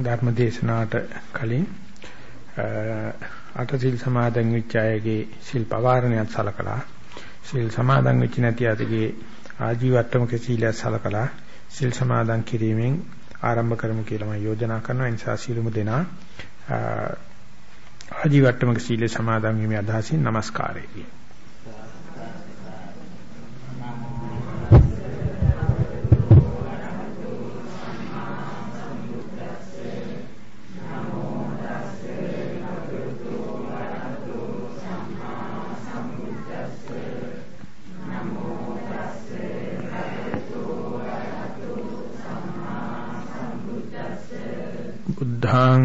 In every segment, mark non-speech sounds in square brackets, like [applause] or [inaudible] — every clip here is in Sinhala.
ධර්ම දේශනාවට කලින් අටසිල් සමාදන් වෙච්ච අයගේ සිල් පවාරණයත් සලකලා සිල් සමාදන් වෙච්ච නැති අයගේ ආජීවට්ටමක සීලය සලකලා සිල් සමාදන් කිරීමෙන් ආරම්භ කරමු කියලා මම යෝජනා කරනවා. ඒ නිසා සීලමු දෙනා ආජීවට්ටමක සීලය සමාදන් වීමේ අදහසින් নমස්කාරය කියනවා. බුද්ධං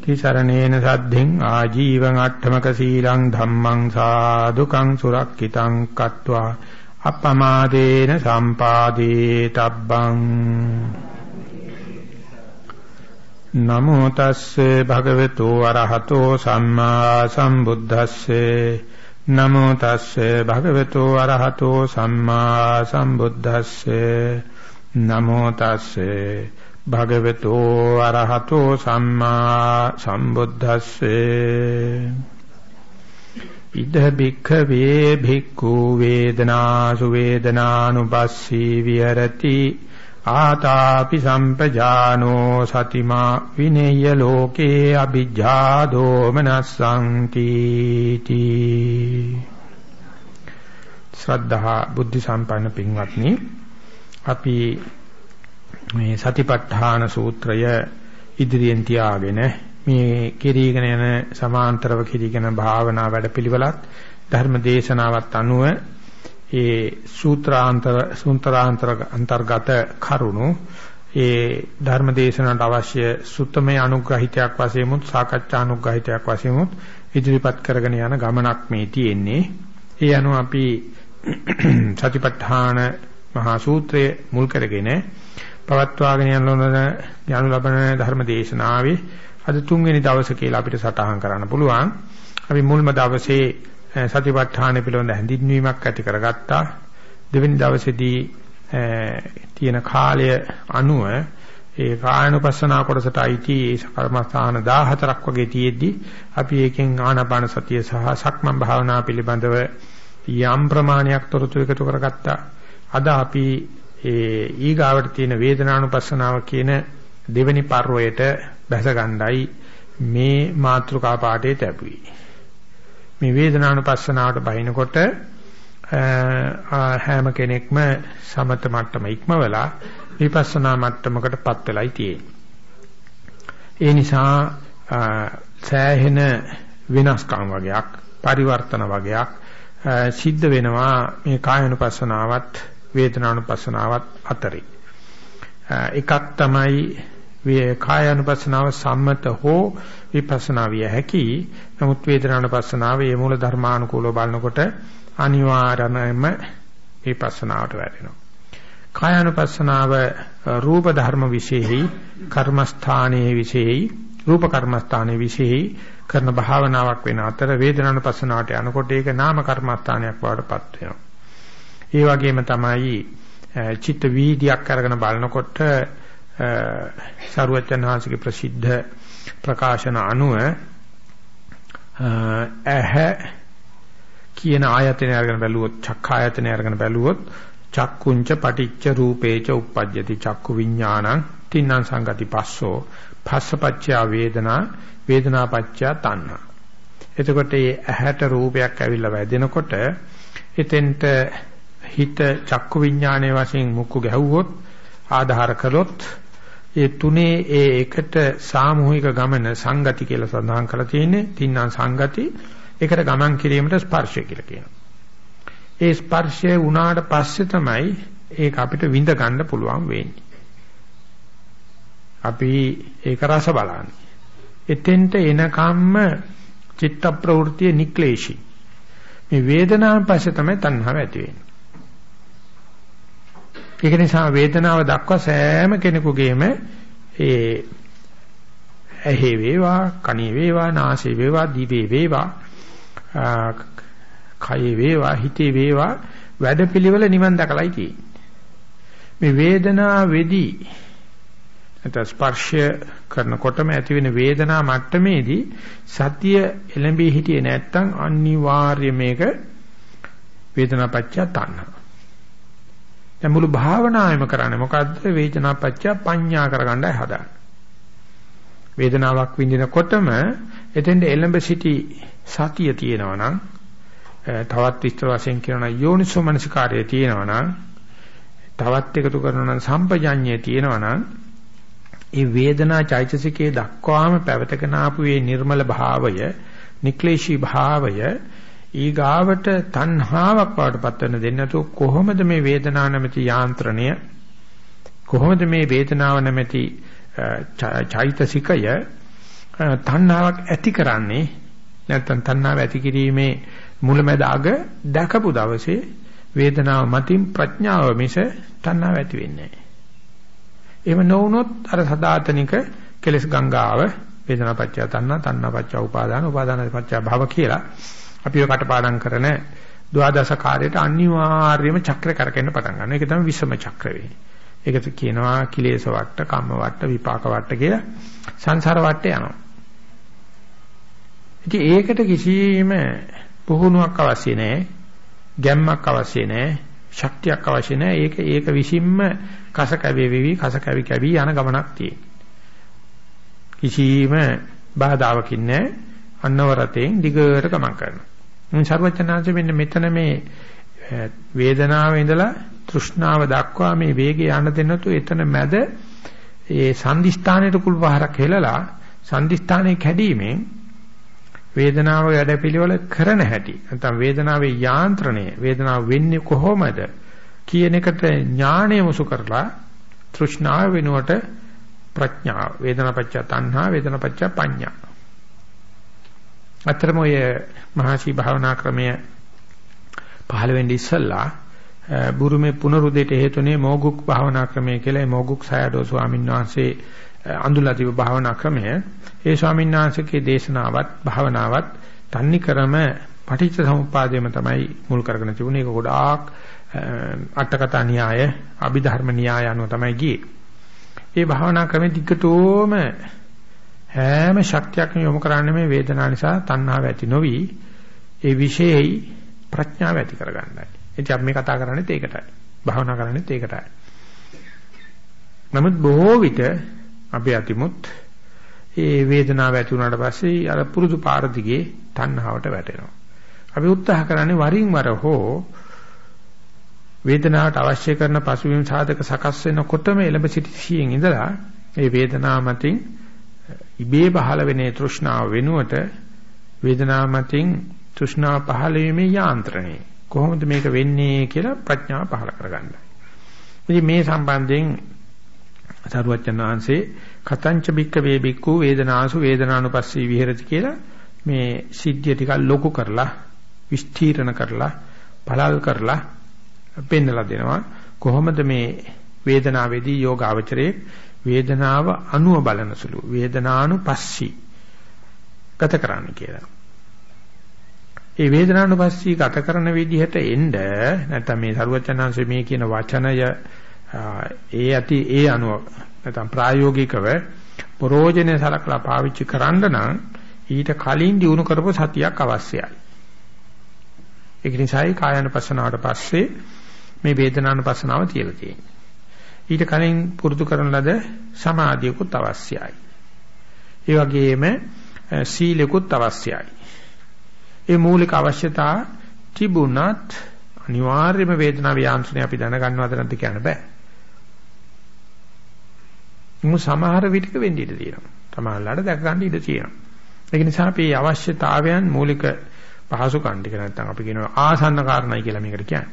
තිසරණේන සද්ධෙන් ආජීවං අට්ඨමක සීලං ධම්මං සාදුකං සුරක්ඛිතං කତ୍වා අපමාදේන සම්පාදේ තබ්බං නමෝ තස්සේ භගවතු අරහතෝ සම්මා සම්බුද්දස්සේ නමෝ තස්සේ භගවතු අරහතෝ සම්මා සම්බුද්දස්සේ නමෝ තස්සේ භගවතු අරහතෝ සම්මා සම්බුද්දස්සේ. ඉද බික්ඛවේ භික්ඛු වේදනාසු වේදනානුපස්සී විහෙරති. ආතාපි සම්පජානෝ සතිමා විනේය ලෝකේ අ비ජ්ජා දෝමනස්සං තී ශ්‍රද්ධා බුද්ධ සම්පන්න පින්වත්නි අපි මේ සතිපට්ඨාන සූත්‍රය ඉදිරියෙන් තියාගෙන මේ කිරීගෙන යන සමාන්තරව කිරීගෙන භාවනා වැඩපිළිවෙලත් ධර්ම දේශනාවත් අනුව ඒ සූත්‍රාන්තර සූත්‍රාන්තර අන්තර්ගත කරුණු ඒ ධර්ම දේශනාවට අවශ්‍ය සුත්තමේ අනුග්‍රහිතයක් වශයෙන් උත් සාකච්ඡා අනුග්‍රහිතයක් වශයෙන් උත් ඉදිරිපත් කරගෙන යන ගමනක් මේ තියෙන්නේ. ඒ අනුව අපි සතිපට්ඨාන මහා සූත්‍රයේ මුල් කරගෙන පවත්වාගෙන යන යනු ලබන ධර්ම දේශනාවේ අද තුන්වෙනි දවසේ කියලා අපිට සටහන් කරන්න පුළුවන්. අපි මුල්ම දවසේ සතිපට්ඨාන පිළිබඳ හැඳින්වීමක් ඇති කරගත්තා. දෙවෙනි දවසේදී තියෙන කාලය අනුව ඒ කායනුපස්සනා කොටසට අයිති කර්මස්ථාන 14ක් වගේ තියෙද්දි අපි ඒකෙන් ආනාපාන සතිය සහ සක්මන් භාවනා පිළිබඳව යම් ප්‍රමාණයක් තොරතුරු එකතු කරගත්තා. අද අපි ඒ ඊගාවට තියෙන වේදනානුපස්සනාව කියන දෙවෙනි පර්වයට බැස ගන්නයි මේ මාතෘකා පාඩේ ලැබුවේ. මේ වේදනානුපස්සනාවට බහිනකොට හැම කෙනෙක්ම සමත මට්ටම ඉක්මවලා විපස්සනා මට්ටමකටපත් වෙලයි තියෙන්නේ. ඒ නිසා සෑහෙන වෙනස්කම් වගේක් පරිවර්තන වගේක් සිද්ධ වෙනවා මේ කායනුපස්සනාවත් වේදනානුපස්සනාවත් අතරේ. එකක් තමයි කායानुපස්සනාව සම්මත හෝ විපස්සනා විය හැකි. නමුත් වේදනානුපස්සනාව ඒ මූල ධර්මානුකූලව බලනකොට අනිවාර්යයෙන්ම විපස්සනාවට වැටෙනවා. කායानुපස්සනාව රූප ධර්ම විශේෂයි කර්මස්ථානයේ විශේෂයි රූප කර්මස්ථානයේ විශේෂයි කරන භාවනාවක් වෙන අතර වේදනානුපස්සනාවට යනකොට ඒක නාම කර්මස්ථානයක් බවට පත් වෙනවා. ඒ වගේම තමයි චිත්ත වීදියක් අරගෙන බලනකොට සරුවචනහාසික ප්‍රසිද්ධ ප්‍රකාශන අනුව ඇහ කියන ආයතනය අරගෙන බැලුවොත් චක්ඛායතනය අරගෙන බැලුවොත් චක්කුංච පටිච්ච රූපේච uppajjati චක්කු විඥානං තින්නම් සංගති පස්සෝ පස්සපච්චය වේදනා වේදනාපච්චය තණ්හා. එතකොට මේ ඇහැට රූපයක් ඇවිල්ලා වැදෙනකොට එතෙන්ට හිත චක්කු විඥානයේ වශයෙන් මුක්කු ගැහුවොත් ආධාර කළොත් ඒ තුනේ ඒ එකට සාමූහික ගමන සංගති කියලා සඳහන් කරලා තියෙන්නේ තින්නම් සංගති ඒකට ගමන් කිරීමට ස්පර්ශය කියලා කියනවා. ඒ ස්පර්ශය වුණාට පස්සේ තමයි ඒක අපිට විඳ ගන්න පුළුවන් වෙන්නේ. අපි ඒක රස බලන්නේ. එතෙන්ට එනකම්ම චිත්ත ප්‍රවෘත්තිය නික්ලේශී. මේ වේදනාවෙන් පස්සේ තමයි තණ්හාව ඇති වෙන්නේ. ඒක නිසා වේදනාව දක්වා සෑම කෙනෙකුගේම ඒ ඇහි වේවා, කනේ වේවා, නාසයේ වේවා, දිවේ වේවා, කයේ වේවා, හිතේ වේවා වැඩපිළිවෙල නිවන් දකලයි තියෙන්නේ. මේ වේදනාවේදී නැත්නම් ස්පර්ශය කරනකොටම ඇතිවෙන වේදනා මට්ටමේදී සතිය එළඹී හිටියේ නැත්නම් අනිවාර්ය මේක වේදනාපච්චය තණ්හා දැන් මුළු භාවනාවෙම කරන්නේ මොකද්ද? වේදනාපච්චය පඤ්ඤා කරගන්නයි හදාන්නේ. වේදනාවක් විඳිනකොටම එතෙන්ද එළඹ සිටි සතිය තියෙනවා නම් තවත් විස්තර වශයෙන් කියනවා නම් යෝනිසෝ මනසිකාරය තියෙනවා නම් තවත් එකතු කරනවා නම් සම්පජඤ්ඤය තියෙනවා නම් ඒ වේදනා චෛතසිකයේ දක්වාම පැවතගෙන ආපු මේ නිර්මල භාවය, නික්ලේශී භාවය ඊගාවට තණ්හාවක් වඩපත් වෙන දෙන්නේ නැතුව කොහොමද මේ වේදනාව නැමැති යාන්ත්‍රණය කොහොමද මේ වේදනාව නැමැති චෛතසිකය තණ්හාවක් ඇති කරන්නේ නැත්නම් තණ්හාව ඇති කිරීමේ මුලැමැද අග දැකපු දවසේ වේදනාව මතින් ප්‍රඥාව මිස තණ්හාව ඇති වෙන්නේ නැහැ. එහෙම නොවුනොත් අර සදාතනික කෙලස් ගංගාව වේදනාපච්චය තණ්හා තණ්හාපච්චය උපාදාන උපාදාන පච්චය භව කියලා අපි ඔය කටපාඩම් කරන ද්වාදශ කාර්යයට අනිවාර්යයෙන්ම චක්‍ර කරකෙන්න පටන් ගන්නවා. ඒක තමයි විසම චක්‍ර වෙන්නේ. ඒකට කියනවා කිලේශ වට, කම්ම වට, විපාක වට කියලා සංසාර වටේ යනවා. ඉතින් ඒකට කිසිම පුහුණුවක් අවශ්‍ය නැහැ. ගැම්මක් අවශ්‍ය නැහැ. ශක්තියක් අවශ්‍ය නැහැ. ඒක ඒක විසින්ම කස කැවි වෙවි කස කැවි කැවි යන ගමනක් තියෙන. කිසිම බාධාවකින් නැහැ. අන්නවරතෙන් දිගට ගමන් කරනවා. මේ ਸਰවඥාන්සේ මෙන්න මෙතන මේ වේදනාව ඉඳලා තෘෂ්ණාව දක්වා මේ වේගය යන්න දෙන්නතු එතන මැද ඒ සංදිස්ථානයේ කුල්වහරක් හෙලලා සංදිස්ථානයේ කැඩීමෙන් වේදනාව වැඩපිළිවෙල කරන හැටි නැත්නම් වේදනාවේ යාන්ත්‍රණය වේදනාව වෙන්නේ කොහොමද කියන එකට ඥාණය මුසු කරලා තෘෂ්ණාව වෙනුවට ප්‍රඥාව වේදනාපච්ච තණ්හා වේදනාපච්ච පඤ්ඤා. අතරම ඔය මහසි භාවනා ක්‍රමය පහළ වෙන්නේ ඉස්සල්ලා බුරුමේ පුනරුදේට හේතුනේ මොගුක් භාවනා ක්‍රමය කියලා. මොගුක් සයඩෝ ස්වාමීන් වහන්සේ අඳුලා තිබු භාවනා ක්‍රමය. ඒ ස්වාමීන් වහන්සේගේ දේශනාවත් භාවනාවත් තන්නි ක්‍රම පටිච්ච සමුප්පාදයම තමයි මුල් කරගෙන තිබුණේ. ඒක ගොඩාක් අටකතා න්‍යාය අභිධර්ම න්‍යාය අනුව තමයි ගියේ. ඒ භාවනා ක්‍රමෙ දිගටම හැම ශක්තියක්ම යොමු කරන්නේ මේ වේදනාව නිසා තණ්හාව ඇති නොවි ඒ විශේෂයි ප්‍රඥාව ඇති කරගන්නයි. ඉතින් අපි මේ කතා කරන්නේ ඒකටයි. භාවනා කරන්නේත් ඒකටයි. නමුත් බොහෝ විට අපි අතිමුත් ඒ වේදනාව ඇති වුණාට පස්සේ අර පුරුදු පාර දිගේ තණ්හාවට වැටෙනවා. අපි උත්සාහ කරන්නේ වරින් වර හෝ වේදනාවට අවශ්‍ය කරන පසුබිම් සාධක සකස් වෙනකොටම එළඹ සිටි සියෙන් ඉඳලා ඒ වේදනාව මතින් ඉබේ පහළ වෙන තෘෂ්ණාව වෙනුවට වේදනාව මතින් තෘෂ්ණාව පහළ වීමේ යාන්ත්‍රණය කොහොමද මේක වෙන්නේ කියලා ප්‍රඥාව පහළ කරගන්න. ඉතින් මේ සම්බන්ධයෙන් සරුවච්චන් වහන්සේ කතංච බික්ක වේ බික්කු වේදනාසු වේදනානුපස්සී විහෙරති කියලා මේ සිද්ධිය ටිකක් ලොකු කරලා විස්තීර්ණ කරලා පළල් කරලා පෙන්නලා දෙනවා කොහොමද මේ වේදනාවේදී යෝගාවචරයේ වේදනාව අනුව බලන සුළු වේදනානුපස්සී ගත කරන්න කියලා. ඒ වේදනානුපස්සී ගත කරන විදිහට එන්න නැත්නම් මේ සරුවචනාංශ මේ කියන වචනය ඒ ඇති ඒ අනුව නැත්නම් ප්‍රායෝගිකව ප්‍රෝජනේ සලකලා පාවිච්චි කරන්න නම් ඊට කලින් දිනු කරපු සතියක් අවශ්‍යයි. ඒක නිසායි කායानुපස්සනාවට පස්සේ මේ වේදනානුපස්සනාව තියලා තියෙන්නේ. ඊට කලින් පුරුදු කරන ලද සමාධියකුත් අවශ්‍යයි. ඒ වගේම සීලෙකුත් අවශ්‍යයි. ඒ මූලික අවශ්‍යතා තිබුණත් අනිවාර්යයෙන්ම වේදනාව යාන්ත්‍රණය අපි දැනගන්නවද නැද්ද කියන්න බෑ. මු සමහර විටක වෙන්න ඉඩ තියෙනවා. සමහරලාට දැක ගන්න ඉඩ තියෙනවා. ඒක නිසා අපි අවශ්‍යතාවයන් මූලික පහසුකම් ටික නැත්නම් අපි කියනවා ආසන්න කාරණයි කියලා මේකට කියන්නේ.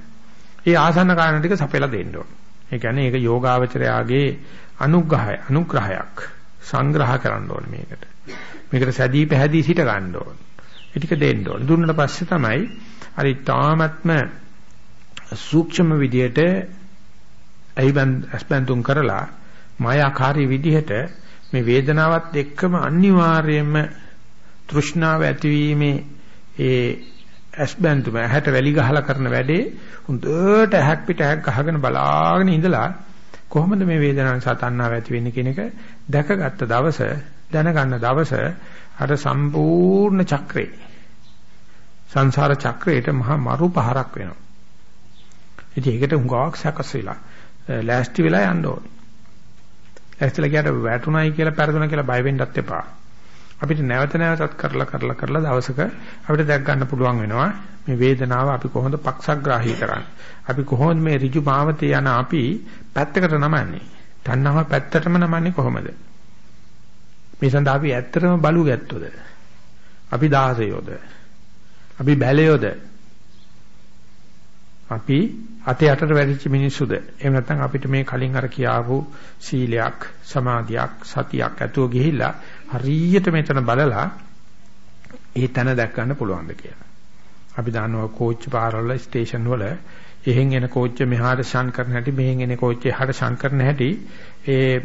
ඒ ආසන්න කාරණා ටික සපයලා දෙන්න ඕන. ඒ කියන්නේ ඒක යෝගාවචරයාගේ අනුග්‍රහය අනුග්‍රහයක් සංග්‍රහ කරන්න ඕනේ මේකට. මේකට සැදී පැහැදී සිට ගන්න ඕනේ. ඒ ටික දෙන්න ඕනේ. දුන්නට පස්සේ තමයි අර ඊ타ත්ම සූක්ෂම විදියට අයිබන් අස්පන්තුම් කරලා මායාකාරී විදිහට මේ වේදනාවත් එක්කම අනිවාර්යයෙන්ම තෘෂ්ණාව ඇතිවීමේ ඒ ඇස්බැඳුම ඇහැට වැලි ගහලා කරන වැඩේ හොඳට ඇහක් පිට ඇහක් ගහගෙන බලාගෙන ඉඳලා කොහොමද මේ වේදනාවෙන් සතන්නාව ඇති වෙන්නේ කියන එක දැකගත්ත දවස දැනගන්න දවස අර සම්පූර්ණ චක්‍රේ සංසාර චක්‍රයට මහා මරු පහරක් වෙනවා. ඉතින් ඒකට හුඟක් සැකස් වෙලා ලෑස්ති වෙලා යන්න ඕනේ. ලෑස්තිලා ගියාට වැටුණයි කියලා පෙරදුනා කියලා බය වෙන්නත් එපා. අපිට නැවත නැවතත් කරලා කරලා කරලා දවසක අපිට දැක් ගන්න පුළුවන් වෙනවා මේ වේදනාව අපි කොහොමද පක්ෂග්‍රාහී කරන්නේ. අපි කොහොමද මේ ඍජු මාවතේ යන අපි පැත්තකට නමන්නේ. තණ්හාව පැත්තටම නමන්නේ කොහොමද? මේ සඳහා අපි ඇත්තටම බලු ගැත්තොද? අපි දාසයෝද? අපි බැලයෝද? අපි අතේ අතට වැඩිච්ච මිනිස්සුද? එහෙම නැත්නම් අපිට මේ කලින් අර කියාවු සීලයක්, සමාධියක්, සතියක් ඇතුව ගිහිල්ලා හරියට මෙතන බලලා ඒ තැන දැක් ගන්න පුළුවන්ද කියලා. අපි දන්නවා කෝච්චි පාරවල ස්ටේෂන් වල එහෙන් එන කෝච්චිය මෙහාට ෂන් කරන හැටි, මෙහෙන් එන කෝච්චිය එහාට ෂන් කරන හැටි ඒ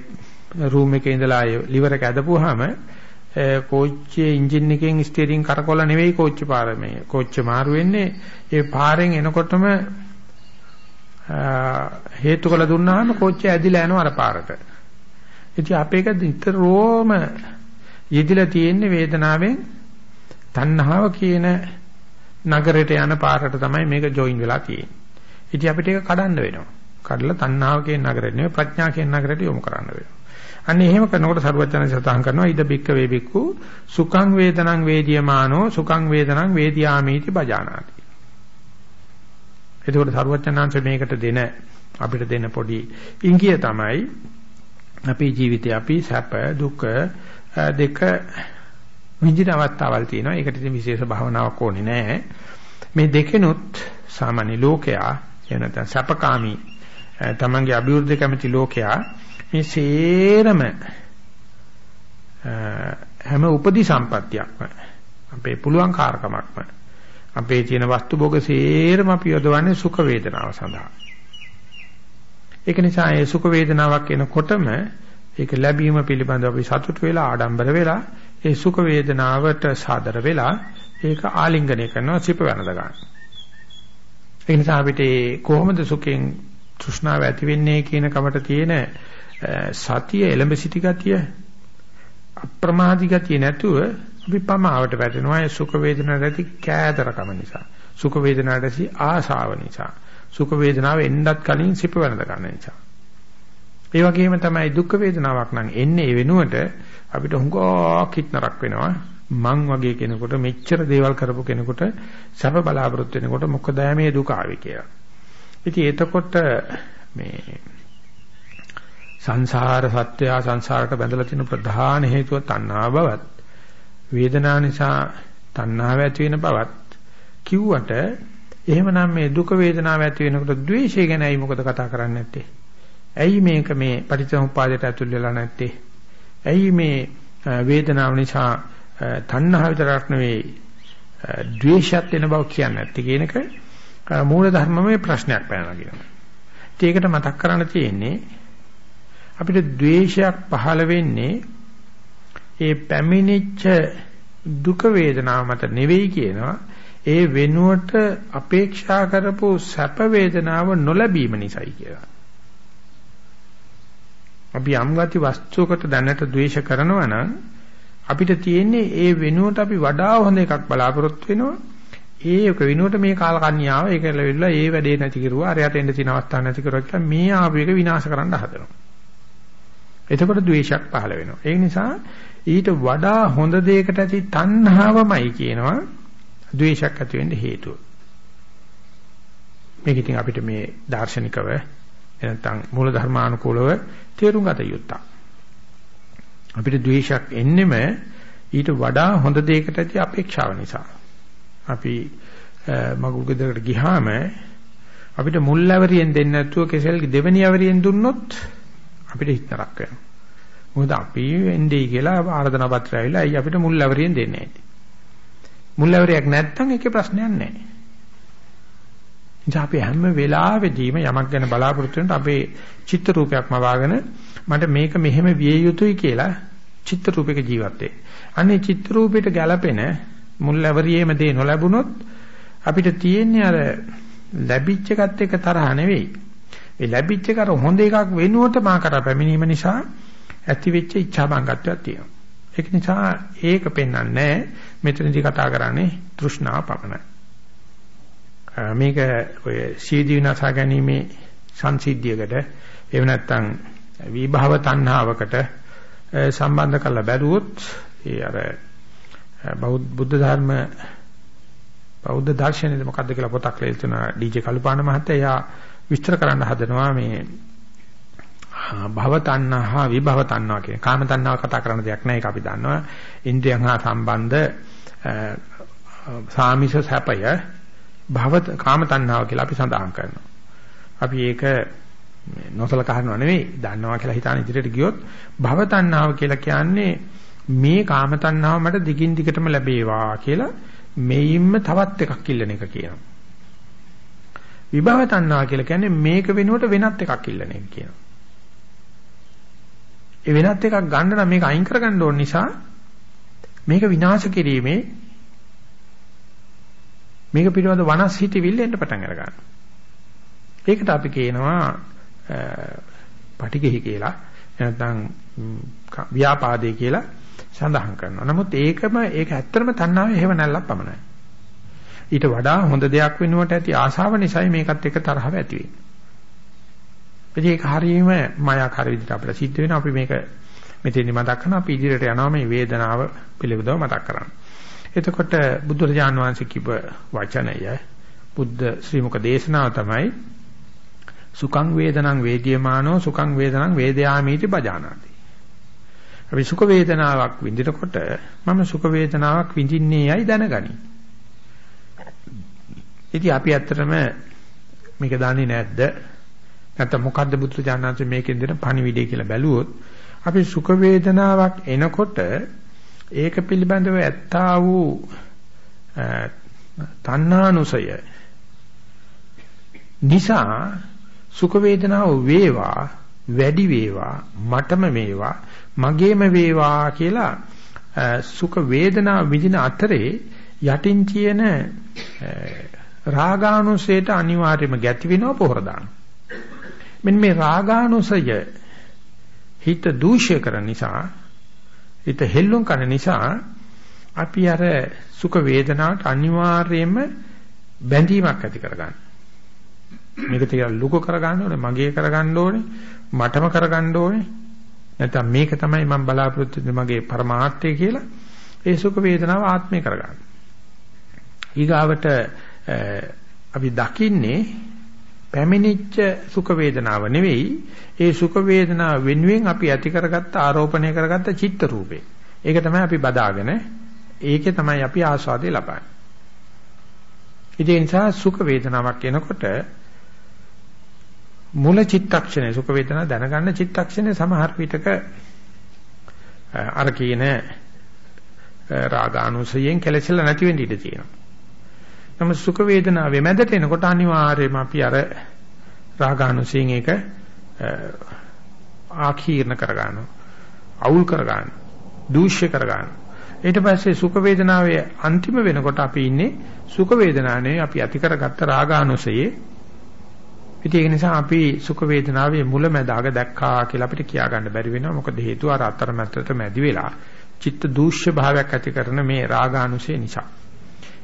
රූම් එකේ ඉඳලා ලිවර් එක ඇදපුවාම කෝච්චියේ එන්ජින් එකෙන් ස්ටියරින් කරකොල නෙවෙයි කෝච්චි පාර මේ කෝච්චිය මාරු වෙන්නේ ඒ පාරෙන් එනකොටම හේතු කළ දුන්නාම කෝච්චිය ඇදිලා යනවා අර පාරට. ඉතින් අපේක නිතරම යෙදිලා තියෙන වේදනාවෙන් තණ්හාව කියන නගරයට යන පාරට තමයි මේක ජොයින් වෙලා තියෙන්නේ. ඉතින් අපිට ඒක කඩන්න වෙනවා. කඩලා තණ්හාව කියන නගරෙට නෙවෙයි ප්‍රඥා කියන නගරයට යොමු කරන්න වෙනවා. අන්න එහෙම කරනකොට සරුවචන සතහන් කරනවා ඉද බික්ක වේබික්කු සුඛං වේදනං වේදියමානෝ සුඛං වේදනං වේදියාමීති බජානාති. එතකොට සරුවචනාංශ මේකට දෙන අපිට දෙන පොඩි ඉංගිය තමයි අපේ ජීවිතේ අපි සැප දුක දෙක විඳින අවස්ථාවල් තියෙනවා. ඒකට ඉතින් විශේෂ භාවනාවක් ඕනේ නැහැ. මේ දෙකෙනුත් සාමාන්‍ය ලෝකයා එනත සැපකාමී තමන්ගේ අභිවෘද්ධි කැමති ලෝකයා මේ සේරම හැම උපදි සම්පත්තියක්ම අපේ පුළුවන් කාර්කමක්ම අපේ තියෙන වස්තු භෝග සේරම අපි යොදවන්නේ සුඛ වේදනාව සඳහා. ඒක නිසා ඒ සුඛ වේදනාවක් එනකොටම ඒක ලැබීම පිළිබඳව අපි සතුට වෙලා ආඩම්බර වෙලා ඒ සුඛ වේදනාවට සාදර වෙලා ඒක ආලිංගනය කරනවා සිප වෙනද ගන්න. ඒ නිසා අපිට කොහොමද සුඛෙන් තෘෂ්ණාව ඇති වෙන්නේ කියන කමට තියෙන සතිය එළඹ සිටි ගතිය අප්‍රමාදී ගතිය නැතුව අපි පමාවට වැටෙනවා ඒ සුඛ වේදනාවට ඇති කෑදරකම නිසා සුඛ වේදනාවටසි ආශාව නිසා. සුඛ වේදනාව එන්නත් කලින් සිප වෙනද ගන්න නිසා. ඒ වගේම තමයි දුක් වේදනාවක් නම් එන්නේ ඒ වෙනුවට අපිට හුඟක් හිටනරක් වෙනවා. මං වගේ කෙනෙකුට මෙච්චර දේවල් කරපු කෙනෙකුට සැප බලාපොරොත්තු වෙනකොට මොකද මේ දුක ආවේ කියලා. ඉතින් එතකොට මේ සංසාර සත්‍යය සංසාරට බැඳලා තියෙන ප්‍රධාන හේතුව තණ්හා බවත් වේදනා නිසා තණ්හාව ඇති වෙන බවත් කිව්වට එහෙමනම් මේ දුක වේදනාව ඇති වෙනකොට ද්වේෂය ගැනයි මොකද කතා කරන්නේ නැත්තේ? ඇයි මේක මේ පටිච්චසමුප්පාදයට ඇතුල් වෙලා නැත්තේ? ඇයි මේ වේදනාව නිසා තණ්හාව විතරක් නෙවෙයි ද්වේෂයත් වෙන බව කියන්නේ නැත්තේ කියන එක මූල ධර්මමේ ප්‍රශ්නයක් පැනලා කියනවා. ඒකට මතක් කරන්න තියෙන්නේ අපිට ද්වේෂයක් පහළ වෙන්නේ ඒ පැමිණිච්ච දුක වේදනාව මත නෙවෙයි කියනවා ඒ වෙනුවට අපේක්ෂා කරපු සැප වේදනාව නොලැබීම නිසායි කියලා. අපි යම් ගති වස්තුවකට දැනට ද්වේෂ කරනවා නම් අපිට තියෙන්නේ ඒ වෙනුවට අපි වඩා හොඳ එකක් බලාපොරොත්තු වෙනවා. ඒක වෙනුවට මේ කාලකන්‍යාව ඒක ලැබිලා ඒ වැඩේ නැති කරුවා අරයට එන්න තියෙන අවස්ථාවක් නැති කරුවා කියලා මේ ආපු එක විනාශ කරන්න හදනවා. එතකොට ද්වේෂයක් පහළ වෙනවා. ඒ නිසා ඊට වඩා හොඳ දෙයකට ඇති තණ්හාවමයි කියනවා ද්වේෂයක් ඇති වෙන්න හේතුව. මේක ඉතින් අපිට මේ දාර්ශනිකව නැත්නම් මූල ධර්මානුකූලව තේරුම් ගත යුත්තක්. අපිට ද්වේෂයක් එන්නෙම ඊට වඩා හොඳ දෙයකට ඇති අපේක්ෂාව නිසා. අපි මගුල් ගෙදරකට ගියාම අපිට මුල් ඇවරියෙන් දෙන්නේ නැතුව කෙසෙල් දෙවෙනි ඇවරියෙන් දුන්නොත් අපිට හිතනක් වෙනවා. මොකද අපි එන්නේ කියලා ආරාධනා පත්‍රය ඇවිල්ලා අයි අපිට මුල් ඇවරියෙන් දෙන්නේ නැහැ. මුල් ඇවරියක් නැත්තම් ඒකේ ප්‍රශ්නයක් නැහැ. ඉතින් අපි හැම වෙලාවෙදීම යමක් ගැන බලාපොරොත්තු වෙනට අපේ චිත්ත රූපයක්ම වාගෙන මට මේක මෙහෙම විය යුතුයි කියලා චිත්ත රූපයක ජීවත් වෙයි. අනේ චිත්ත රූපයට ගැළපෙන මුල් ඇවරියේම දේ නොලැබුණොත් අපිට තියෙන්නේ අර ලැබිච්ච එකත් එක තරහ නෙවෙයි. ඒ ලැබිච්ච එක අර හොඳ එකක් වෙනුවට මා කරා පැමිණීම නිසා ඇති වෙච්ච ඉච්ඡා බංගත්වයක් තියෙනවා. ඒක නිසා ඒක පෙන්වන්නේ මෙතනදී කතා කරන්නේ තෘෂ්ණාව පමණයි. මේක ඔය සීදී විනාශා ගැනීමේ සංසිද්ධියකට එහෙම නැත්නම් විභව තණ්හාවකට සම්බන්ධ කරලා බැලුවොත් ඒ අර බුද්ධ ධර්ම බෞද්ධ දර්ශනයද මොකද්ද කියලා පොතක් ලියලා තියෙනවා ඩීජේ කල්පාන මහත්තයා. එයා විස්තර කරන්න හදනවා මේ භව තණ්හා විභව තණ්හා කියන කාම තණ්හාව කතා කරන දෙයක් නෑ ඒක අපි දන්නවා. ඉන්ද්‍රියන් හා සම්බන්ධ සාමිෂ සැපය භව කාම තණ්හාව කියලා අපි සඳහන් කරනවා. අපි ඒක නොසලකා හරිනව නෙවෙයි දන්නවා කියලා හිතාන ඉදිරියට ගියොත් භව තණ්හාව කියලා කියන්නේ මේ කාම තණ්හාව මට දිගින් දිගටම ලැබේවා කියලා මෙයින්ම තවත් එකක් ඉල්ලන එක කියනවා. විභව තණ්හා කියලා කියන්නේ මේක වෙනුවට වෙනත් එකක් ඉල්ලන එක කියනවා. ඒ වෙනත් එකක් ගන්න නම් මේක අයින් කරගන්න ඕන නිසා මේක විනාශ කිරීමේ මේක පිළිබඳ වනස් හිතවිල්ල එන්න පටන් අර ගන්නවා. ඒකට අපි කියනවා පටිඝෙහි කියලා නැත්නම් ව්‍යාපාදේ කියලා සඳහන් කරනවා. නමුත් ඒකම ඒක ඇත්තටම තණ්හාවේ හේව නැල්ලක් පමණයි. ඊට වඩා හොඳ දෙයක් වෙනුවට ඇති ආශාව නිසායි මේකත් එක්ක තරහව ඇති වෙන්නේ. ඒක හරීම මායාකාරී විදිහට අපිට සිද්ධ වෙනවා. අපි මේක මෙතෙන්දි මතක් කරනවා. අපි ඉදිරියට යනවා මේ වේදනාව පිළිබඳව මතක් කරන්න. එතකොට බුදුරජාන් වහන්සේ කිව්ව වචනය බුද්ධ ශ්‍රී මුක දේශනාව තමයි සුඛං වේදනං වේද්‍යමානෝ සුඛං වේදනං වේදයාමීති බජානාති. අපි සුඛ වේදනාවක් විඳිනකොට මම සුඛ වේදනාවක් විඳින්නේ යයි දැනගනි. ඉතින් අපි ඇත්තටම මේක දන්නේ නැද්ද? නැත්නම් මොකද්ද බුදු දානන්සේ මේකෙන් දෙන පණිවිඩය කියලා බැලුවොත් අපි සුඛ වේදනාවක් එනකොට ඒක පිළිබඳව ඇත්තා වූ තණ්හානුසය නිසා සුඛ වේදනාව වේවා වැඩි වේවා මටම වේවා මගේම වේවා කියලා සුඛ වේදනා විඳින අතරේ යටින් තියෙන රාගානුසයට අනිවාර්යයෙන්ම ගැති වෙනව පොහොර දානවා මෙන්න මේ රාගානුසය හිත දූෂ්‍ය කරන නිසා හිත හෙල්ලුම් කරන නිසා අපි අර සුඛ වේදනාවට අනිවාර්යයෙන්ම බැඳීමක් ඇති කරගන්න. මේක ටිකක් ලුක කරගන්න ඕනේ, මගේ කරගන්න ඕනේ, මටම කරගන්න ඕනේ. නැත්නම් මේක තමයි මම බලාපොරොත්තු වෙන්නේ මගේ පරමාර්ථය කියලා ඒ සුඛ වේදනාව ආත්මය කරගන්න. ඊගාවට අපි දකින්නේ පැමිණිච්ච සුඛ වේදනාව නෙවෙයි ඒ සුඛ වේදනාව වෙනුවෙන් අපි ඇති කරගත්ත ආරෝපණය කරගත්ත චිත්ත රූපේ. ඒක තමයි අපි බදාගෙන ඒකේ තමයි අපි ආස්වාදේ ලබන්නේ. ඒ නිසා සුඛ වේදනාවක් එනකොට මුල චිත්තක්ෂණය සුඛ වේදනා දැනගන්න චිත්තක්ෂණය සමහර විටක අර කියන රාගානුසයෙන් කෙලෙසලා නැති වෙන්න ඉඩ තියෙනවා. නමුත් සුඛ වේදනාවේ මැදට එනකොට අනිවාර්යයෙන්ම අපි අර රාගානුසයෙන් ඒක ආකීර්ණ කරගන්නවා. අවුල් කරගන්නවා. දූෂ්‍ය කරගන්නවා. ඊට පස්සේ සුඛ වේදනාවේ අන්තිම වෙනකොට අපි ඉන්නේ සුඛ වේදනාවේ අපි ඇති කරගත්ත රාගානුසයේ ඉතින් ඒක නිසා අපි සුඛ වේදනාවේ මුල මැද අග දැක්කා කියලා අපිට කියා ගන්න බැරි වෙනවා. මොකද හේතුව අර අතරමැදට මැදි වෙලා චිත්ත දූෂ්‍ය භාවයක් ඇති කරන මේ රාගානුසය නිසා.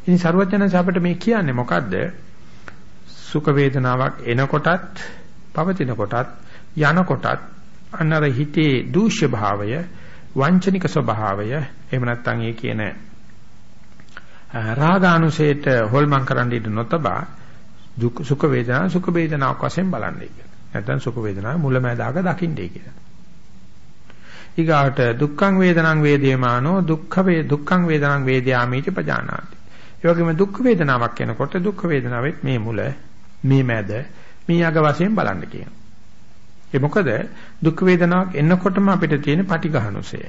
ඉතින් ਸਰවඥයන්ස අපිට මේ කියන්නේ මොකද්ද? සුඛ වේදනාවක් එනකොටත් පවතින කොටත් යන කොටත් අන්නර හිතේ දූෂ්‍ය භාවය වංචනික ස්වභාවය එහෙම නැත්නම් ඒ කියන රාගානුසයට හොල්මන් කරන්න ඉඩ නොතබා දුක් සුඛ වේදනා සුඛ වේදනාවක් වශයෙන් බලන්නේ කියලා. නැත්නම් සුඛ වේදනාව මුලැමැදාක දකින්නේ කියලා. ඊගාට දුක්ඛං වේදනං වේදේමානෝ දුක්ඛ වේ දුක්ඛං වේදනං වේදයාමීති පජානාති. ඒ වගේම දුක් වේදනාවක් එනකොට දුක් වේදනාවෙත් මේ මුල මේ මැද මේ අග වශයෙන් බලන්න කියනවා. ඒ මොකද දුක් වේදනාවක් එනකොටම අපිට තියෙන පටිඝානුසය.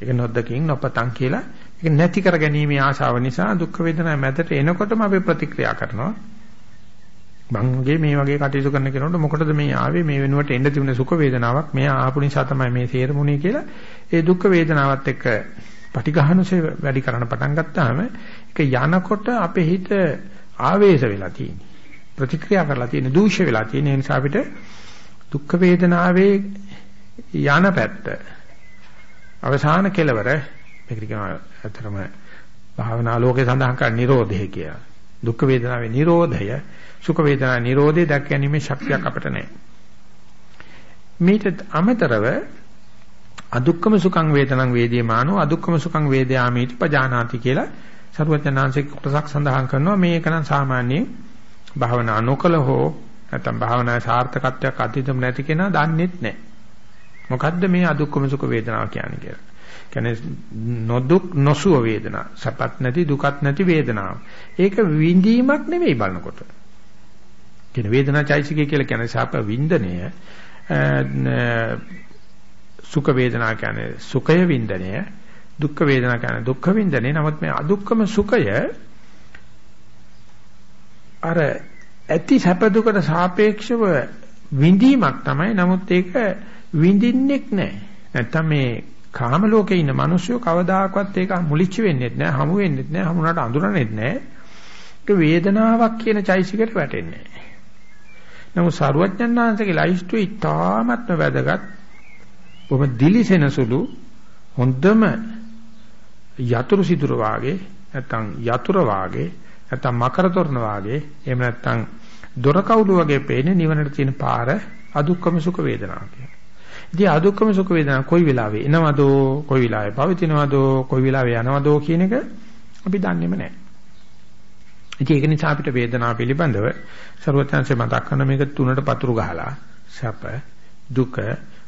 ඒක නොදකින් නොපතන් කියලා ඒක නැති කර ගැනීමේ ආශාව නිසා දුක් වේදනාව මැදට එනකොටම අපි ප්‍රතික්‍රියා කරනවා. මං වගේ මේ වගේ කටයුතු කරන කෙනෙකුට මොකටද මේ ආවේ මේ වෙනුවට එන්න තිබුණ සුඛ වේදනාවක් මේ ආපු නිසා තමයි මේ තේරුමුනේ කියලා ඒ දුක් වේදනාවත් එක්ක පටිඝානුසය වැඩි කරන්න පටන් ගත්තාම ඒක යනකොට අපේ හිත ආවේශ වෙලා තියෙන්නේ. ප්‍රතික්‍රියා කරලා තියෙන දූෂ්‍ය වෙලා තියෙන නිසා අපිට දුක් වේදනාවේ යන පැත්ත අවසාන කෙලවර මේකට කියනවා අතරම භාවනා ලෝකේ සඳහන් කරන නිරෝධය කියලා. දුක් වේදනාවේ නිරෝධය, සුඛ වේදනා නිරෝධය දැක ගැනීමේ ශක්තියක් අපිට නැහැ. මේට අමතරව අදුක්කම සුඛං වේදනං වේදේමානෝ අදුක්කම සුඛං වේදයාමීති පජානාති කියලා සරුවචනාංශික කොටසක් සඳහන් කරනවා මේක නම් සාමාන්‍යයෙන් භාවනා නොකල හෝ නැත්නම් භාවනා සාර්ථකත්වයක් අධිතම නැති කෙනා දන්නේත් නැහැ. මොකද්ද මේ අදුක්කම සුඛ වේදනාව කියන්නේ කියලා. කියන්නේ නොදුක් නොසුව වේදනා. සපත් නැති දුකත් නැති වේදනාව. ඒක විඳීමක් නෙවෙයි බලනකොට. කියන වේදනා චෛසිකය කියලා කියන්නේ සප වින්දනය සුඛ වේදනා කියන්නේ සුඛය වින්දනය දුක්ඛ වේදනා කියන්නේ දුක්ඛ වින්දනය. නමුත් මේ අදුක්කම සුඛය අර ඇති සැප දුකට සාපේක්ෂව විඳීමක් තමයි. නමුත් ඒක විඳින්නෙක් නැහැ. නැත්තම් මේ කාම ලෝකේ ඉන්න මිනිස්සු කවදාකවත් ඒක මුලිච්ච වෙන්නේ නැහැ, හමු වෙන්නේ නැහැ, හමුනට අඳුරන්නේ නැහැ. ඒක වේදනාවක් කියන චෛසිකට වැටෙන්නේ නැහැ. නමුත් සරුවඥාන්සේගේ ලයිස්ට් එක ඉතාමත්ම වැදගත්. බොහොම දිලිසෙන සුළු හොඳම යතුරු සිදුර වාගේ නැත්නම් යතුර වාගේ නැත්නම් මකර තොරණ වාගේ එහෙම නැත්නම් දොර කවුළු වගේ පේන නිවනට තියෙන පාර අදුක්කම සුඛ වේදනාව කියනවා. ඉතින් අදුක්කම සුඛ වේදනා කොයි වෙලාවෙ එනවදෝ කොයි වෙලාවෙ පවතිනවදෝ කොයි වෙලාවෙ යනවදෝ කියන එක අපි දන්නේම නැහැ. ඉතින් ඒක නිසා අපිට වේදනාව පිළිබඳව ਸਰවඥාන්සේ මතක් කරන මේක තුනට පතුරු ගහලා සැප දුක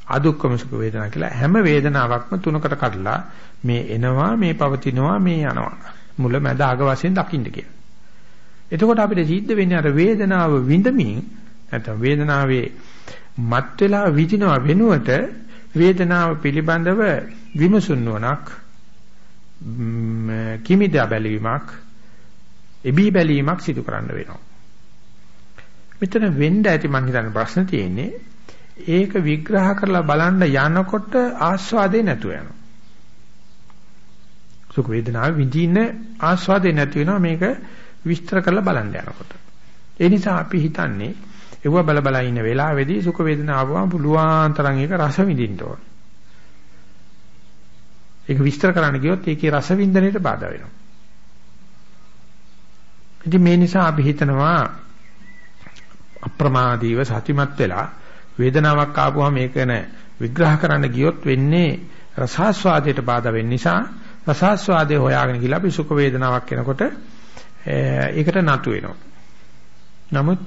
අදුක්කම සුඛ වේදනා කියලා හැම වේදනාවක්ම තුනකට කඩලා මේ එනවා මේ පවතිනවා මේ යනවා මුල මැද අග වශයෙන් දකින්න කියලා. එතකොට අපිට සිද්ධ වෙන්නේ අර වේදනාව විඳමින් නැත්නම් වේදනාවේ මත් වෙලා විඳිනවා වෙනුවට වේදනාව පිළිබඳව විමසුන්නුවණක් කිමිදා බැලීමක් එබී බැලීමක් සිදු කරන්න වෙනවා. මෙතන වෙන්න ඇති මං හිතන ප්‍රශ්න තියෙන්නේ ඒක විග්‍රහ කරලා බලන්න යනකොට ආස්වාදේ නැතුව යනවා. සුඛ වේදනාව විඳින්න ආස්වාදේ නැති වෙනවා මේක විස්තර කරලා බලන්න යනකොට. ඒ නිසා අපි හිතන්නේ ඒව බල බල ඉන්න වෙලාවේදී සුඛ වේදනාව ආවම පුළුවන් තරම් ඒක රස විඳින්න ඕන. ඒක විස්තර කරන්න ගියොත් ඒකේ රස වින්දනයට බාධා වෙනවා. ඉතින් මේ නිසා අපි හිතනවා අප්‍රමාදීව සතිමත් වෙලා වේදනාවක් ආපුවම මේක න විග්‍රහ කරන්න ගියොත් වෙන්නේ රසාස්වාදයට බාධා වෙන්න නිසා රසාස්වාදේ හොයාගෙන ගිහලා අපි සුඛ වේදනාවක් එනකොට ඒකට නතු වෙනවා. නමුත්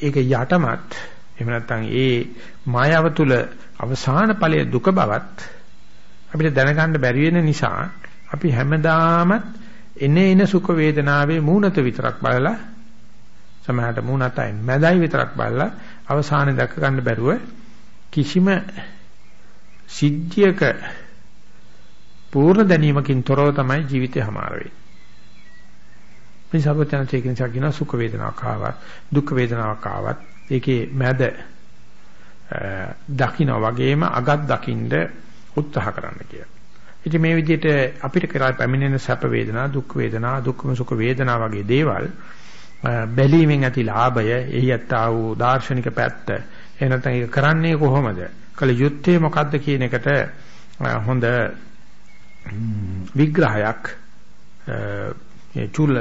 ඒක යටමත් එහෙම නැත්නම් ඒ මායාව තුල අවසාන ඵලයේ දුක බවත් අපිට දැනගන්න බැරි වෙන නිසා අපි හැමදාමත් එනේ එන සුඛ වේදනාවේ මූණත විතරක් බලලා සමහරට මූණතයි මැදයි විතරක් බලලා අවසානයේ දැක ගන්න බැරුව කිසිම සිද්ධියක පූර්ණ දැනීමකින් තොරව තමයි ජීවිතය හමාර වෙන්නේ. මේ සබතනචේ කියන කියන සුඛ වේදනාවක් ආවත් දුක් වේදනාවක් ආවත් ඒකේ මැද දකින්න වගේම අගත් දකින්න උත්සාහ කරන්න කියලා. ඉතින් මේ විදිහට අපිට කරා පැමිණෙන සැප වේදනා දුක් වේදනා දුක්ඛම සුඛ වේදනා වගේ දේවල් බැලීමෙන් ඇති ලාභය එහි යත්තා වූ දාර්ශනික පැත්ත. එහෙනම් ඒක කරන්නේ කොහොමද? කල යුත්තේ මොකද්ද කියන එකට හොඳ විග්‍රහයක් ඒ චුල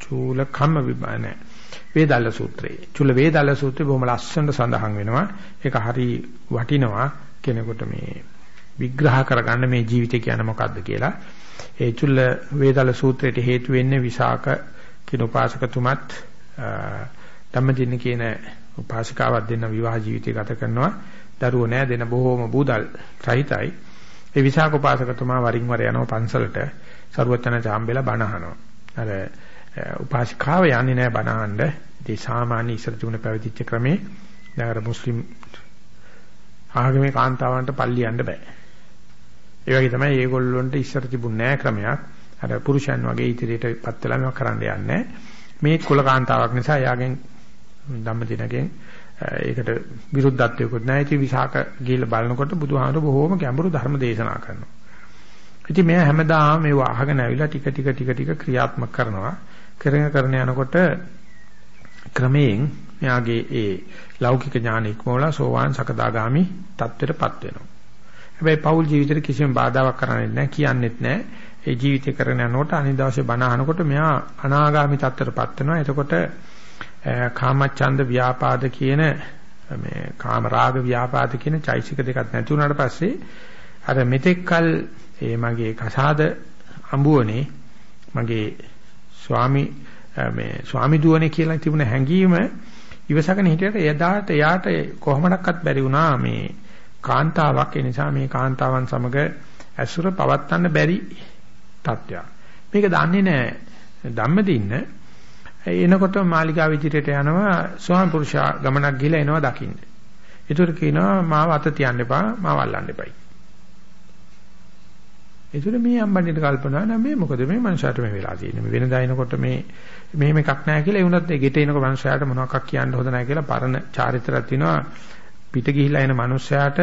චූල කම්ම විමාන වේදාල සූත්‍රයේ. චුල වේදාල සූත්‍රය බොහොම ලස්සනට සඳහන් වෙනවා. ඒක හරි වටිනවා කෙනෙකුට මේ විග්‍රහ කරගන්න මේ ජීවිතය කියන්නේ මොකද්ද කියලා. ඒ චුල්ල වේදාල සූත්‍රයට හේතු වෙන්නේ විසාක කියන උපාසකතුමත් ධම්මදින්න කියන උපාසිකාවක් දෙන්න විවාහ ජීවිතය ගත කරනවා. දරුවෝ නෑ දෙන බොහෝම බූදල් සහිතයි ඒ විසාක උපාසකතුමා වරින් වර යනවා පන්සලට. සරුවචන ජාම්බෙලා බණ අහනවා. අර උපාසිකාව යන්නේ නෑ බණ අහන්න ඉතින් සාමාන්‍ය ඉස්සර තිබුණ පැවිදිච්ච ක්‍රමේ දැන් අර මුස්ලිම් ආගමේ කාන්තාවන්ට පල්ලි යන්න බෑ. ඒ වගේ තමයි ඒගොල්ලොන්ට ඉස්සර තිබුණ නෑ ක්‍රමයක්. අර පුරුෂයන් වගේ ඉදිරියටපත් වෙලා මේවා කරන්න යන්නේ මේ කුලකාන්තාවක් නිසා යාගෙන් ධම්මදිනගෙන් ඒකට විරුද්ධත්වයක්වත් නැහැ. ඉතින් විසාක ගිහිල්ලා බලනකොට බුදුහාමුදුර බොහෝම ගැඹුරු ධර්ම දේශනා කරනවා. ඉතින් මෙයා හැමදාම මේව අහගෙන ඇවිල්ලා ටික ටික ටික ටික ක්‍රියාත්මක කරනවා. කරගෙන කරන යනකොට ක්‍රමයෙන් මෙයාගේ ඒ ලෞකික ඥාන ඉක්මවලා සෝවාන් සකදාගාමි තත්ත්වයටපත් වෙනවා. හැබැයි පෞල් ජීවිතේට කිසිම බාධාවක් කරන්නේ නැහැ, කියන්නෙත් නැහැ. ඒ ජීවිතය කරගෙන යනකොට අනිදාසේ බණ අහනකොට මෙයා අනාගාමි තත්ත්වයටපත් වෙනවා. එතකොට කාමච්ඡන්ද ව්‍යාපාද කියන මේ කාම රාග ව්‍යාපාද කියන චෛසික දෙකක් නැති වුණාට පස්සේ අර මෙතෙක්කල් ඒ මගේ කසාද අඹුවනේ මගේ ස්වාමි මේ ස්වාමි දුවනේ කියලා තිබුණ හැඟීම ඉවසගෙන හිටියට එදාට එයාට කොහොමඩක්වත් බැරි වුණා මේ කාන්තාවක් ඒ නිසා මේ කාන්තාවන් සමග ඇසුර පවත්වන්න බැරි තත්ත්වයක්. මේක දන්නේ නැහැ ධම්මදින්න එනකොට මාලිගාව ඉදිරියට යනවා ස්වාම පුරුෂයා ගමනක් ගිහලා එනවා දකින්න. ඒතර කියනවා මාව අත තියන්න එපා මාව අල්ලන්න එපයි. ඒතර මේ අම්බණ්ඩිට කල්පනා නම් මේ මොකද මේ මනුෂයාට මේ වෙලා තියෙන්නේ. මේ වෙනදා එනකොට මේ මෙහෙම එකක් නැහැ කියලා ඒ වුණත් ඒ ගෙට එනකොට මනුෂයාට මොනවක් කියන්න හොඳ නැහැ කියලා පරණ චාරිත්‍රාක් තියෙනවා. පිට ගිහිලා එන මනුෂයාට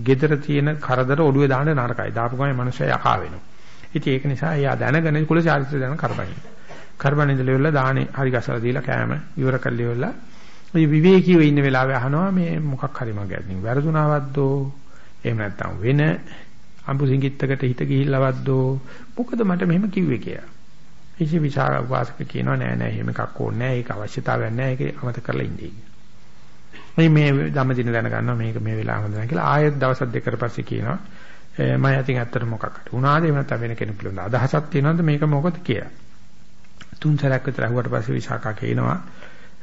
gedara තියෙන කරදර ඔළුවේ දාන්න නරකයි. දාපු ගමන් මනුෂයා යකා වෙනවා. ඉතින් ඒක නිසා එයා දැනගෙන කුල චාරිත්‍රය දැන කරපයින්. කරබන් ඉඳලා ඉවරලා දාහනේ හරි ගසලා දීලා කෑම ඉවර කරලා ඉවරලා මේ විවේකීව ඉන්න වෙලාවේ අහනවා මේ මොකක් හරි මගේ අතින් වැරදුනාවද්දෝ? එහෙම නැත්නම් වෙන අඹු සිඟිත්තකට හිත ගිහිල්ලවද්දෝ? මොකද මට මෙහෙම කිව්වේ කියලා. ඉසි විචාර වාසක කියනවා නෑ නෑ එහෙම එකක් ඕනේ නෑ. ඒක අවශ්‍යතාවයක් නෑ. ඒක අමතක කරලා ඉන්නේ. මේ මේ ධම්මදින දැනගන්නවා. මේක මේ වෙලාව හොඳ නැහැ කියලා. ආයෙත් දවස් දෙකකට පස්සේ කියනවා. මම අතින් ඇත්තට මොකක් හරි උනාද එහෙම නැත්නම් වෙන කෙනෙක් පිළිබඳ අදහසක් තියෙනවද? මේක මොකද කියලා. තුන් සැරයක් විතර අහුවට පස්සේ විසාකා කියනවා.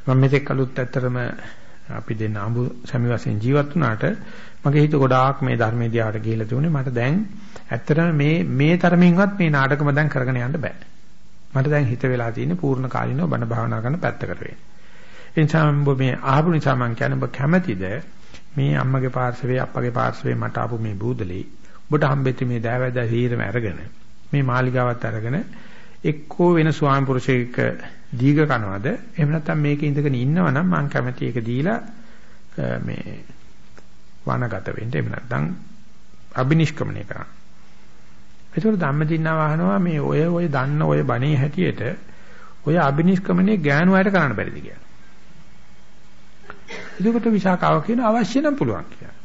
මම මෙතෙක් කලුත් ඇත්තටම අපි දෙන්න අඹු සැමි වශයෙන් ජීවත් වුණාට මගේ හිත ගොඩාක් මේ ධර්මයේ දිහාට ගිහිලා තිබුණේ. මට දැන් ඇත්තටම මේ මේ තරමින්වත් මේ නාටකම දැන් කරගෙන යන්න බෑ. මට දැන් හිත වෙලා තියෙන්නේ පූර්ණ කාලිනව බණ භාවනා කරන පැත්තකට වෙන්නේ. ඒ නිසා ඔබ මේ ආපු නිසා මම කියන්නේ ඔබ කැමැතිද? මේ අම්මගේ පාර්ශවයේ අප්පගේ පාර්ශවයේ මට ආපු මේ බූදලේ ඔබට හම්බෙච්ච මේ දෑවැද්දා හීරම අරගෙන මේ මාලිගාවත් අරගෙන එක්කෝ වෙන ස්වාමි පුරුෂයෙක් දීග කනවද එහෙම නැත්නම් මේක ඉඳගෙන ඉන්නවනම් මම කැමති ඒක දීලා මේ වනගත වෙන්න එහෙම නැත්නම් අබිනිෂ්ක්‍මණය කරන්න. ඒතකොට ධම්මදින්නා වහනවා මේ ඔය ඔය දන්න ඔය බණේ හැටියට ඔය අබිනිෂ්ක්‍මණය ගෑනු අයට කරන්න බැරිද කියලා. එතකොට විසාකාව කියන අවශ්‍ය නම් පුළුවන් කියලා.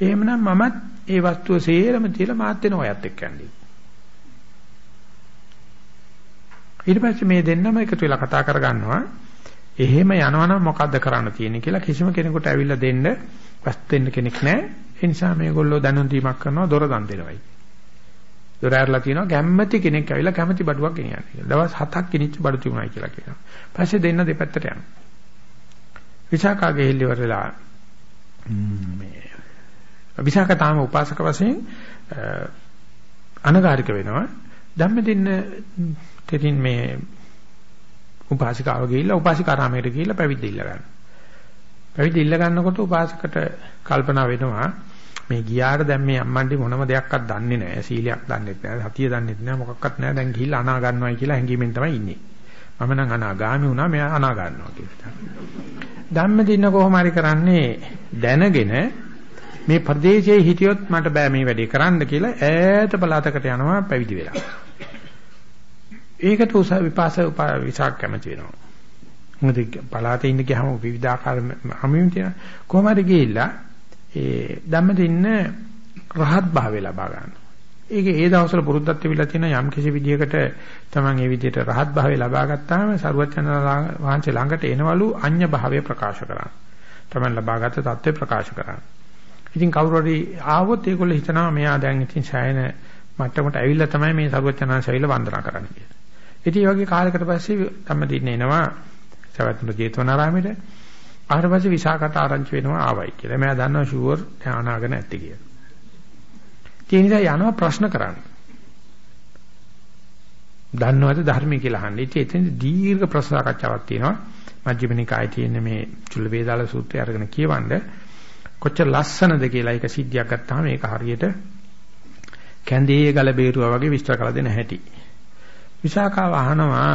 එහෙමනම් මමත් ඒ වස්තුව සේරම තියලා මාත් වෙන ඔයත් එක්ක යන්නේ. ඊට පස්සේ මේ දෙන්නම එකතු වෙලා කතා කරගන්නවා. එහෙම යනවනම් මොකද්ද කරන්න තියෙන්නේ කියලා කිසිම කෙනෙකුට ඇවිල්ලා දෙන්න වස්තු දෙන්න කෙනෙක් නැහැ. ඒ නිසා මේගොල්ලෝ දැනුම් දීමක් කරනවා දොර දන් දෙනවයි. දොර ඇරලා තියෙනවා කැමැති කෙනෙක් ඇවිල්ලා කැමැති බඩුවක් ගෙනියන්නේ. දවස් 7ක් කිනිච්ච බඩු තිබුණායි කියලා කියනවා. පස්සේ දෙන්න දෙපැත්තට යනවා. විසාකාගේ හෙල්ලිවරලා මේ විසාක තාම උපාසක වශයෙන් අනගාരിക වෙනවා. ධම්මදින්න තෙතින් මේ උපාසිකාව ගිහිල්ලා උපාසිකාරාමයට ගිහිල්ලා පැවිදි ඉල්ල ගන්නවා. පැවිදි ඉල්ල ගන්නකොට උපාසකට කල්පනා වෙනවා මේ ගියාට දැන් මේ අම්මන්ඩි මොනම දෙයක්වත් දන්නේ නැහැ. සීලයක් දන්නේ නැහැ. සතිය දන්නේ නැහැ. මොකක්වත් නැහැ. දැන් ගිහිල්ලා අනා ගන්නවයි කියලා හැඟීමෙන් තමයි ඉන්නේ. මම නම් අනාගාමී වුණා මෙයා අනා ගන්නවා කියලා. ධම්මදින්න කොහොම හරි කරන්නේ දැනගෙන මේ ප්‍රදේශයේ හිටියොත් මට බෑ මේ වැඩේ කරන්න කියලා ඈත පළාතකට යනවා පැවිදි වෙලා. ඒකට උස විපාස විසාක කැමති වෙනවා. මොකද පළාතේ ඉන්න ගියාම විවිධාකාර හමුවීම් තියෙන කොහොම හරි ගිහිල්ලා ඒ ධම්මදින්න රහත් භාවය ලබා ගන්නවා. ඒක ඒ දවස්වල පුරුද්දක් තිබිලා තියෙන යම් කිසි විදියකට තමන් ඒ විදියට රහත් භාවය ලබා ගත්තාම සරුවචන වහන්සේ ළඟට එනවලු අඤ්‍ය භාවය ප්‍රකාශ කරන්න. තමන් ලබාගත් தත්ත්වය ප්‍රකාශ කරන්න. ඉතින් කවුරු හරි ආවොත් ඒගොල්ලෝ හිතනවා මෙයා දැන් ඉතින් ඡායන මට්ටමට ඇවිල්ලා තමයි මේ සරුවචනංශ ඇවිල්ලා වන්දනා කරන්න කියලා. ඉතින් මේ වගේ කාලයකට පස්සේ ධම්මදින්න එනවා සවැත්නුර ජේතවනාරාමයට. ආවට පස්සේ විසාකට ආරංචි වෙනවා ආවයි කියලා. මම දන්නවා ෂුවර් ඥානාගෙන ඇත්තේ කියලා. ඒ නිසා යනවා ප්‍රශ්න කරන්න. දන්නවද ධර්මය කියලා අහන්නේ. ඉතින් එතන දීර්ඝ ප්‍රශ්න සාකච්ඡාවක් තියෙනවා. මජ්ක්‍ධිම නිකායේ තියෙන මේ චුල්ල වේදාල සූත්‍රය අරගෙන කියවන්න කොච්චර ලස්සනද කියලා ඒක සිද්ධියක් ගත්තාම ඒක හරියට කැඳේ ගල බේරුවා වගේ විස්තර කළ දෙන හැටි. විසාකාව අහනවා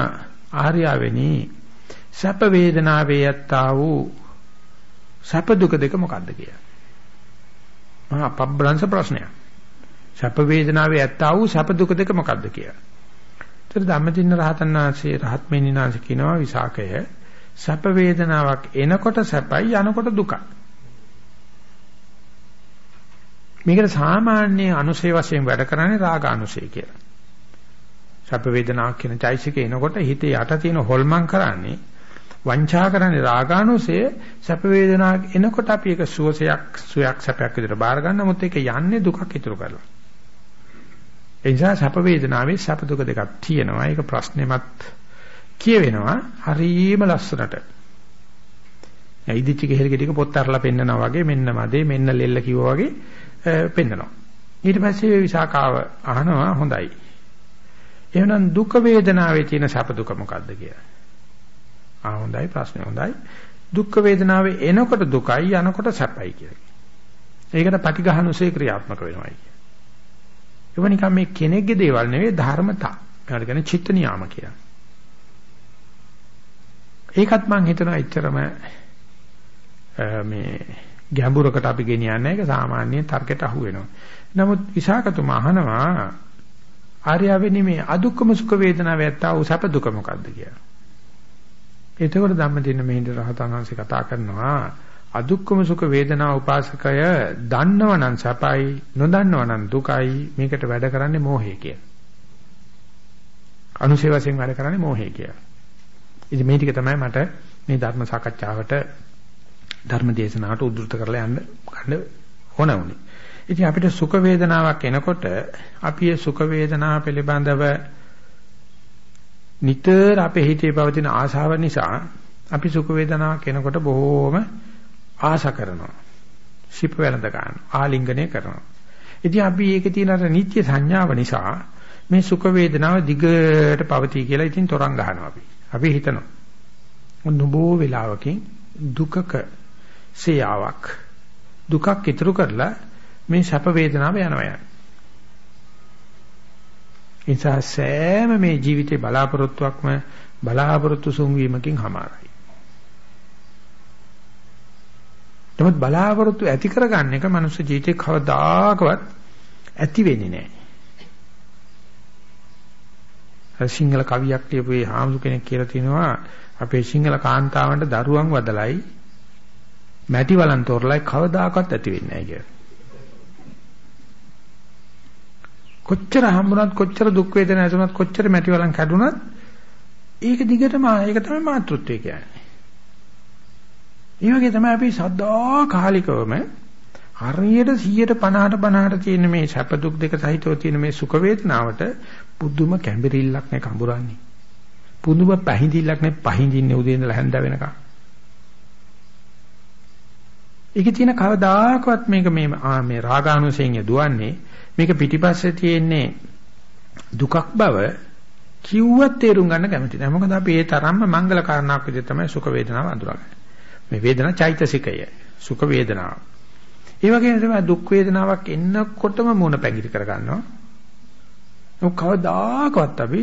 ආර්යාවෙනි සැප වේදනාවේ යත්තා වූ සැප දුක දෙක මොකද්ද කියලා. මහා පබ්බලංශ ප්‍රශ්නයක්. සැප වේදනාවේ ඇත්තා වූ සැප දුක දෙක මොකද්ද කියලා. ඒතර ධම්මදින්න රහතන් වහන්සේ රහත් මෙනිනාංශ කියනවා විසාකය සැප වේදනාවක් එනකොට සැපයි යනකොට දුකයි. මේකට සාමාන්‍ය අනුසය වශයෙන් වැඩ කරන්නේ රාග අනුසය කියලා. සැප වේදනාවක් කියන චෛසිකේ එනකොට හිතේ යට තියෙන හොල්මන් කරන්නේ වංචා කරන්නේ රාගානුසය සැප වේදනාවක් එනකොට අපි ඒක සුවසයක් සුවයක් සැපයක් විදිහට බාර ගන්න මොකද ඒක යන්නේ දුකක් ඉතුරු කරලා. ඒ නිසා සැප වේදනාවේ සැප දුක දෙකක් තියෙනවා. ඒක ප්‍රශ්නෙමත් කියවෙනවා හරීම ලස්සනට. ඉදිච්ච ගෙහෙල් ගෙඩික පොත් අරලා පෙන්නනවා වගේ මෙන්න මදේ මෙන්න ලෙල්ල කිව්වා වගේ පෙන්නනවා. ඊට පස්සේ විසාකාව අහනවා හොඳයි. එහෙනම් දුක වේදනාවේ තියෙන සැප දුක මොකද්ද කියලා. ආ හොඳයි ප්‍රශ්නේ හොඳයි. දුක් වේදනාවේ එනකොට දුකයි යනකොට සැපයි කියලා. ඒකට පටිඝානුසේ ක්‍රියාත්මක වෙනවායි. ඒක නිකන් මේ කෙනෙක්ගේ දේවල් නෙවෙයි ධර්මතා. ඒකට කියන්නේ චිත්ත නියාම කියලා. ඒකත් මම හිතනවා එච්චරම මේ ගැඹුරකට අපි ගෙනියන්නේ ඒක සාමාන්‍ය තර්කයට අහු වෙනවා. නමුත් විසාකතුමා අහනවා ආර්යවෙනි මේ අදුක්කම සුඛ වේදනාව ඇත්තා වූ සැප දුක මොකද්ද කියලා. එතකොට ධම්මදින මෙහිඳ රහතන් වහන්සේ කතා කරනවා අදුක්කම සුඛ වේදනා උපාසකය දන්නවනම් සපයි නොදන්නවනම් දුකයි මේකට වැඩ කරන්නේ මෝහය කියලා. අනුසේ වශයෙන් වැඩ කරන්නේ මෝහය කියලා. ඉතින් මේ ටික තමයි මට මේ ධර්ම සාකච්ඡාවට ධර්ම දේශනාවට උද්දෘත කරලා යන්න ගන්න ඕන වුණේ. ඉතින් අපිට සුඛ වේදනාවක් එනකොට අපි ඒ සුඛ වේදනාව පිළිබඳව නිතර අපේ හිතේ පවතින ආශාව නිසා අපි සුඛ වේදනාවක් එනකොට බොහෝම ආශා කරනවා. ශිප වෙනද ගන්න. ආලිංගනය කරනවා. ඉතින් අපි ඒකේ තියෙන අර නිත්‍ය සංඥාව නිසා මේ සුඛ වේදනාව දිගට පවතී කියලා ඉතින් තරංග ගන්නවා අපි. අපි හිතනවා. නොබෝ වෙලාවකින් දුකක සේයාවක් දුකක් ඉතුරු කරලා මේ සැප වේදනාව යනවා යන. නිසා සෑම මේ ජීවිතේ බලාපොරොත්තුවක්ම බලාපොරොත්තු සුන්වීමකින් හමාරයි. නමුත් බලාපොරොත්තු ඇති කරගන්න එක මනුස්ස ජීවිතේ කවදාකවත් ඇති වෙන්නේ නැහැ. සිංහල කවියක් ලියපු ඒ හාමුදුර කෙනෙක් කියලා තිනවා අපේ සිංහල කාන්තාවන්ට දරුවන් වදලයි මැටි වලන් තෝරලයි කවදාකවත් ඇති වෙන්නේ නැහැ කියලා. කොච්චර හම්බුණත් කොච්චර දුක් වේදනා ඇතුණත් කොච්චර මැටි වලන් කැඩුනත් ඒක දිගටම ඒක තමයි මාතෘත්වය කියන්නේ. ඒ වගේ තමයි අපි සදා කාලිකවම හරියට 150ට 50ට තියෙන මේ සැප දුක් දෙක සහිතව තියෙන මේ සුඛ වේදනාවට පුදුම කැඹිරිල්ලක් නේ කඹරන්නේ. පුදුම පහඳිල්ලක් නේ පහඳින්නේ උදේ ඉඳලා හැන්ද වෙනකම්. ඒකේ තියෙන කවදාකවත් මේක මේ මේ රාගානුසයෙන් යදුවන්නේ මේක පිටිපස්සේ තියෙන්නේ දුකක් බව කිව්වත් තේරුම් ගන්න කැමති නැහැ. මොකද අපි ඒ තරම්ම මංගල කාරණාවක් විදිහට තමයි සුඛ වේදනාව අඳුරගන්නේ. මේ වේදනා චෛතසිකය සුඛ වේදනාව. ඒ වගේම තමයි දුක් වේදනාවක් එන්නකොටම මොන පැගිරි කර ගන්නවා. ඔක් කවදාකවත් අපි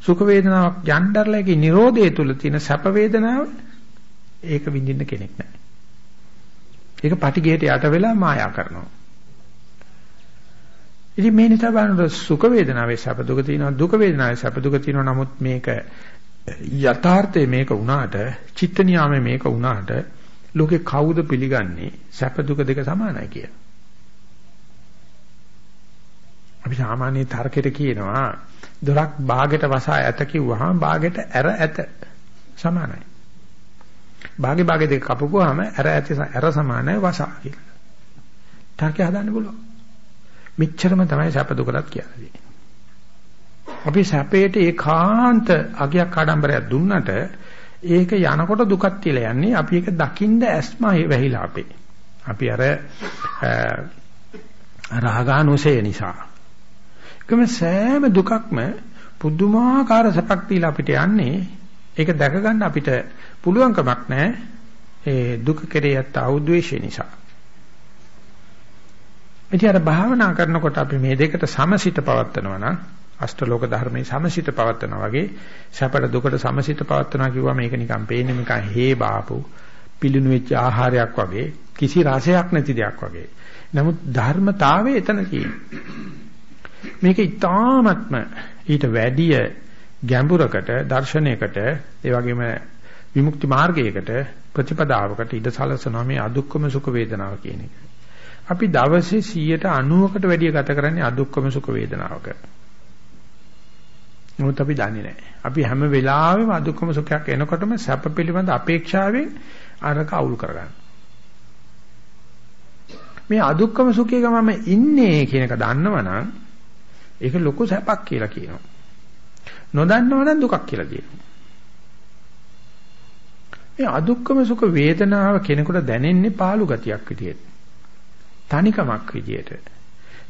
සුඛ වේදනාවක් යnderලගේ Nirodhe තුල තියෙන සැප වේදනාව ඒක විඳින්න කෙනෙක් නැහැ. ඒක පටිගයට යට වෙලා මායා කරනවා. ඉතින් මේ නිසා බලනකොට සුඛ වේදනාවේ සැප දුක තියෙනවා දුක වේදනාවේ සැප දුක තියෙනවා නමුත් මේක යථාර්ථයේ මේක වුණාට චිත්ත නියාමයේ මේක වුණාට ලෝකේ කවුද පිළිගන්නේ සැප දුක දෙක සමානයි කියලා. අපි සාමාන්‍ය තර්කයට කියනවා දොරක් ਬਾගෙට වසා ඇත කිව්වහම ਬਾගෙට ඇර ඇත සමානයි. ਬਾගේ ਬਾගේ දෙක කපපුවාම ඇර ඇති ඇර සමානයි වසා කියලා. තර්කය හදන්න පුළුවන්. මෙච්චරම තමයි සැප දුකලත් කියන්නේ. අපි සැපේට ඒකාන්ත අගයක් ආඩම්බරයක් දුන්නට ඒක යනකොට දුකක් කියලා යන්නේ අපි ඒක දකින්න ඇස්ම වැහිලා අපේ. අපි අර රාගානුසය නිසා. ඒකම සෑම දුකක්ම පුදුමාකාර සැපක් දීලා අපිට යන්නේ ඒක දැක ගන්න අපිට පුළුවන්කමක් නැහැ. ඒ දුක කෙරේ යත් අවුද්වේෂය නිසා. ඉතින් අර භාවනා කරනකොට අපි මේ දෙකට සමසිත පවත්නවා නම් අෂ්ටලෝක ධර්මයේ සමසිත පවත්නවා වගේ සැපට දුකට සමසිත පවත්නවා කිව්වම මේක නිකන් පේන්නේ නිකන් හේ බාපු පිළිණු වෙච්ච ආහාරයක් වගේ කිසි රසයක් නැති දෙයක් වගේ. නමුත් ධර්මතාවය එතන මේක ඊ타ත්ම ඊට වැඩිය ගැඹුරකට දර්ශනයකට ඒ වගේම විමුක්ති මාර්ගයකට ප්‍රතිපදාවකට ඉඩ සලසනවා මේ අදුක්කම සුඛ වේදනාව කියන එක. අපි දවසේ 190කට වැඩිය ගත කරන්නේ අදුක්කම සුඛ වේදනාවක. නමුත් අපි දන්නේ නැහැ. අපි හැම වෙලාවෙම අදුක්කම සුඛයක් එනකොටම සැප පිළිබඳ අපේක්ෂාවෙන් අරක අවුල් කරගන්න. මේ අදුක්කම සුඛයක මම ඉන්නේ කියන එක දන්නවනම් ඒක ලොකු සැපක් කියලා කියනවා. නොදන්නවනම් දුකක් කියලා කියනවා. මේ අදුක්කම සුඛ වේදනාව කෙනෙකුට දැනෙන්නේ පාළු ගතියක් විදියට. තනිකමක් විදියට.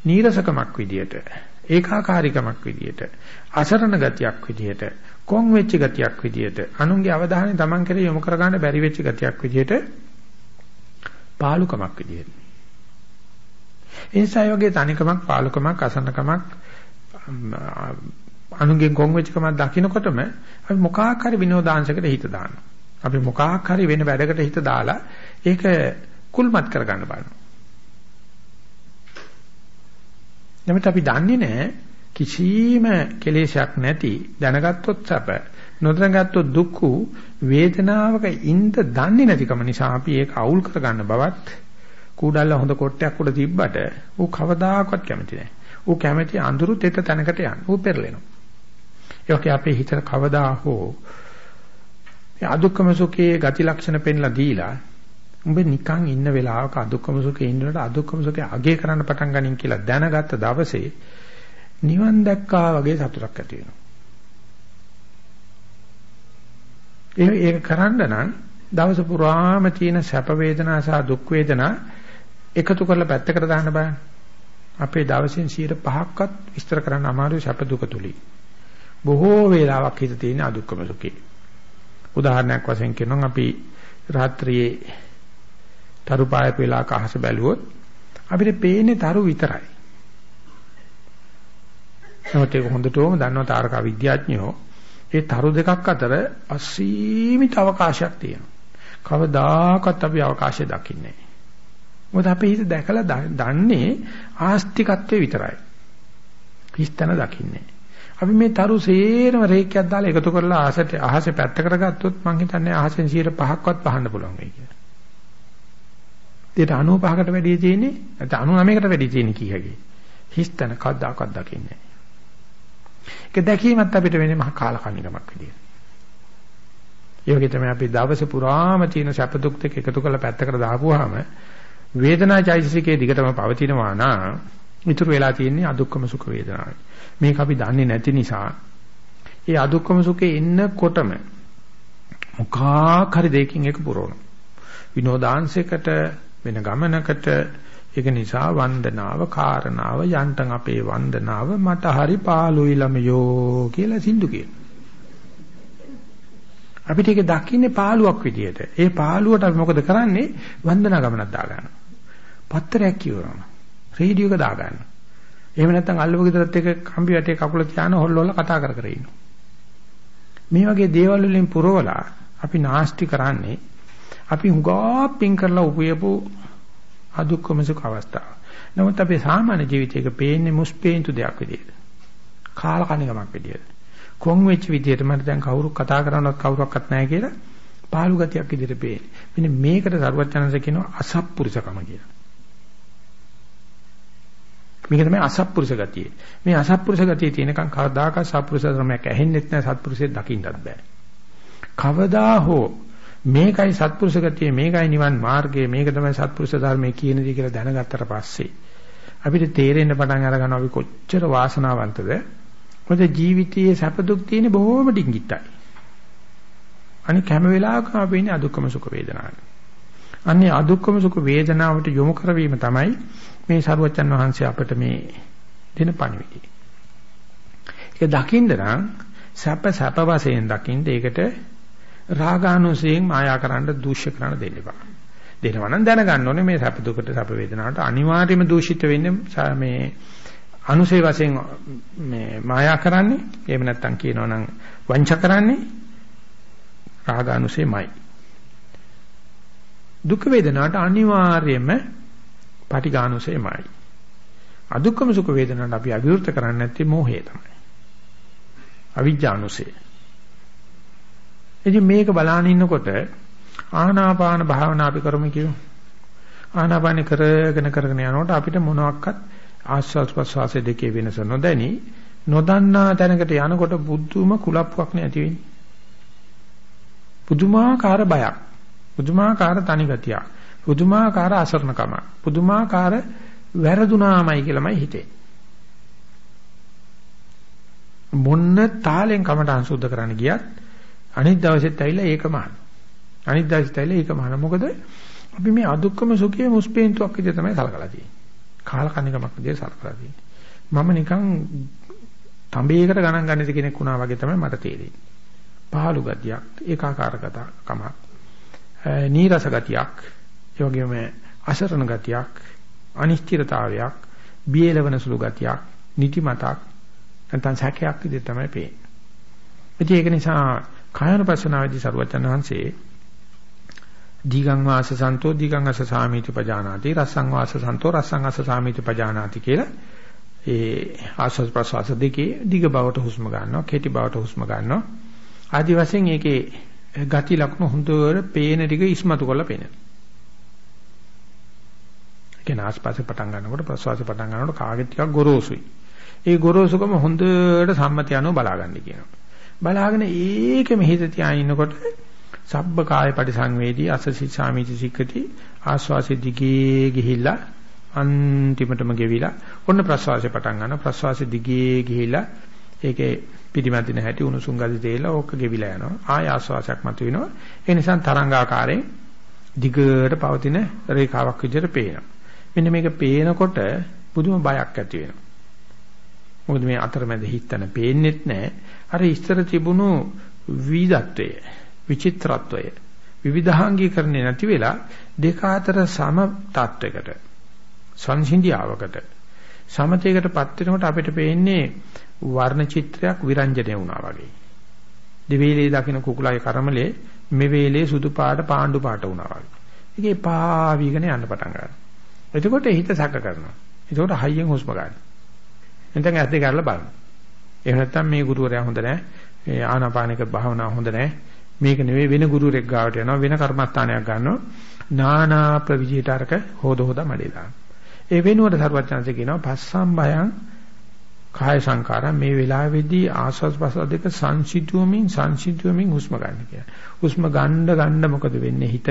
නීරසකමක් විදියට. ඒකාකාරීකමක් විදියට අසරණ ගතියක් විදියට කොන් වෙච්ච ගතියක් විදියට අනුන්ගේ අවධානය Taman කෙරේ යොමු කරගන්න බැරි වෙච්ච ගතියක් විදියට පාලුකමක් විදියට එනිසා යෝගේ තනිකමක් පාලුකමක් අසරණකමක් අනුන්ගේ කොන් වෙච්ච කමක් දකින්නකොටම අපි මොකක් හරි විනෝදාංශයකට හිත දානවා අපි මොකක් හරි වෙන වැඩකට හිත දාලා ඒක කුල්මත් කරගන්න බලනවා නමුත් අපි දන්නේ නැහැ කිසිම කෙලෙසයක් නැති දැනගත්තොත් සැප නොදැනගත්තොත් දුක්ඛ වේදනාවක ඉඳ දන්නේ නැතිකම නිසා අපි ඒක අවුල් කරගන්න බවත් කූඩල්ල හොඳ කොටයක් උඩ තිබ්බට ඌ කවදාකවත් කැමති නැහැ. ඌ කැමති අඳුරු තෙත තැනකට යන්න. ඌ පෙරලෙනවා. ඒක අපේ හිතට කවදා හෝ අදුක්කම සුඛයේ ගති ලක්ෂණ පෙන්ලා දීලා උඹ නිකන් ඉන්න වෙලාවක අදුක්කම සුඛේ ඉන්නකොට අදුක්කම සුඛේ අගේ කරන්න පටන් ගනින් කියලා දැනගත්ත දවසේ නිවන් දැක්කා වගේ සතුටක් ඇති වෙනවා. ඒක කරන්න නම් දවස පුරාම තියෙන සැප වේදනා සහ දුක් වේදනා එකතු කරලා පැත්තකට දාන්න බෑ. අපේ දවසින් 5%ක්වත් විස්තර කරන්න අමාරුයි සැප දුක තුලින්. බොහෝ වේලාවක් හිත තියෙන අදුක්කම සුඛේ. උදාහරණයක් වශයෙන් කියනවා අපි රාත්‍රියේ තරු පායක වෙලාවක අහස බැලුවොත් අපිට පේන්නේ තරු විතරයි. නමුත් ඒක හොඳටම දන්නවා තාරකා විද්‍යාඥයෝ ඒ තරු දෙකක් අතර අසීමිත අවකාශයක් තියෙනවා. කවදාකවත් අපි අවකාශය දකින්නේ නැහැ. මොකද අපි හිත දැකලා දන්නේ ආස්තිකත්වයේ විතරයි. හිස්තන දකින්නේ. අපි මේ තරු සේරම රේඛයක් දාලා එකතු කරලා අහසට අහසේ පැත්තකට ගත්තොත් මං හිතන්නේ අහසෙන් 5%ක්වත් පහන්න පුළුවන් වෙයි කියලා. ඒකට 95කට වැඩි තියෙන්නේ නැත්නම් 99කට වැඩි තියෙන්නේ කීයකේ. හිස්තන කද්දාකවත් දකින්නේ නැහැ. ඒක දැකීමත් අපිට වෙන්නේ මහා කාලකන්නිකමක් විදියට. ඒ වගේ තමයි අපි දවස පුරාම තියෙන සැප දුක් දෙක එකතු කරලා පැත්තකට දාපුවාම වේදනා චෛතසිකයේ දිගටම පවතිනවා නම් ඉතුරු වෙලා තියෙන්නේ අදුක්කම සුඛ වේදනාවයි. මේක අපි දන්නේ නැති නිසා ඒ අදුක්කම සුඛේ එන්නකොටම මොකක් හරි දෙයකින් එක පුරවන. විනෝදාංශයකට වෙන ගමනකට ඒක නිසා වන්දනාව කාරණාව යන්තම් අපේ වන්දනාව මට හරි පාළුයි ළමයෝ කියලා සින්දු කියන. අපිට ඒක දකින්නේ පාළුවක් විදියට. ඒ පාළුවට අපි මොකද කරන්නේ? වන්දනා ගමනක් දාගන්නවා. පත්තරයක් කියවනවා. රේඩියෝ එක දාගන්නවා. එහෙම නැත්නම් අල්ලපු ගෙදරත් එක කම්බි වැටේ කකුල තියාන හොල්ලොල්ල කතා කර කර ඉන්නවා. මේ වගේ දේවල් වලින් පුරවලා අපි නාස්ති කරන්නේ අපි හුඟා පින් කරලා උපයපු අදුක්කම සුඛ අවස්ථාව. නමුත් අපේ සාමාන්‍ය ජීවිතයක පේන්නේ මුස්පේන්තු දෙයක් විදියට. කාල කණිකමක් විදියට. කොන් වෙච්ච විදියට මට දැන් කවුරු කතා කරනවත් කවුරක්වත් නැහැ කියලා පාළු ගතියක් විදියට පේන්නේ. මෙන්න මේකට සරුවචනanse කියනවා අසත්පුරුෂකම කියලා. මේක තමයි අසත්පුරුෂ ගතිය. මේ අසත්පුරුෂ ගතිය තියෙනකන් කවදාකවත් සත්පුරුෂ ධර්මයක් ඇහෙන්නෙත් නැහැ සත්පුරුෂයෙක් දකින්නත් බෑ. කවදා හෝ මේකයි සත්පුරුෂ ගතිය මේකයි නිවන් මාර්ගය මේක තමයි සත්පුරුෂ ධර්මයේ කියන දේ කියලා දැනගත්තට පස්සේ අපිට තේරෙන්න පටන් අර ගන්නවා අපි කොච්චර වාසනාවන්තද මොකද ජීවිතයේ සැප දුක් තියෙන බොහොම ඩිංගිත්තයි අනික හැම වෙලාවකම අපි ඉන්නේ අදුක්කම සුඛ වේදනාවක අන්නේ අදුක්කම සුඛ වේදනාවට යොමු කරවීම තමයි මේ සරුවචන් වහන්සේ අපට මේ දෙන පණිවිඩය ඒක දකින්න නම් සැප සැප වශයෙන් දකින්න ඒකට රාගානුසයෙන් මායා කරන්න දූෂ්‍ය කරන්න දෙන්න එපා. දෙනවා නම් දැනගන්න ඕනේ මේ සැප දුකට සැප වේදනාවට අනිවාර්යයෙන්ම දූෂිත වෙන්නේ මේ අනුසේ වශයෙන් මේ මායා කරන්නේ එහෙම නැත්නම් කියනවා නම් වංච කරන්නේ රාගානුසයමයි. දුක් වේදනාවට අනිවාර්යයෙන්ම පටිඝානුසයමයි. අදුක්කම සුඛ වේදනාවට අපි අභිවෘත කරන්නේ නැත්තේ මෝහය තමයි. අවිජ්ජානුසය. ඉතින් මේක බලාන ඉන්නකොට ආනාපාන භාවනා අපි කරමු කියමු. ආනාපාන කරගෙන කරගෙන යනකොට අපිට මොනවත් ආස්වාස් ප්‍රස්වාස දෙකේ වෙනස නොදැනි නොදන්නා තැනකට යනකොට බුද්ධුම කුලප්පුවක් නැති වෙන්නේ. පුදුමාකාර බයක්. පුදුමාකාර තනි ගතියක්. පුදුමාකාර අසරණකම. පුදුමාකාර වැරදුනාමයි කියලාමයි හිතේ. මොන්න තාලෙන් කමටහන් සුද්ධ කරන්න ගියත් අනිත් දවසෙත් ඇවිල්ලා ඒකම අහන. අනිත් දවසෙත් ඇවිල්ලා ඒකම අහන. මොකද අපි මේ අදුක්කම සුඛයේ මුස්පේන්තුවක් විදිහට තමයි සලකලා තියෙන්නේ. කාලකන්නිකමක් විදිහට සලකලා තියෙන්නේ. මම නිකන් තඹේකට ගණන් ගන්නද කෙනෙක් වුණා වගේ තමයි මට තේරෙන්නේ. පහළු ගතියක්, ඒකාකාරකමක්, නීරස ගතියක්, ඒ වගේම අසරණ ගතියක්, අනිශ්චිතතාවයක්, බියලවන සුළු ගතියක්, නිතිමතක් නැත්නම් සැකයක් විදිහට තමයි පේන්නේ. ඒක නිසා කායනුපස්සනාවේදී සරුවචන වහන්සේ දීගං වාස සන්තෝ දීගං අස සාමීති පජානාති රසං වාස සන්තෝ රසං අස සාමීති පජානාති කියලා ඒ ආස්වාද ප්‍රසවාස දෙකේ දිග බවට හුස්ම ගන්නවා කෙටි බවට හුස්ම ගන්නවා ආදි වශයෙන් ඒකේ ගති ලක්ෂණ හොඳට පේන ටික ඉස්මතු කරලා පේනවා කියන ආස්පාසේ පටන් ගන්නකොට ප්‍රසවාසය පටන් ගන්නකොට කාගෙත් ටිකක් ගොරෝසුයි. ඒ ගොරෝසුකම හොඳට සම්මත යනවා බලාගන්න කියනවා. බලාගෙන ඒකෙම හිත තියාගෙන ඉන්නකොට සබ්බ කාය පරිසංවේදී අසසි සාමිති සික්කති ආස්වාසෙ දිගේ ගිහිල්ලා අන්තිමටම ගෙවිලා ඔන්න ප්‍රස්වාසය පටන් ගන්න ප්‍රස්වාසෙ දිගේ ගිහිල්ලා ඒකේ පිටිමැදින හැටි උණුසුම් ගති තේලා ඕක ගෙවිලා යනවා. ආය ආස්වාසයක් මතුවෙනවා. ඒ නිසා තරංගාකාරයෙන් දිගට පවතින රේඛාවක් විදිහට පේනවා. මෙන්න මේක පේනකොට පුදුම බයක් ඇති වෙනවා. මොකද මේ අතරමැද හිතන පේන්නෙත් නැහැ. අර ඉස්තර තිබුණු විවිධත්වය, විචිත්‍රත්වය, විවිධාංගීකරණය නැති වෙලා දෙක අතර සම තත්වයකට සංසිඳියාවකට සමතේකටපත් වෙනකොට අපිට පේන්නේ වර්ණ චිත්‍රයක් විරංජනේ වුණා වගේ. දෙවේලේ දකින්න කුකුලයි කර්මලේ මේ වේලේ සුදු පාට පාණ්ඩු පාට වුණා වගේ. ඒකේ පාවිගෙන යන්න පටන් ගන්නවා. එතකොට හිත සැක කරනවා. එතකොට හයියෙන් හුස්ම ගන්නවා. නැත්නම් ඇස් දෙක අරලා බලන්න. එහෙම නැත්නම් මේ ගුරුවරයා හොඳ නැහැ. මේ ආනාපානික භාවනාව හොඳ නැහැ. මේක නෙවෙයි වෙන ගුරුවරෙක් ගාවට යනවා වෙන කර්මස්ථානයක් ගන්නවා. නානා ප්‍රවිජිත අරක හොද හොද මඩේ දාන. ඒ වෙනුවට සර්වඥාන්සේ කියනවා පස්සම් භයං කාය සංකාරා මේ වෙලාවේදී ආස්වාද ප්‍රසාර දෙක සංසිතුවමින් සංසිතුවමින් හුස්ම ගන්න කියලා. හුස්ම ගන්න ගන්න මොකද වෙන්නේ හිත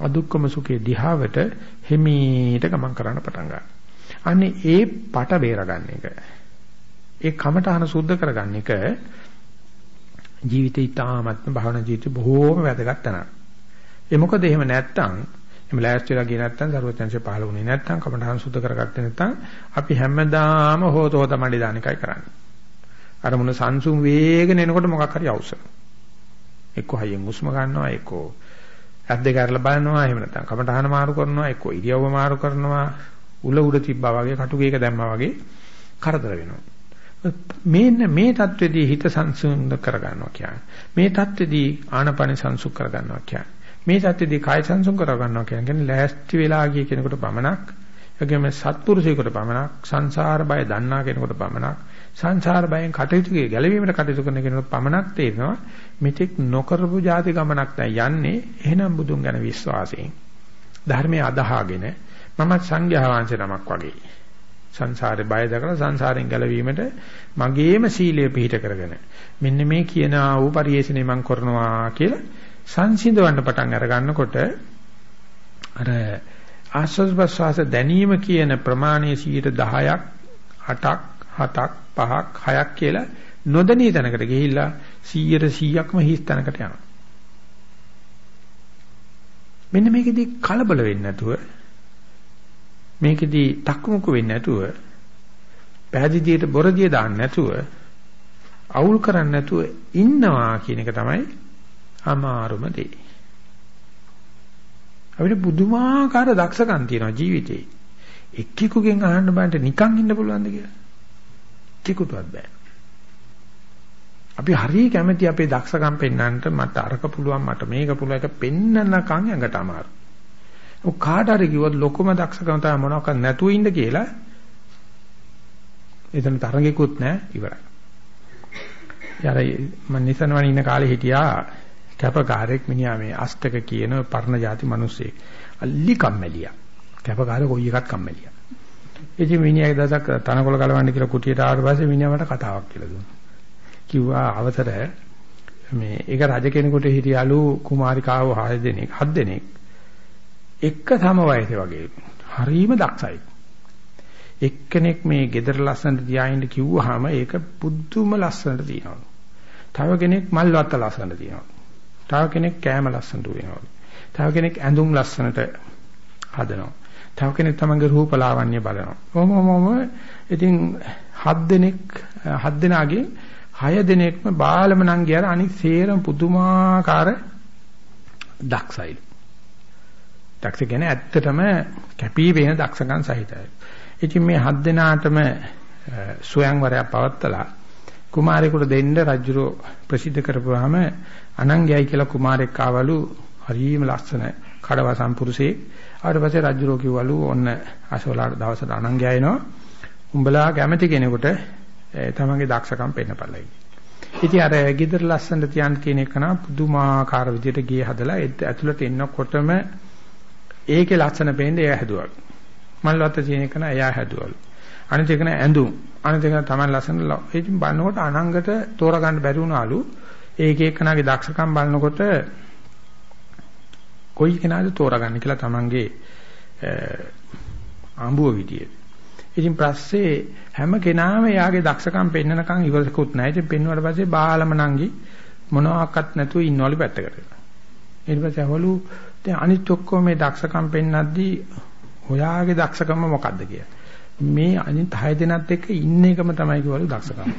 අදුක්කම සුඛේ දිහාවට හිමීට ගමන් කරන්න පටන් ගන්නවා. අනේ ඒ පට බේරගන්න එක. ඒ කමඨහන සුද්ධ කරගන්න එක ජීවිතේ ඊටාත්ම භාවනා ජීවිතේ බොහෝම වැදගත් තැනක්. ඒ මොකද එහෙම නැත්තම් එහෙම ලෑස්ති වෙලා ගියේ නැත්නම් සරුවචන්සේ පහළ වුණේ නැත්නම් කමඨහන් සුද්ධ කරගත්තේ නැත්නම් අපි හැමදාම හොතෝත මඩි දාන එකයි කරන්නේ. අර මොන සංසුන් වේගෙන එනකොට මොකක් හරි අවශ්‍ය. එක්ක හයියෙන් හුස්ම ගන්නවා එක්ක ඇස් දෙක අරලා බලනවා එහෙම නැත්නම් කමඨහන මාරු කරනවා එක්ක ඉරියව්ව මාරු කරනවා උල උඩ තිබ්බා වගේ කටුකේක දැම්මා වගේ කරදර වෙනවා. මේන්න මේ தത്വෙදී හිත සංසුන් කරගන්නවා කියන්නේ. මේ தത്വෙදී ආනපන සංසුන් කරගන්නවා කියන්නේ. මේ සත්‍යදී කාය සංසුන් කරව ගන්නවා කියන්නේ ලෑස්ති වෙලා ගිය කෙනෙකුට පමණක් ඒගොම සත්පුරුෂයෙකුට පමණක් සංසාර බය දන්නා කෙනෙකුට පමණක් සංසාර බයෙන් කටයුතු ගැලවීමට කටයුතු කරන කෙනෙකුට පමණක් තේරෙනවා මෙතෙක් නොකරපු જાති ගමනක් දැන් යන්නේ. එහෙනම් බුදුන් ගැන විශ්වාසයෙන් ධර්මයේ අදහාගෙන මම සංඝයා වහන්සේ නමක් වගේ සංසාරේ බය දකලා සංසාරෙන් ගැලවීමට මගේම සීලය පිළිහිට කරගෙන මෙන්න මේ කියනා වූ පරිේශණය මම කරනවා කියලා සංසිඳවන්න පටන් අර ගන්නකොට අර ආස්වාද ප්‍රසවාස දැනීම කියන ප්‍රමාණයේ 10ක් 8ක් 7ක් 5ක් 6ක් කියලා නොදැනී තැනකට ගිහිල්ලා 100ට 100ක්ම හිස් තැනකට යනවා. මෙන්න මේකෙදි කලබල වෙන්නේ නැතුව මේකෙදි තක්මුකු වෙන්නේ නැතුව පෑදීදියට බොරදිය දාන්න නැතුව අවුල් කරන්නේ නැතුව ඉන්නවා කියන එක තමයි අමාරුම දේ. අපිට බුදුමාකාර දක්ෂකම් තියෙනවා ජීවිතේ. එක්කෙකුගෙන් අහන්න බෑන්ට නිකන් ඉන්න පුළුවන්ද කියලා? එක්කෙකුටවත් බෑ. අපි හරිය කැමැති අපේ දක්ෂකම් පෙන්වන්නට මට අරක පුළුවන් මට මේක පුළුවන් එක පෙන්නනකම් ඇඟට අමාරු. ඔක් කාට හරි කිව්වොත් ලොකුම දක්ෂකම තමයි මොනවාක් නැතුව ඉන්න කියලා එතන තරගෙකුත් නැහැ ඉවරයි. යාර මම නිසනවන ඉන්න කාලේ හිටියා කැපකාරයෙක් මිනිහා මේ අෂ්ටක කියන පර්ණ જાති මිනිස්සෙක්. අල්ලි කම්මැලියා. කැපකාරය කොයි එකක් කම්මැලියා. ඉතින් මිනිහාගේ දසක් තනකොළ කලවන්න කියලා කුටියට ආවට පස්සේ මිනිහා මට කතාවක් කියලා දුන්නා. කිව්වා අවසර මේ ඒක රජ කෙනෙකුට හිටියලු කුමාරිකාව 6 දෙනෙක් 7 දෙනෙක් එක සම වයසේ වගේ හරීම දක්ෂයි. එක්කෙනෙක් මේ gedara ලස්සනට තියාගෙන කිව්වහම ඒක පුදුම ලස්සනට තියෙනවා. තව කෙනෙක් මල් වත්ත ලස්සනට තියෙනවා. තව කෙනෙක් කෑම ලස්සනට වෙනවා. තව කෙනෙක් ඇඳුම් ලස්සනට හදනවා. තව කෙනෙක් තමන්ගේ රූප ලාවන්‍ය බලනවා. කොහොමම ඉතින් හත් දෙනෙක් හත් දෙනාගේ හය දෙනෙක්ම බාලම නම් ගියාර අනිත් සේරම පුදුමාකාර දක්ෂයිලු. දක්ෂ කියන්නේ ඇත්තටම කැපී පෙනෙන දක්ෂකම් සහිතයි. ඉතින් මේ හත් දෙනාටම සොයන්වරයක් පවත්තලා කුමාරයෙකුට දෙන්න රජුරෝ ප්‍රසිද්ධ කරපුවාම අනංගයයි කියලා කුමාරෙක් ආවලු හරිම ලස්සන කඩවසම් පුරුෂේ ආවට පස්සේ රජුරෝ කිව්වලු ඔන්න අසෝලාට දවසට අනංගය එනවා උඹලා කැමති කෙනෙකුට තමන්ගේ දක්ෂකම් පෙන්නපළයි. ඉතින් අර ගෙදර ලස්සනට තියන් කියන එක නා පුදුමාකාර විදියට ගියේ හදලා ඇතුළට එන්නකොටම ඒකේ ලක්ෂණ පේන්නේ එයා හැදුවලු. මල් වත්ත තියෙන එක නෑ එයා හැදුවලු. අනිත් එක නෑ ඇඳුම්. අනිත් එක තමයි ලස්සන ඉතින් බලනකොට අනංගට තෝරගන්න බැරි වුණාලු. ඒක එක්කනාගේ දක්ෂකම් බලනකොට කොයි කෙනාද තෝරගන්නේ කියලා තමන්ගේ ආඹුව විදියට. ඉතින් පස්සේ හැම කෙනාම එයාගේ දක්ෂකම් පෙන්නනකම් ඉවරකුත් නැහැ. ඉතින් පෙන්වුවාට පස්සේ බාලම නංගි මොනවාක්වත් නැතුව ඉන්නවලු පැත්තකට. ඊට පස්සේ අවලු දැන් අනිත් ඔක්කොම මේ දක්ෂකම් පෙන්නද්දී ඔයාගේ දක්ෂකම මොකද්ද කියලා. මේ අනිත් 6 දෙනාත් එක්ක ඉන්න එකම තමයි කිව්වලු දක්ෂකම.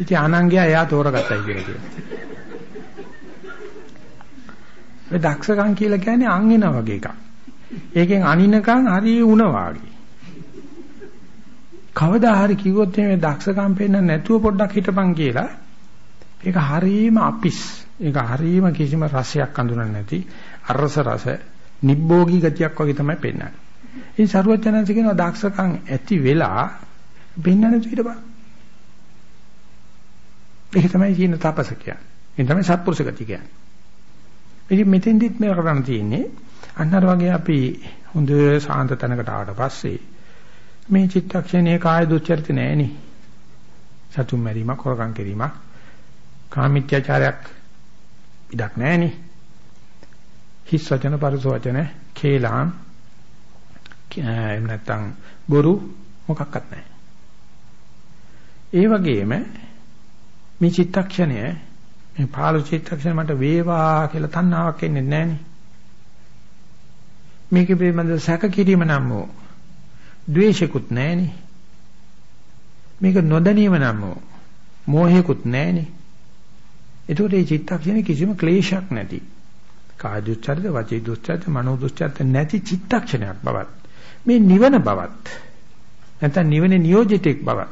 ඉතින් ආනංගයා එයා තෝරගත්තයි කියලා කියනවා. ඒ දක්ෂකම් කියලා කියන්නේ අංගින වගේ එකක්. ඒකෙන් අනිනකම් හරි උණ වාගේ. කවදා හරි කිව්වොත් මේ දක්ෂකම් පෙන්න නැතුව පොඩ්ඩක් හිටපන් කියලා ඒක හරීම අපිස්. ඒක හරීම කිසිම රසයක් අඳුරන්නේ නැති අරස රස නිබ්බෝගී ගතියක් වගේ තමයි පෙන්වන්නේ. ඒ සරුවචනන්ස කියනවා දක්ෂකම් ඇති වෙලා පෙන්වන්න ඊටපන්. ඒක තමයි කියන තපස කියන්නේ. ඒ තමයි සත්පුරුෂ ගතිය කියන්නේ. ඉතින් මෙතෙන්දිත් මේ කරණ තියෙන්නේ අන්නර වගේ අපි හොඳ සාන්ත තැනකට ආවට පස්සේ මේ චිත්තක්ෂණයේ කාය දුස්චරිත නෑනේ. සතුම් මැරීමක්, හොරකම් කිරීමක්, කාමීත්‍යචාරයක් ඉඩක් නෑනේ. හිස් වචන, පරස වචන, කේලාම් එහෙම නැත්නම් බොරු මොකක්වත් නැහැ. ඒ වගේම මේ චිත්තක්ෂණය මේ පාළු චිත්තක්ෂණ මට වේවා කියලා තණ්හාවක් එන්නේ නැහනේ. මේක පිළිබඳ සැක කිරීම නම් වූ ද්වේෂිකුත් නැහනේ. මේක නොදැනීම නම් වූ මෝහයකුත් නැහනේ. ඒතකොට මේ චිත්තක්ෂණේ කිසිම ක්ලේශයක් නැති. කාය දුස්චරිත, වචී දුස්චරිත, මනෝ දුස්චරිත නැති චිත්තක්ෂණයක් බවත්. මේ නිවන බවත් නැත්නම් නිවනේ නියෝජිතෙක් බවත්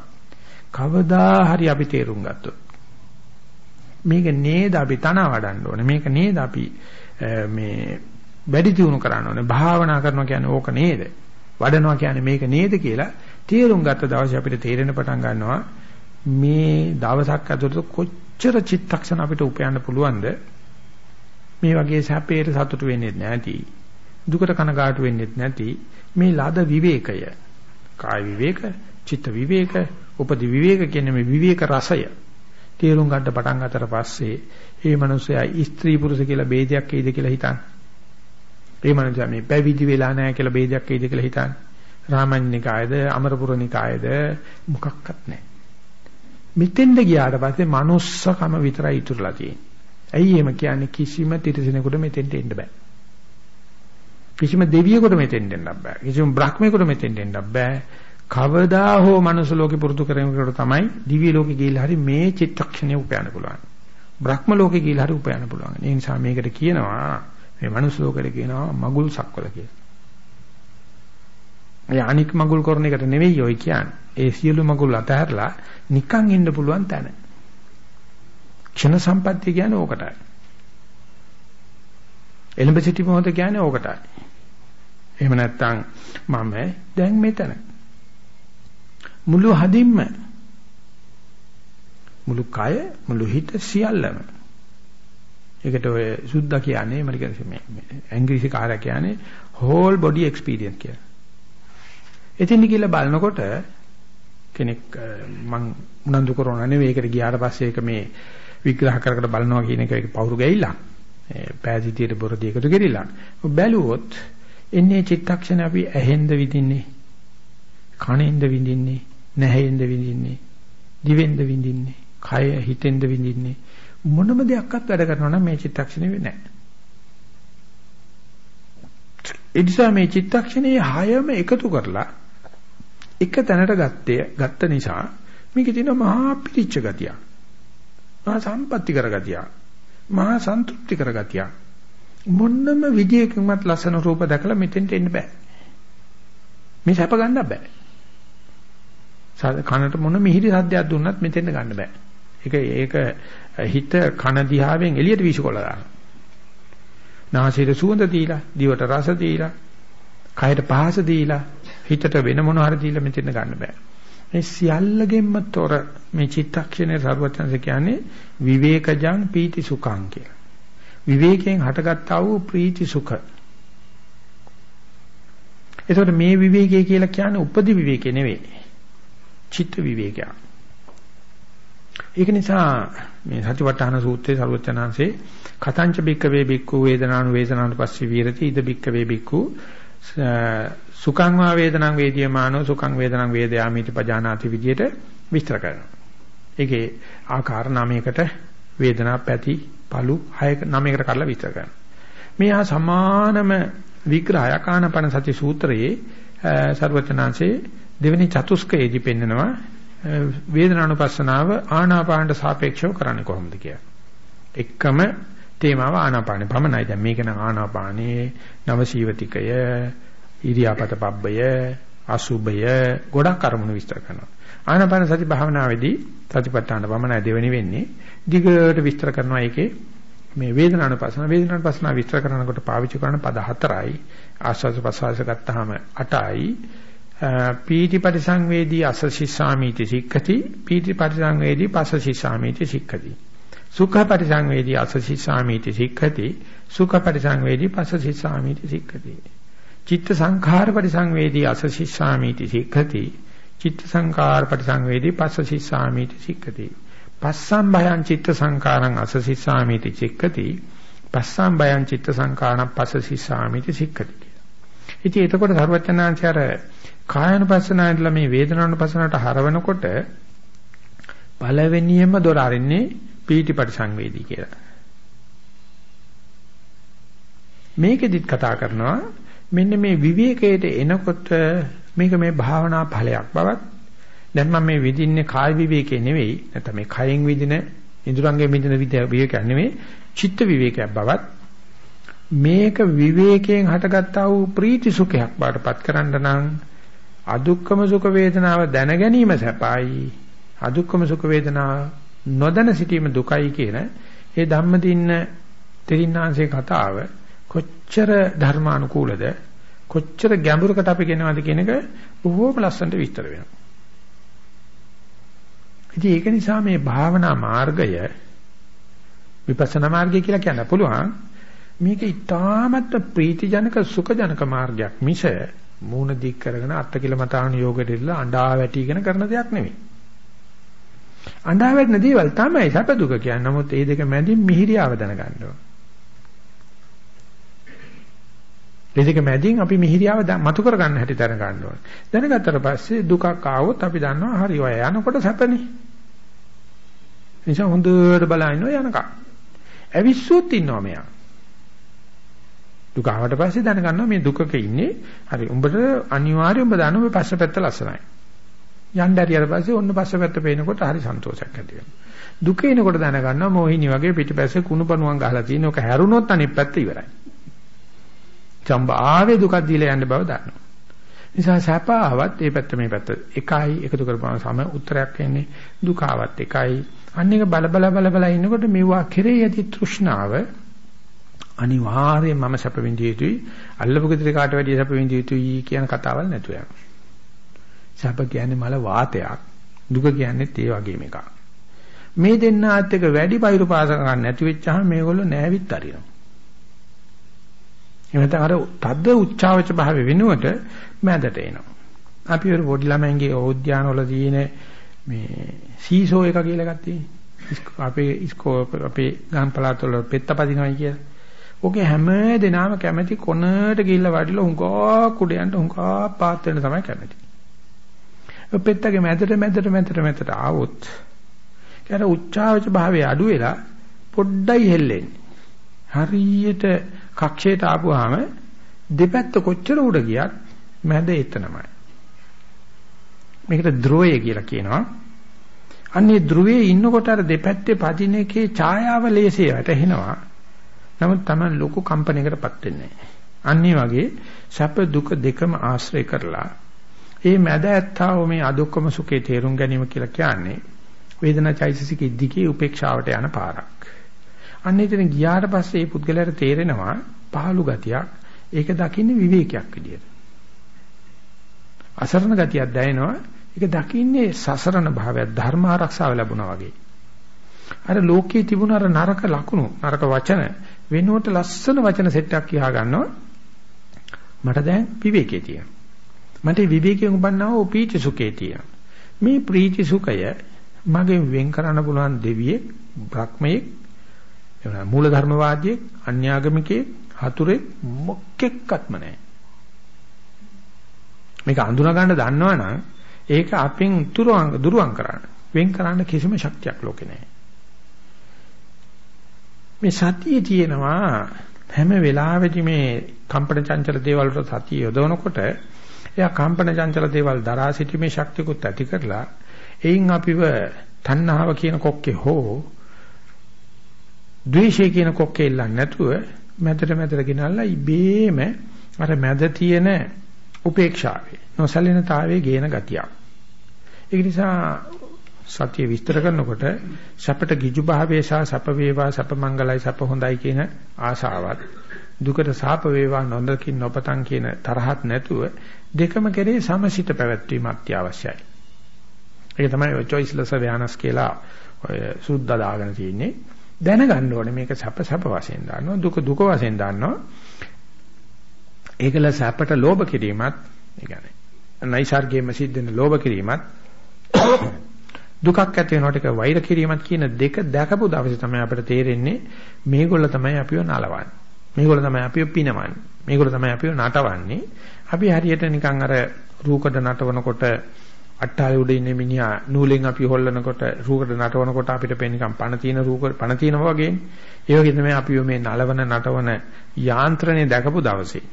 කවදා හරි අපි තේරුම් ගත්තොත් මේක නේද අපි තන වඩන්න ඕනේ. මේක නේද අපි මේ වැඩි දියුණු කරන්න ඕනේ. භාවනා කරනවා කියන්නේ ඕක නේද? වඩනවා කියන්නේ මේක නේද කියලා තේරුම් ගත්ත දවසේ අපිට තේරෙන පටන් ගන්නවා. මේ දවසක් ඇතුළත කොච්චර චිත්තක්ෂණ අපිට උපයන්න පුළුවන්ද? මේ වගේ සැපේට සතුටු වෙන්නේ නැති දුකට කනගාටු වෙන්නේ නැති මේ ලද විවේකය. කාය විවේක චිත්ත විවේක උපදි විවේක කියන්නේ මේ විවේක රසය. තේරුම් ගන්න පටන් ගන්නතර පස්සේ ඒ මනුස්සයා ස්ත්‍රී පුරුෂ කියලා ભેදයක් එයිද කියලා හිතන්න. ඒ මනුස්සයා මේ පැවිදි වෙලා නැහැ කියලා ભેදයක් එයිද කියලා හිතන්න. රාමඤ්ඤිකායද අමරපුරනිකායද මොකක්වත් නැහැ. මෙතෙන්ද ගියාට පස්සේ manussකම විතරයි ඉතුරුලා තියෙන්නේ. ඇයි එහෙම කියන්නේ කිසිම තිරසනෙකුට මෙතෙන්ට එන්න බෑ. කිසිම දෙවියෙකුට මෙතෙන් දෙන්නත් බෑ. කිසිම බ්‍රහ්මයෙකුට මෙතෙන් දෙන්නත් බෑ. කවදා හෝ මනුස්ස ලෝකේ පුරුදු කරගෙනකට තමයි දිව්‍ය ලෝකේ ගිහිල්ලා හරි මේ චිත්තක්ෂණය උපයන්න පුළුවන්. බ්‍රහ්ම ලෝකේ ගිහිල්ලා හරි උපයන්න පුළුවන්. ඒ නිසා මේකට කියනවා මේ මනුස්ස ලෝකෙට කියනවා මගුල් සක්වල කියලා. ඒ අනික් මගුල් කරන එකට නෙවෙයි ඔය කියන්නේ. ඒ සියලු මගුල් අතහැරලා නිකන් ඉන්න පුළුවන් තැන. ක්ෂණ සම්පත්තිය කියන්නේ ඕකටයි. එළඹ සිටි මොහොත කියන්නේ ඕකටයි. එහෙම නැත්නම් මම දැන් මෙතන. මුළු හදින්ම මුළු කය මුළු හිත සියල්ලම. ඒකට ඔය සුද්ධ කියන්නේ ඇමරිකන් මේ ඇංග්‍රීසි කාර්ය කියන්නේ whole body experience කියලා. එතින් කියලා බලනකොට කෙනෙක් මං උනන්දු කරන නෙවෙයි ඒකට ගියාට පස්සේ ඒක මේ විග්‍රහ කර කර බලනවා කියන එක ඒක පවුරු ගෑයිලා. පෑදීතියට බොරදී එකතු කෙරිලා. බැලුවොත් එන්නේ චිත්තක්ෂණ අපි ඇහෙන්ද විඳින්නේ කනෙන්ද විඳින්නේ නැහෙන්ද විඳින්නේ දිවෙන්ද විඳින්නේ කය හිතෙන්ද විඳින්නේ මොනම දෙයක්වත් වැඩ කරනවා නම් මේ චිත්තක්ෂණේ වෙන්නේ නැහැ. ඒ නිසා මේ චිත්තක්ෂණයේ හයම එකතු කරලා එක තැනට ගත්තේ ගත්ත නිසා මේකේ තියෙන මහා පිරිච්ච ගතිය. මහා සම්පatti කර ගතිය. මහා සන්තුෂ්ටි කර ගතිය. මොන්නම විදියකින්වත් ලස්සන රූප දැකලා මෙතෙන්ට එන්න බෑ. මේ සැප ගන්න බෑ. කනට මොන මිහිරි සද්දයක් දුන්නත් මෙතෙන්ට ගන්න බෑ. ඒක ඒක හිත කන දිහාවෙන් එළියට වීසිකොල දානවා. නාසයට සුවඳ දීලා, දිවට රස දීලා, කයට පහස දීලා, හිතට වෙන මොන හරි දීලා මෙතෙන්ට ගන්න බෑ. මේ සියල්ලගෙන්ම තොර මේ චිත්තක්ෂණේ සර්වඥන්ස කියන්නේ විවේකජං පීති සුඛං කියලා. විවේකයෙන් හටගත්තා වූ ප්‍රීති සුඛ. ඒතකොට මේ විවේකය කියලා කියන්නේ උපදි විවේකේ නෙවෙයි. චිත්ත විවේකය. ඒක නිසා මේ සතිපට්ඨාන සූත්‍රයේ සරුවචනාංශේ කතංච බික්ක වේ බික්කු වේදනානු වේදනානු පස්සේ විරති ඉද බික්ක වේ බික්කු සුඛං වා වේදනං වේදියමානෝ සුඛං වේදනං වේදයාමිති පජානාති විදියට විස්තර කරනවා. ඒකේ ආකාර නාමයකට වේදනා පැති පළු 6 9කට කඩලා විස්තර කරනවා. මේ ආ සමානම විග්‍රහයක් ආනපන සති සූත්‍රයේ ਸਰවචනාංශේ දෙවෙනි චතුස්කයේදී පෙන්නනවා වේදනානුපස්සනාව ආනාපානට සාපේක්ෂව කරන්නේ කොහොමද කියලා. එකම තේමාව ආනාපානෙ පමණයි. දැන් මේක නම් ආනාපානේ නවසීවතිකය ඉරියාපත පබ්බය අසුබය ගොඩක් අරමුණු විස්තර කරනවා. ආනාපාන සති භාවනාවේදී සතිපට්ඨාන පමණයි දෙවෙනි වෙන්නේ. දිගට විස්තර කරනවා ඒකේ මේ වේදනානුපස්සන වේදනානුපස්සන විස්තර කරනකොට පාවිච්චි කරන පද හතරයි ආස්වාද ප්‍රසවාස ගත්තාම 8යි පීති පරිසංවේදී අසසිස්සාමීති සික්ඛති පීති පරිසංවේදී පසසිස්සාමීති සික්ඛති සුඛ පරිසංවේදී අසසිස්සාමීති සික්ඛති සුඛ පරිසංවේදී පසසිස්සාමීති සික්ඛති චිත්ත සංඛාර පරිසංවේදී අසසිස්සාමීති සික්ඛති චිත්ත සංඛාර පරිසංවේදී පසසිස්සාමීති සික්ඛති පස්සම් භයං චිත්ත සංඛාරං අසසිස්සාමීති සික්ඛති පස්සම් භයං චිත්ත සංඛාරං පසසිස්සාමීති සික්ඛති ඉතින් එතකොට සර්වචනාංශය අර කායනුපස්සනාවේදලා මේ වේදනානුපස්සනාවට හරවනකොට පළවෙනියෙන්ම දොර අරින්නේ පීටි පරිසංවේදී කියලා. මේකෙදිත් කතා කරනවා මෙන්න මේ විවේකයට එනකොට මේක මේ භාවනා ඵලයක් බවත් දැන් මම මේ විදින්නේ කාය විවේකේ නෙවෙයි නැත්නම් මේ කයෙන් විදින ඉඳුරංගෙන් විදින විවේකයක් නෙවෙයි චිත්ත විවේකයක් බවත් මේක විවේකයෙන් හටගත්තා වූ ප්‍රීති සුඛයක් බාටපත් කරන්න නම් අදුක්කම සුඛ වේදනාව දැන ගැනීම සැපයි අදුක්කම සුඛ වේදනාව නොදැන සිටීම දුකයි කියන ඒ ධම්මදින්න තෙරින්නාංශේ කතාව කොච්චර ධර්මානුකූලද කොච්චර ගැඹුරකට අපි කියනවාද කියන එක බොහෝම ලස්සනට විස්තර වෙනවා. ඉතින් ඒක නිසා මේ භාවනා මාර්ගය විපස්සනා මාර්ගය කියලා කියන්න පුළුවන්. මේක ඊටාමත් ප්‍රීතිජනක සුඛජනක මාර්ගයක් මිස මූණ දික් කරගෙන අත්ති කියලා මතාන යෝගයට ඉල්ල අඬා වැටිගෙන කරන දෙයක් නෙවෙයි. අඬා වැටෙන දේවල් තමයි සැප දුක කියන්නේ. නමුත් මේ දෙක මැදින් මිහිරියාව දැනගන්න ඕන. මේ දෙක මැදින් අපි මිහිරියාව මතු කරගන්න හැටි දැනගන්න ඕන. දැනගත්තට පස්සේ දුකක් ආවොත් අපි දන්නවා හරි ඔය යනකොට සැපනේ. නිසා හොඳට බලන්න යනකම්. ඇවිස්සුත් ඉන්නවා මෙයා. දුක ආවට පස්සේ දැනගන්නවා මේ දුකක ඉන්නේ. හරි උඹට අනිවාර්යයෙන් උඹ දන්නවා මේ පස්ස පැත්ත ලස්සනයි. යන්න හරියට පස්සේ ඔන්න පස්සපැත්ත පේනකොට හරි සන්තෝෂයක් ඇති වෙනවා. දුක එනකොට දැනගන්නවා මොහිනි වගේ පිටිපස්සේ කුණුපණුවන් ගහලා තියෙන එක හැරුණොත් අනිත් පැත්ත ඉවරයි. චම්බ ආවේ දුකක් දීලා යන්න බව දන්නවා. නිසා සැප ආවත් මේ පැත්ත මේ පැත්ත එකයි එකතු කරපුවම සම උත්තරයක් එන්නේ දුක ආවත් එකයි. අන්න එක බල බල බල බල ඉන්නකොට මේවා කෙරෙහි ඇති තෘෂ්ණාව අනිවාර්යයෙන් මම සැප විඳිය යුතුයි අල්ලපු ගෙදර කාට වැඩිය සැප විඳිය යුතුයි කියන කතාවල් නැතු යනවා. සැප කියන්නේ මල වාතයක්. දුක කියන්නේත් ඒ වගේම එකක්. මේ දෙන්න ආත් එක වැඩි පෛරු පාස ගන්න නැති වෙච්චාම මේගොල්ලෝ නෑවිත් අරිනවා. එහෙනම් අර තද්ද උච්චාවච භාවය වෙනුවට මැදට එනවා. අපි වර පොඩි ළමයින්ගේ උද්‍යානවල තියෙන මේ සීසෝ එක කියලා එකක් තියෙනවා. අපේ ඉස්කෝ අපේ ගම් පළාත් වල පෙත්ත පදිනවයි කියලා. ඔගේ හැම දෙනාම කැමැති කොනට ගිහිල්ලා වඩිලා හුඟා කුඩයන්ට හුඟා පාත් වෙන්න තමයි කැමැති. පෙත්තගේ මැදට මැදට මැදට මැදට ආවොත් ඒකට උච්චාවච භාවයේ අඩු වෙලා පොඩ්ඩයි හෙල්ලෙන්නේ. හරියට කක්ෂයට ආපුවාම දෙපැත්ත කොච්චර උඩ ගියත් මැද එතනමයි. මේකට ධ්‍රුවය කියලා කියනවා. අන්නේ ධ්‍රුවයේ ඉන්නකොට අර දෙපැත්තේ පදින එකේ ඡායාව ලේසිය වැටෙනවා. නමුත් Taman ලොකු කම්පනයකටපත් වෙන්නේ නැහැ. අන්නේ වගේ සැප දුක දෙකම ආශ්‍රය කරලා ඒ මැද ඇත්තව මේ අදුක්කම සුඛේ තේරුම් ගැනීම කියලා කියන්නේ වේදනා චෛතසිකෙ දිගේ උපේක්ෂාවට යන පාරක්. අන්න එතන ගියාට පස්සේ මේ පුද්ගලයාට තේරෙනවා පහළු ගතියක්. ඒක දකින්නේ විවේකයක් විදියට. අසරණ ගතියක් දැනෙනවා. ඒක දකින්නේ සසරණ භාවයක් ධර්ම ආරක්ෂාව ලැබුණා වගේ. අර ලෝකයේ තිබුණ අර නරක ලකුණු නරක වචන වෙනුවට ලස්සන වචන සෙට් එකක් කියා ගන්නවා. මට දැන් විවේකයේ තියෙනවා. මට විවේකයෙන් උපන්නා වූ ප්‍රීති සුඛේ තියෙනවා. මේ ප්‍රීති සුඛය මගෙන් වෙන් කරන්න පුළුවන් දෙවියෙක්, බ්‍රහ්මයෙක්, එවන මූල ධර්මවාදියෙක්, අන්‍යාගමිකයෙක්, හතුරෙක් මොකෙක්වත්ම නැහැ. මේක අඳුනා ගන්න දන්නවනම් ඒක අපෙන් දුරුවන් දුරුවන් කරන්න. වෙන් කරන්න කිසිම ශක්තියක් ලෝකේ නැහැ. මේ සතියේ තියෙනවා හැම වෙලාවෙදි මේ කම්පන චංචල දේවල් වලට සතිය යොදවනකොට එයා කම්පන චංචල දේවල් දරා සිටීමේ ශක්තියකුත් ඇති කරලා එයින් අපිව තණ්හාව කියන කොක්කේ හෝ ද්වේෂය කියන කොක්කේ ඉල්ලන්නේ නැතුව මැදට මැදට ගෙනල්ලා ඉබේම අර මැද තියෙන උපේක්ෂාවේ නොසලිනතාවයේ ගේන ගතියක්. ඒක නිසා සතිය විස්තර කරනකොට සැපට ගිජු භාවයේ සහ සැප වේවා සැප මංගලයි සැප හොඳයි කියන ආශාවත් දුකට සාප වේවා නොදකින් නොපතන් කියන තරහත් නැතුව දෙකම කෙරේ සමසිත පැවැත්වීම අත්‍යවශ්‍යයි. ඒක තමයි choiceless awareness කියලා ඔය සුද්ධ දාගෙන තියෙන්නේ. දැනගන්න ඕනේ මේක සැප සැප වශයෙන් දාන්නවා දුක දුක වශයෙන් දාන්නවා ඒකල සැපට ලෝභ කිරීමත් ඒ කියන්නේ නයිසර්ගයේම සිද්ධ වෙන ලෝභ කිරීමත් දුකක් ඇති වෙනකොට ඒක වෛර කිරීමත් කියන දෙක දැකපු දවසේ තමයි අපිට තේරෙන්නේ මේගොල්ල තමයි අපිව නලවන්නේ මේගොල්ල තමයි අපිව පිනවන්නේ මේගොල්ල තමයි අපිව නටවන්නේ අපි හරියට නිකන් අර රූකඩ නටවනකොට අට්ටාලේ උඩ ඉන්න මිනිහා නූලෙන් අපි හොල්ලනකොට රූකඩ නටවනකොට අපිට පේන නිකන් පණ තියෙන රූක පණ තියෙනවා වගේ. ඒ වගේ තමයි අපි මේ නලවන නටවන යාන්ත්‍රණය දැකපු දවසේ.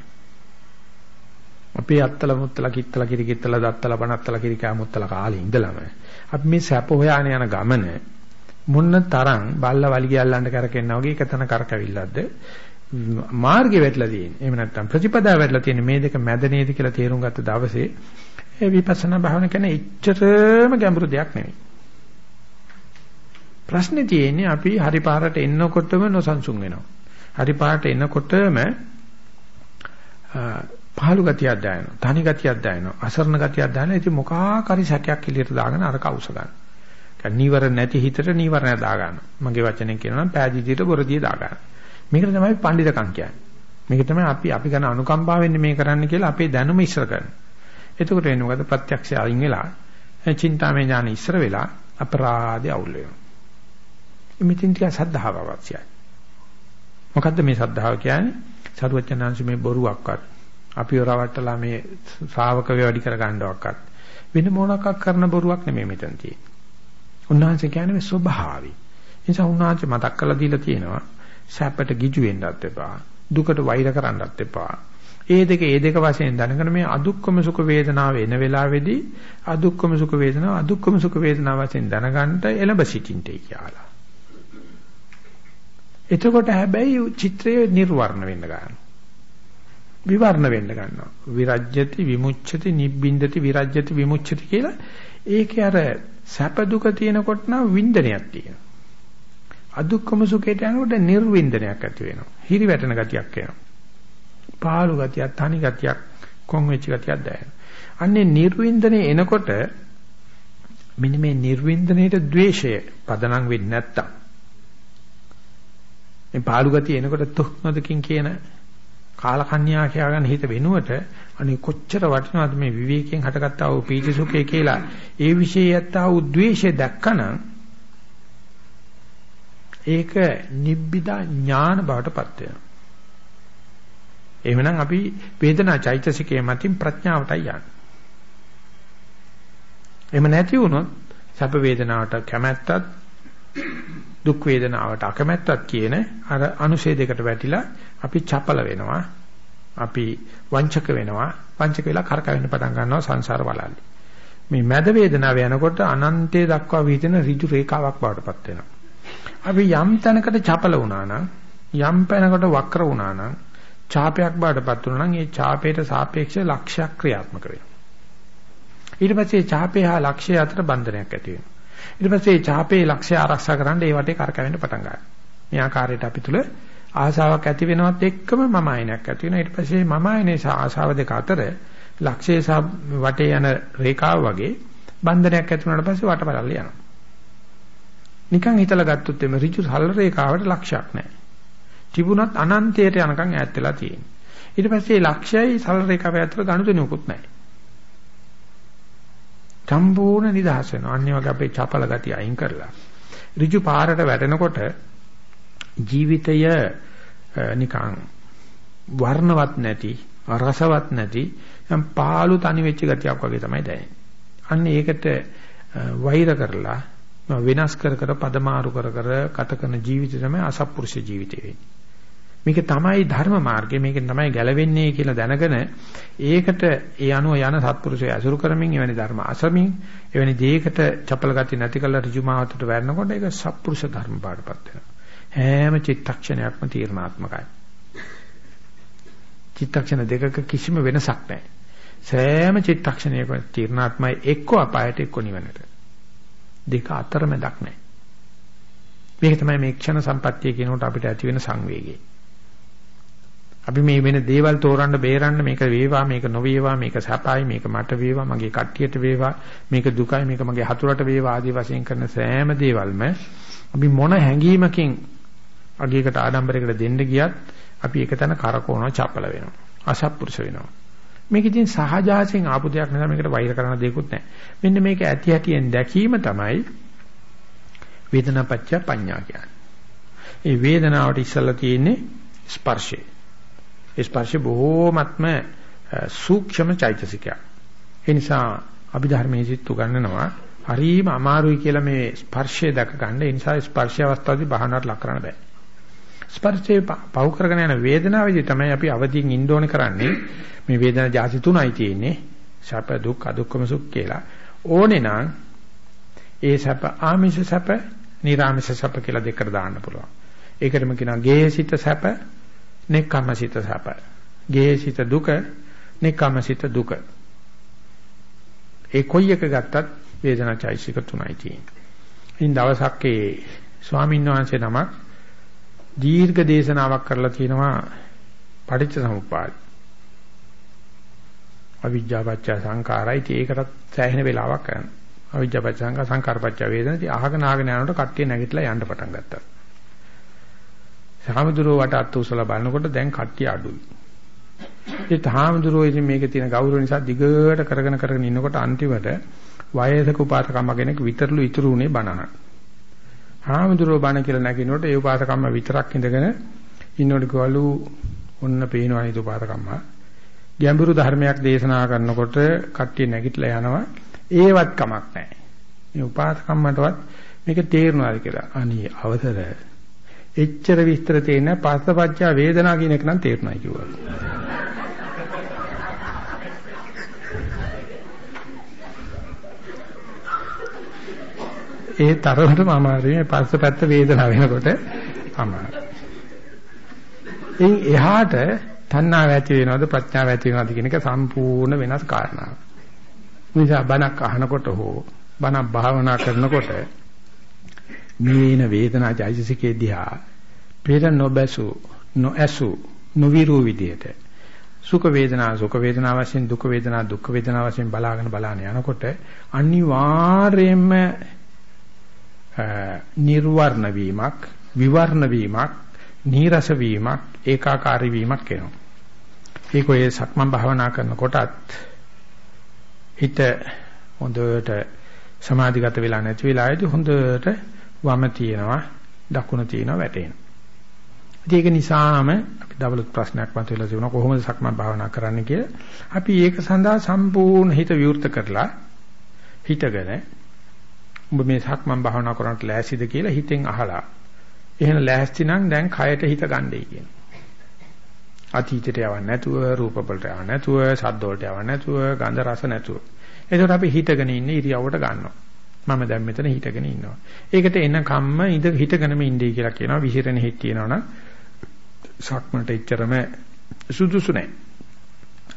අපේ අත්තල මුත්තල කිත්තල කිරි කිත්තල දත්තල බණත්තල කිරි කා මුත්තල කාලේ ඉඳලම අපි මේ සැප හොයාගෙන යන ගමන මොන්න තරම් බල්ල වලිගය අල්ලන්න කරකෙන්නා වගේ එකතන කරකවිල්ලක්ද මාර්ගේ වැටලා තියෙන්නේ. එහෙම නැත්නම් ප්‍රතිපදාව වැටලා තියෙන්නේ මේ දෙක මැද නේද කියලා තේරුම් ගත්ත දවසේ ඒ විපස්සනා භාවන කියන්නේ එච්චරම ගැඹුරු දෙයක් නෙවෙයි. ප්‍රශ්නේ තියෙන්නේ අපි හරි පාරට එන්නකොටම නොසන්සුන් වෙනවා. හරි පාරට එනකොටම පහළු ගතියක් දානවා. තනි ගතියක් දානවා. අසරණ ගතියක් දානවා. ඉතින් මොකක් හරි සැකයක් එළියට දාගෙන අර කවුස ගන්න. නිවර නැති හිතට නිවරණ දා ගන්න. මගේ වචනෙන් කියනවා නම් පෑදීදියට බොරදිය දා ගන්න. මේකට තමයි පඬිතකම් කියන්නේ. මේක තමයි අපි අපි ගැන අනුකම්පාවෙන් මේ කරන්න කියලා අපේ දැනුම ඉස්සර කරනවා. එතකොට වෙන්නේ මොකද? ප්‍රත්‍යක්ෂය අයින් වෙලා, චින්තාමය ඥාන ඉස්සර වෙලා අපරාධය අවුල් වෙනවා. මෙතින් ටික සද්ධාව අවශ්‍යයි. මොකද්ද මේ සද්ධාව කියන්නේ? සරුවචනාංශ මේ බොරුවක්වත් අපිව රවට්ටලා මේ ශ්‍රාවක වේවැඩි කර ගන්නවක්වත් වෙන මොනක්ක් කරන බොරුවක් නෙමෙයි මෙතන තියෙන්නේ. උන්වහන්සේ කියන්නේ මේ ස්වභාවي. ඒ නිසා උන්වහන්සේ මතක් කරලා දීලා තියෙනවා සැපට ගිජු වෙන්නත් එපා. දුකට වෛර කරන්නත් එපා. ඒ දෙක ඒ දෙක වශයෙන් දැනගෙන මේ අදුක්කම සුඛ වේදනාව එන වෙලාවේදී අදුක්කම සුඛ වේදනාව අදුක්කම සුඛ වේදනාව වශයෙන් දැනගන්න එළඹ සිටින්ටේ කියලා. එතකොට හැබැයි චිත්‍රය නිර්වර්ණ වෙන්න ගන්නවා. විවර්ණ වෙන්න ගන්නවා. විරජ්‍යති විමුච්ඡති නිබ්බින්දති විරජ්‍යති විමුච්ඡති කියලා ඒකේ අර සැප දුක තියෙනකොට නම් වින්දනයක් තියෙනවා. අදුක්කම සුඛයට යනකොට නිර්වින්දනයක් ඇති වෙනවා. හිරි වැටෙන ගතියක් එනවා. පාළු ගතියක්, තනි ගතියක්, කොන් වෙච්ච ගතියක් දැනෙනවා. අන්නේ නිර්වින්දනේ එනකොට මෙන්න මේ නිර්වින්දනයේට ද්වේෂය පදනම් වෙන්නේ නැත්තම් මේ පාළු ගතිය එනකොට තුක් නොදකින් කියන කාලකන්‍යා කියාගෙන හිත වෙනුවට අනේ කොච්චර වටිනවද මේ විවේකයෙන් හටගත්තා වූ පීති සුඛය කියලා ඒ විශේෂයත්තා වූ ද්වේෂය දැක්කනම් ඒක නිබ්බිදා ඥාන බවටපත් වෙනවා එහෙමනම් අපි වේදනා චෛතසිකයේ මතින් ප්‍රඥාවටයි යන්නේ. එහෙම නැති වුණොත් සැප වේදනාවට කැමැත්තත් දුක් වේදනාවට අකමැත්තත් කියන අර අනුශේ දෙකට වැටිලා අපි චපල වෙනවා. අපි වංචක වෙනවා. වංචක වෙලා කරකවෙන්න පටන් ගන්නවා සංසාර වලල්ලි. මේ මැද වේදනාව යනකොට අනන්තයේ දක්වා විහිදෙන ඍජු රේඛාවක් බවට පත් වෙනවා. අපි යම් තැනකට චපල වුණා නම් යම් පැනකට වක්‍ර වුණා නම් ඡාපයක් බාටපත් වුණා නම් ඒ ඡාපයට සාපේක්ෂ ලක්ෂයක් ක්‍රියාත්මක වෙනවා. ඊට පස්සේ ඡාපය හා ලක්ෂය අතර බන්ධනයක් ඇති වෙනවා. ඊට පස්සේ ඡාපේ ලක්ෂය ආරක්ෂා කරන්න ඒ වටේ කරකැවෙන්න පටන් ගන්නවා. මේ ආකාරයට අපි තුල ආශාවක් ඇති වෙනවත් එක්කම මම ආයනයක් ඇති වෙනවා. ඊට පස්සේ මම ආයනේ ආශාව දෙක අතර ලක්ෂයේ සහ වටේ යන රේඛාව වගේ බන්ධනයක් ඇති වුණාට පස්සේ වටපලල්ල යනවා. නිකන් හිතලා ගත්තොත් එimhe ඍජු සරල රේඛාවට ලක්ෂයක් නැහැ. තිබුණත් අනන්තයට යනකම් ඈත් වෙලා තියෙනවා. ඊට පස්සේ ලක්ෂයයි සරල රේඛාව අතර ගනුදෙනුකුත් නැහැ. සම්පූර්ණ නිදහස් වෙනවා. අනිත් වගේ අපේ චපල ගතිය අයින් කරලා. ඍජු පාරට වැටෙනකොට ජීවිතය නිකන් වර්ණවත් නැති, රසවත් නැති, යම් පාළු තනි වෙච්ච ගතියක් වගේ තමයි දැනෙන්නේ. අන්න ඒකට වෛර කරලා වෙනස් කර කර පදමාරු කර කර ගත කරන ජීවිතය තමයි අසත්පුරුෂ ජීවිතය වෙන්නේ. මේක තමයි ධර්ම මාර්ගය මේකෙන් තමයි ගැලවෙන්නේ කියලා දැනගෙන ඒකට ඒ අනුව යන සත්පුරුෂය අසුරු කරමින් එවැනි ධර්ම අසමින් එවැනි දෙයකට චපල ගති නැති කළ ඍජුමාවතට වැරෙනකොට ඒක සත්පුරුෂ ධර්ම පාඩපත් වෙනවා. හැම චිත්තක්ෂණයක්ම තීර්ණාත්මකයි. චිත්තක්ෂණ දෙකක කිසිම වෙනසක් නැහැ. සෑම චිත්තක්ෂණයකම තීර්ණාත්මයි එක්ක අපායට එක්ක නිවනට. දෙක අතරමැදක් නැහැ. මේක තමයි මේ ක්ෂණ සම්පත්තිය කියනකොට අපිට ඇති වෙන සංවේගය. අපි මේ වෙන දේවල් තෝරන්න බේරන්න මේක වේවා මේක නොවේවා මේක සැපයි මේක මට වේවා මගේ කට්ටියට වේවා මේක දුකයි මේක මගේ හතුරට වේවා ආදී වශයෙන් කරන සෑම දේවල්ම අපි මොන හැඟීමකින් අගයකට ආඩම්බරයකට දෙන්න ගියත් අපි එක තැන කරකවනවා චපල වෙනවා. අසත්පුරුෂ වෙනවා. මේක ඉතින් සහජාසයෙන් ආපු දෙයක් නිසා මේකට වෛර කරන්න දෙයක්වත් නැහැ. මෙන්න මේක ඇති හැටියෙන් දැකීම තමයි වේදනාපච්ච පඤ්ඤා කියන්නේ. ඒ වේදනාවට ඉස්සලා තියෙන්නේ ස්පර්ශය. ඒ ස්පර්ශය බොහෝමත්ම සූක්ෂම චෛතසිකයක්. ඒ නිසා අභිධර්මයේදීත් උගන්වනවා හරිම අමාරුයි කියලා මේ ස්පර්ශය දැක ගන්න. ඒ නිසා ස්පර්ශය අවස්ථාවේදී බහනාවට ලක් කරන්න බෑ. ස්පර්ශයේ පව කරගෙන යන වේදනාවේදී තමයි අපි අවදීන් ඉන්න ඕනේ කරන්නේ. මේ වේදනා જાති තුනයි තියෙන්නේ. සැප දුක් අදුක්කම සුඛ කියලා. ඕනේ නම් ඒ සැප ආමිෂ සැප, නිර්ආමිෂ සැප කියලා දෙකට දාන්න පුළුවන්. ඒකටම කියනවා ගේහසිත සැප, නෙක්ඛම්මසිත සැප. ගේහසිත දුක, නෙක්ඛම්මසිත දුක. ඒ කොයි එක ගත්තත් වේදනා චෛසික තුනයි තියෙන්නේ. ඉතින් දවසක් ඒ ස්වාමීන් වහන්සේ නමක් දීර්ඝ දේශනාවක් කරලා තියෙනවා පටිච්ච සමුප්පාද. අවිජ්ජාපච්ච සංඛාරයි ඉතින් ඒකටත් සෑහෙන වෙලාවක් කරනවා. අවිජ්ජාපච්ච සංඛාර සංඛාරපච්ච වේදනා ඉතින් අහගෙන ආගෙන යනකොට කට්ටිය නැගිටලා යන්න පටන් ගත්තා. සාමදුරෝ වට අත් උසලා බලනකොට දැන් කට්ටිය අඩුයි. ඒ තාමදුරෝ ඉතින් මේකේ තියෙන ගෞරව නිසා දිගට කරගෙන කරගෙන ඉන්නකොට අන්තිමට වයසක උපාසකම්ම කෙනෙක් විතරලු ඉතුරු උනේ බණහන්. හාමුදුරුවෝ බණ කියලා නැගිනකොට ඒ උපාසකම්ම විතරක් ඉඳගෙන ඉන්නකොට ගවලු ඔන්න පේනවා නේද උපාසකම්ම. ගැඹුරු ධර්මයක් දේශනා කරනකොට කට්ටිය නැගිටලා යනවා. ඒවත් කමක් නැහැ. මේ උපාසකම්මටවත් මේක තේරුණාද කියලා. අනේ අවසර. එච්චර විස්තර තේින්න පස්සපච්චා වේදනා කියන එක නම් තේරුණායි කිව්වා. ඒ තරමටම අමාරුයි මේ පස්ස පැත්ත වේදනාව වෙනකොට අමාරුයි. ඉන් එහාට තණ්හාව ඇති වෙනවද ප්‍රඥාව ඇති වෙනවද කියන එක සම්පූර්ණ වෙනස් කාරණාවක්. නිසා බණක් අහනකොට හෝ බණක් භාවනා කරනකොට මේන වේදනා චෛතසිකේ දිහා පෙර නොබසු නොඇසු නොවිරු විදියට සුඛ වේදනා සුඛ වේදනා වශයෙන් දුක් වේදනා දුක් වේදනා වශයෙන් බලාගෙන බලාන යනකොට අනිවාර්යයෙන්ම නිර්වර්ණ වීමක් විවර්ණ වීමක් නීරස වීමක් ඒකාකාරී වීමක් එනවා. ඒක ඔය සක්මන් භාවනා කරනකොටත් හිත හොඳට සමාධිගත වෙලා නැති වෙලාවේදී හොඳට වම තියෙනවා දකුණ තියෙනවා වැටෙනවා ඒක නිසාම අපි දවලුත් ප්‍රශ්නයක් මතුවලා තිබුණා කොහොමද සක්මන් භාවනා කරන්න කියලා. අපි ඒක සඳහා සම්පූර්ණ හිත විවෘත කරලා හිතගෙන උඹ මේ සක්මන් භාවනා කරන්නට ලෑස්තිද කියලා හිතෙන් අහලා. එහෙනම් ලෑස්ති නම් දැන් කයට හිත ගන්නයි කියන. අතීතයට යවන්න නැතුව, රූප වලට යවන්න නැතුව, ශබ්ද වලට යවන්න නැතුව, ගන්ධ රස නැතුව. එතකොට අපි හිතගෙන ඉන්න ඉරියව්වට ගන්නවා. මම දැන් මෙතන හිතගෙන ඉන්නවා. ඒකට එන කම්ම ඉඳ හිතගෙනම ඉන්නේ කියලා කියනවා. විහිරෙන හිත තියෙනවනම් සක්මන්ට එච්චරම සුදුසු නැහැ.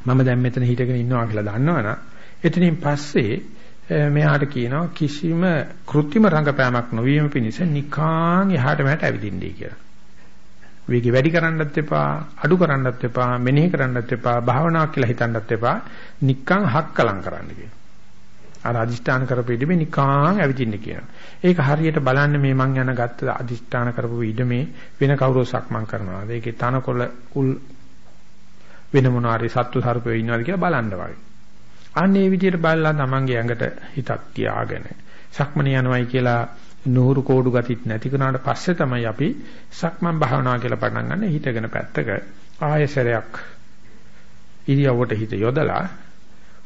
මම දැන් මෙතන හිතගෙන ඉන්නවා කියලා දන්නවනම් එතනින් පස්සේ මෙයාට කියනවා කිසිම કૃත්‍රිම රංගපෑමක් නොවීම පිණිස නිකාන් එහාට මෙහාට ඇවිදින්නයි කියලා. වේගය වැඩි කරන්නත් එපා, අඩු කරන්නත් එපා, මෙනෙහි කරන්නත් එපා, භාවනාවක් කියලා හිතන්නත් එපා, නිකන් හක්කලම් කරන්න කියනවා. අර අදිෂ්ඨාන කරපු ඉඩමේ නිකාන් ඇවිදින්න කියනවා. ඒක හරියට බලන්න මේ මං යන ගත්ත අදිෂ්ඨාන කරපු ඉඩමේ වෙන කවුරු සක්මන් කරනවාද? ඒකේ තනකොළ උල් වෙන මොනවාරි සත්තු සර්පයෝ ඉන්නවාද කියලා බලන්න වගේ. අන්නේ විදිහට බලලා තමන්ගේ ඇඟට හිතක් තියාගෙන සක්මන යනවයි කියලා නూరు කෝඩු ගතිත් නැති කරනාට පස්සේ තමයි අපි සක්මන් භාවනා කියලා පටන් ගන්න හිතගෙන පැත්තක ආයසරයක් ඉරියව්වට හිත යොදලා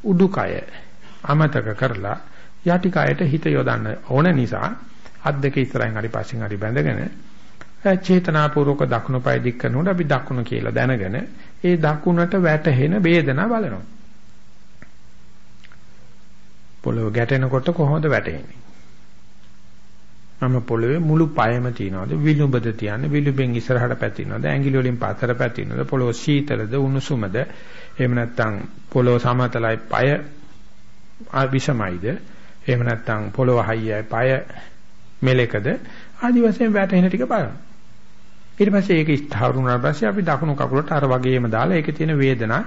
උඩුකය අමතක කරලා යටි කයට හිත යොදන්න ඕන නිසා අත් දෙක ඉස්සරහින් හරි පස්සෙන් හරි බැඳගෙන චේතනාපූර්වක දකුණු පාය දික් කරනකොට අපි දකුණ කියලා දැනගෙන ඒ දකුණට වැටෙන වේදනාව බලනවා. පොළව ගැටෙනකොට කොහොමද වැටෙන්නේ? මම පොළවේ මුළු පයම තියනවාද? විලුඹද තියන්නේ? විලුඹෙන් ඉස්සරහට පැතිනවද ඇඟිලි වලින් පස්සට පැතිනවද පොළව සීතලද? උණුසුමද? එහෙම නැත්නම් පොළව සමතලයි පය විෂමයිද? එහෙම නැත්නම් පොළව හයියයි පය මෙලෙකද? ආදි වශයෙන් වැටෙන ටික බලන්න. ඊට පස්සේ ඒක ස්ථාවර වුණාට පස්සේ අපි දකුණු කකුලට අර වගේම දාලා ඒකේ තියෙන වේදනා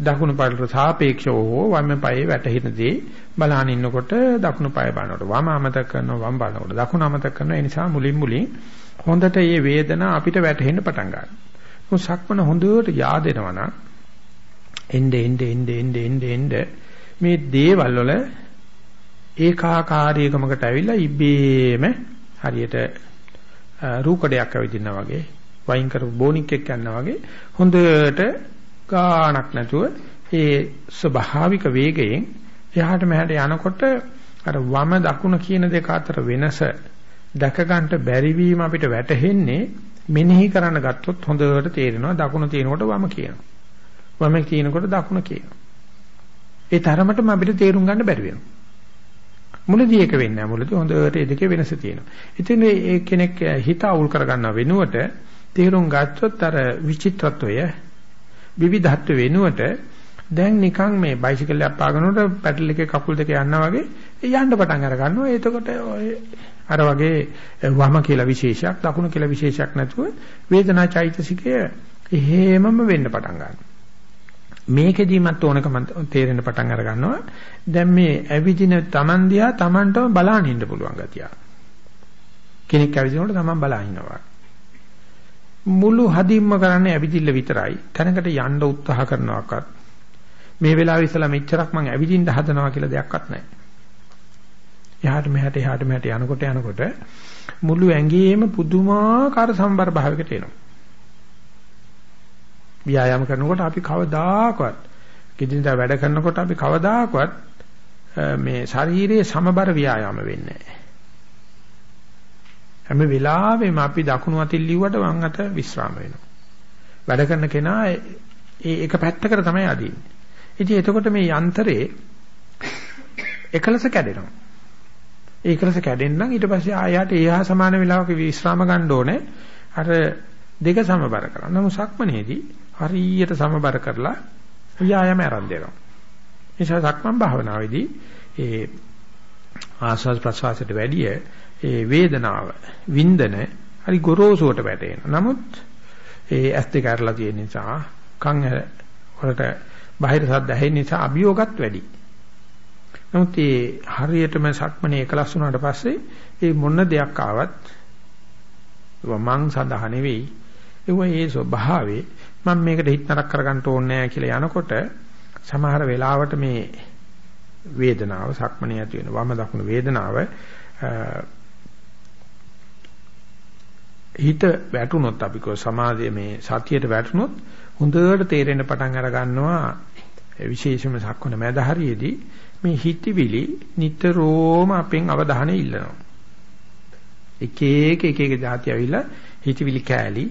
දකුණු පායට සාපේක්ෂව හෝ වම් පායේ වැටෙන දේ බලහන් ඉන්නකොට දකුණු පාය බලනකොට වම අමතක කරනවා වම් බලනකොට දකුණු අමතක කරනවා. ඒ නිසා මුලින් මුලින් හොඳට මේ වේදනාව අපිට වැටහෙන්න පටන් ගන්නවා. මොකද සක්මන හොඳට yaadෙනවා නම් එnde ende ende ende ende ende මේ දේවල් වල ඒකාකාරීකමකට ඇවිල්ලා ඉබේම හරියට රූකඩයක් ඇවිදිනා වගේ වයින් කරපු බෝනික් එක්ක යනවා වගේ හොඳට ගාණක් නැතුව ඒ ස්වභාවික වේගයෙන් එහාට මෙහාට යනකොට අර වම දකුණ කියන දෙක අතර වෙනස දැක ගන්නට බැරි වීම අපිට වැටහෙන්නේ මෙනෙහි කරන්න ගත්තොත් හොඳට තේරෙනවා දකුණ තියෙනකොට වම කියනවා. වම කියනකොට දකුණ කියනවා. ඒ තරමටම අපිට තේරුම් ගන්න බැරි වෙනවා. මුලදී ඒක වෙන්නේ නැහැ. මුලදී හොඳට ඒ දෙකේ වෙනස තියෙනවා. ඉතින් ඒ කෙනෙක් හිත අවුල් කරගන්න වෙනුවට තේරුම් ගත්තොත් අර විචිත්‍රත්වය විවිධත්ව වෙනුවට දැන් නිකන් මේ බයිසිකල් එකක් පාගනකොට පැඩල් එකේ කකුල් දෙක යනවා වගේ යන්න පටන් අර ගන්නවා. එතකොට අර වගේ වම කියලා විශේෂයක් දකුණු කියලා විශේෂයක් නැතුව වේදනා චෛතසිකය එහෙමම වෙන්න පටන් ගන්නවා. මේකෙදිමත් ඕනකම තේරෙන්න පටන් අර ගන්නවා. දැන් මේ ඇවිදින Taman දිහා Tamanටම බලන්න ඉන්න පුළුවන් ගතිය. කෙනෙක් ඇවිදිනකොට Taman බලන් ඉන්නවා. මුළු හදින්ම කරන්නේ ඇවිදින්න විතරයි. තැනකට යන්න උත්සාහ කරනවාක්වත් මේ වෙලාවේ ඉස්සලා මෙච්චරක් මං ඇවිදින්න හදනවා කියලා දෙයක්වත් නැහැ. එහාට මෙහාට එහාට මෙහාට යනකොට යනකොට මුළු ඇඟේම පුදුමාකාර සම්බර භාවයකට එනවා. ව්‍යායාම කරනකොට අපි කවදාකවත් කිදින්දා වැඩ කරනකොට අපි කවදාකවත් මේ ශරීරයේ සමබර ව්‍යායාම වෙන්නේ නැහැ. හැම වෙලාවෙම අපි දකුණු අතින් ලිව්වට වම් අත විස්්‍රාම වෙනවා. වැඩ කරන කෙනා ඒ එක පැත්තකට තමයි අදින්නේ. ඉතින් එතකොට මේ යන්ත්‍රේ එකලස කැඩෙනවා. ඒ එකලස කැඩෙන්නම් ඊට පස්සේ ආයයට ඒහා සමාන වෙලාවක විස්්‍රාම ගන්න ඕනේ. අර දෙක සමබර කරන්න. නමුත් සක්මනේදී හරියට සමබර කරලා ව්‍යායාම ආරම්භ වෙනවා. නිසා සක්මන් භාවනාවේදී ඒ ආස්වාද ප්‍රසවාසයට වැඩිය ඒ වේදනාව වින්දන හරි ගොරෝසුවට වැටෙනවා. නමුත් ඒ ඇස් දෙක අරලා තියෙන නිසා කන් වලට බාහිර ශබ්ද ඇහෙන නිසා අභියෝගත් වැඩි. නමුත් ඒ හරියටම සක්මනේ එකලස් වුණාට පස්සේ ඒ මොන දෙයක් ආවත් මං සඳහා නෙවෙයි ඒව ඒ ස්වභාවේ මම මේකට හිත නරක කරගන්න ඕනේ නැහැ කියලා යනකොට සමහර වෙලාවට මේ වේදනාව සක්මනේ ඇති වෙන වම දකුණු වේදනාව හිත වැටුනොත් අපි කෝ සමාධිය මේ සතියට වැටුනොත් හොඳට තේරෙන්න පටන් අර ගන්නවා. විශේෂම සක්වන මැද හරියේදී මේ හිතවිලි නිතරම අපෙන් අවධානය ඉල්ලනවා. එක එක එක එක જાති ඇවිල්ලා හිතවිලි කෑලි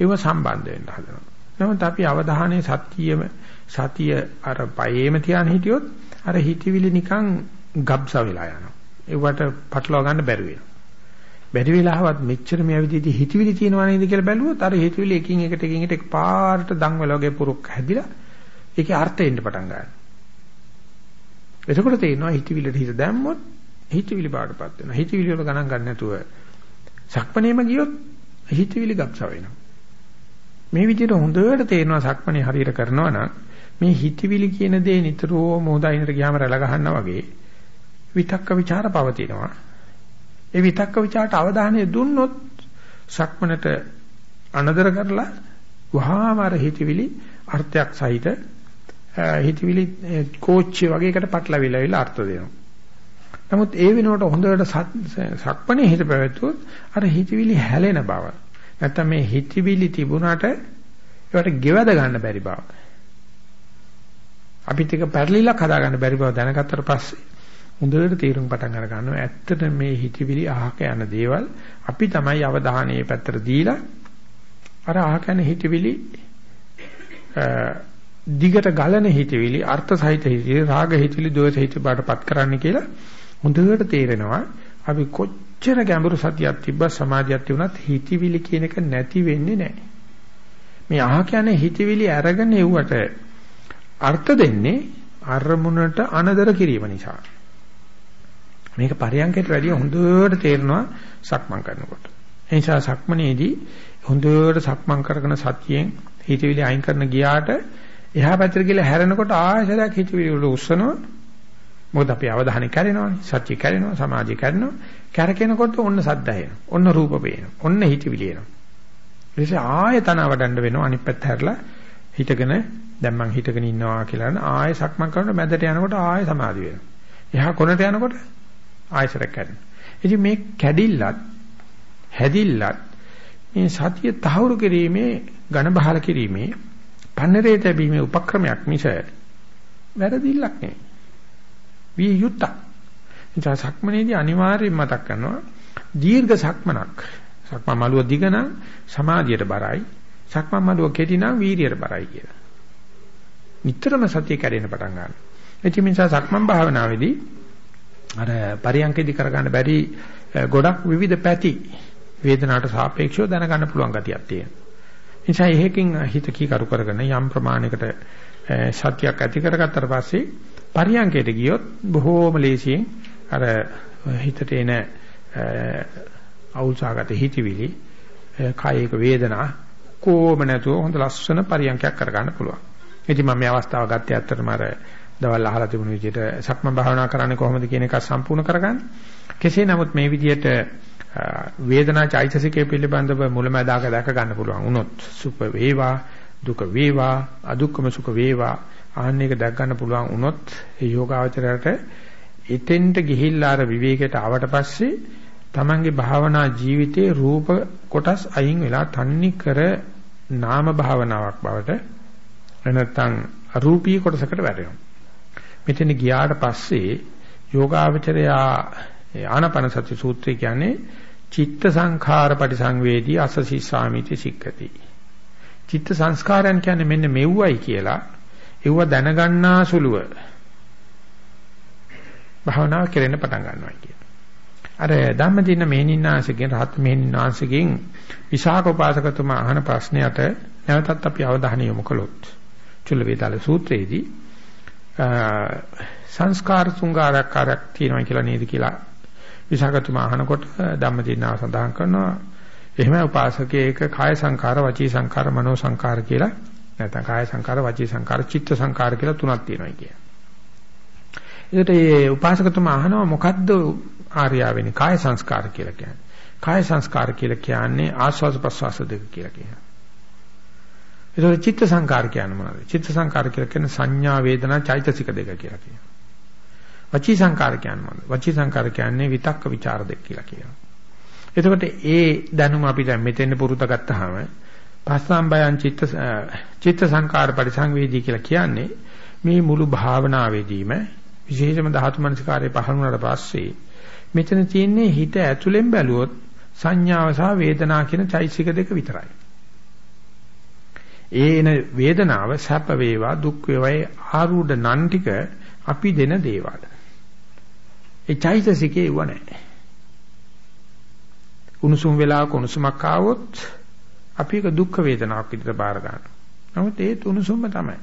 ඒව සම්බන්ධ වෙන්න හදනවා. නමුත් අපි අවධානයේ සතියෙම සතිය අර පයේම තියාන හිටියොත් අර හිතවිලි නිකන් ගබ්ස වෙලා යනවා. ඒවට පටලවා ගන්න බැරි වෙනවා. බැරි වෙලාවත් මෙච්චර මේ ඇවිදීදී හිතවිලි තියෙනවා නේද කියලා බැලුවොත් අර හිතවිලි එකින් එකට එකින් එකට පාරට දන්වල වගේ පුරුක් හැදිලා ඒකේ අර්ථය එන්න පටන් ගන්නවා. එතකොට තේරෙනවා හිතවිල්ලට හිත දැම්මොත් හිතවිලි බාටපත් වෙනවා. හිතවිලි වල ගණන් ගන්න නැතුව සක්මණේම ගියොත් හිතවිලි ගබ්ස වෙනවා. මේ විදිහට හොඳට තේරෙනවා සක්මණේ හරියට කරනවා නම් මේ හිතවිලි කියන දේ නිතරම හොදායිනට ගියාම රැළ ගහන්නා වගේ විතක්ක ਵਿਚාර පවතිනවා. ඒ විතක්ක ਵਿਚාරට අවධානය දුන්නොත් සක්මණට අනදර කරලා වහාම අර හිතවිලි අර්ථයක් සහිත හිතවිලි කෝච්චිය වගේ එකට පටලවිලා අර්ථ දෙනවා. නමුත් ඒ වෙනුවට හොඳට සක්මණේ හිත පැවැත්වුවොත් අර හිතවිලි හැලෙන බව නැත්තම් මේ හිතවිලි තිබුණාට ඒවට ගෙවද ගන්න බැරි බව. අපිත් එක පැරලිලක් හදා ගන්න බැරි බව දැනගත්තට පස්සේ හොඳට තීරුම් පටන් අර ගන්නවා. ඇත්තට මේ හිතවිලි අහක යන දේවල් අපි තමයි අවධානයේ පැත්තට දීලා අර අහක යන හිතවිලි දිගට ගලන හිතවිලි අර්ථ සහිත හිතවිලි රාග හිතවිලි දෝෂ හිතවිලි බාටපත් කරන්න කියලා හොඳට තේරෙනවා. අපි කොච්චර කොච්චර ගැඹුරු සතියක් තිබ්බ සමාධියක් තිබුණත් හිතවිලි කියන එක නැති වෙන්නේ නැහැ. මේ අහ කියන්නේ හිතවිලි අරගෙන එව්වට අර්ථ දෙන්නේ අරමුණට අනදර කිරීම නිසා. මේක පරියන්කයට වැඩිය හොඳට තේරෙනවා සක්මන් කරනකොට. ඒ නිසා සක්මනේදී හොඳට සක්මන් කරගෙන සතියෙන් හිතවිලි අයින් කරන ගියාට එහා පැත්තට ගිහලා හැරෙනකොට ආයසරයක් හිතවිලි වල උස්සනවා. මොකද අපි අවධානය කැරෙනවානේ. සත්‍ය කැරෙනවා, සමාධිය කැරෙනවා. කැරකෙනකොට ඔන්න සද්ද ඇහෙනවා. ඔන්න රූප පේනවා. ඔන්න හිතවිලි එනවා. ඊට පස්සේ ආයතන වඩන්න වෙනවා අනිත් පැත්ත හැරලා හිටගෙන දැන් මං හිටගෙන ඉන්නවා කියලා න ආයෙ සක්මන් කරනකොට මැදට යනකොට ආයෙ සමාධි වෙනවා. එහා කොනට යනකොට ආයෙසරක් කැඩෙනවා. ඉතින් මේ කැඩිල්ලත් හැදිල්ලත් මේ සතිය තහවුරු කිරීමේ ඝන බහල කිරීමේ පන්නරේ තැබීමේ උපක්‍රමයක් මිස වැරදිල්ලක් නෙවෙයි. විය යුත්තක්. ඉතින් සක්මනේදී අනිවාර්යයෙන් මතක් කරනවා දීර්ඝ සක්මනක්. සක්මන් මළුව දිග නම් සමාධියට බරයි. සක්මන් මළුව කෙටි නම් වීරියට බරයි කියලා. නිතරම සතිය කැඩෙන පටන් ගන්නවා. ඒ නිසා සක්මන් භාවනාවේදී අර පරියන්කේදී කරගන්න බැරි ගොඩක් විවිධ පැති වේදනාවට සාපේක්ෂව දැනගන්න පුළුවන් ගතියක් තියෙනවා. නිසා එහෙකින් හිත කීකරු කරගෙන යම් ප්‍රමාණයකට සත්‍යයක් ඇති කරගත්තට පස්සේ පරියන්කයට ගියොත් බොහෝම ලේසියෙන් අර හිතට එන අවුල්සාගත හිතවිලි කායික වේදනා කොහොම නැතුව හොඳ ලස්සන පරියන්කයක් කරගන්න පුළුවන්. ඉතින් මම මේ අවස්ථාව ගත්තේ ඇත්තටම අර දවල් අහලා තිබුණු විදිහට සක්ම භාවනා කරන්නේ කොහොමද කියන එක සම්පූර්ණ කරගන්න. කෙසේ නමුත් මේ විදිහට වේදනා චෛතසිකයේ පිළිබඳව මුලැමැදාක දැක ගන්න පුළුවන් වුණොත් සුඛ වේවා දුක වේවා අදුක්කම සුඛ වේවා ආන්නේක දැක ගන්න පුළුවන් වුණොත් ඒ යෝගාවචරයට එතෙන්ට ගිහිල්ලා අර විවේකයට ආවට පස්සේ තමන්ගේ භාවනා ජීවිතයේ රූප කොටස් අයින් වෙලා තන්නේ කර නාම භාවනාවක් බවට නැත්නම් අරූපී කොටසකට වැටෙනවා. මෙතන ගියාට පස්සේ යෝගාවචරයා ආනපන සති සූත්‍රය කියන්නේ චිත්ත සංඛාර පරිසංවේදී අසසි සාමිති සික්කති. චිත්ත සංස්කාරයන් කියන්නේ මෙන්න මෙව්වයි කියලා ඒව දැනගන්නා සුළුව භාවනාව කෙරෙන්න පටන් ගන්නවා කියන. අර ධම්මදින මේනින්නාංශගෙන් රහත් මේනින්නාංශගෙන් විසාක උපාසකතුමා අහන ප්‍රශ්නයට නැවතත් අපි අවධානය යොමු කළොත් චුල්ල වේදාල සූත්‍රයේදී සංස්කාර තුංගාරක්කාරයක් තියෙනවා කියලා නේද කියලා විසාකතුමා අහනකොට ධම්මදිනාව සඳහන් කරනවා එහෙම උපාසකයේක කාය සංකාර වචී සංකාර මනෝ සංකාර කියලා නැත්නම් කාය සංකාර වචී සංකාර චිත්ත සංකාර කියලා තුනක් තියෙනවා කිය. ඒකට මේ උපාසකතුමා අහනවා මොකද්ද ආර්යාවෙනි කාය සංස්කාර කියලා කියන්නේ. කාය සංස්කාර කියලා කියන්නේ ආස්වාද ප්‍රසවාස දෙක කියලා කියනවා. ඒතකොට චිත්ත සංකාර කියන්නේ මොනවද? චිත්ත සංකාර කියලා කියන්නේ සංඥා වේදනා චෛතසික දෙක කියලා කියනවා. වචී සංකාර කියන්නේ මොනවද? වචී සංකාර කියන්නේ විතක්ක ਵਿਚාර දෙක කියලා කියනවා. එතකොට ඒ දැනුම අපි දැන් මෙතෙන් පුරුත ගත්තාම පස්සම්බයං චිත්ත චිත්ත සංකාර පරිසංවේදී කියලා කියන්නේ මේ මුළු භාවනාවේදීම විශේෂම ධාතු මනසිකාරයේ පහළ වුණාට පස්සේ මෙතන තියෙන්නේ හිත ඇතුලෙන් බැලුවොත් සංඥාව සහ වේදනා කියන චෛසික දෙක විතරයි. ඒ එන වේදනාව සැප වේවා දුක් වේවා ආරූඪ නන් ටික අපි දෙන දේවල්. ඒ චෛතසිකේ වුණ නැහැ. උණුසුම් වෙලාවක උණුසුමක් ආවොත් අපි ඒක දුක් වේදනාවක් විදිහට බාර ගන්නවා. නමුත් ඒ උණුසුම්ම තමයි.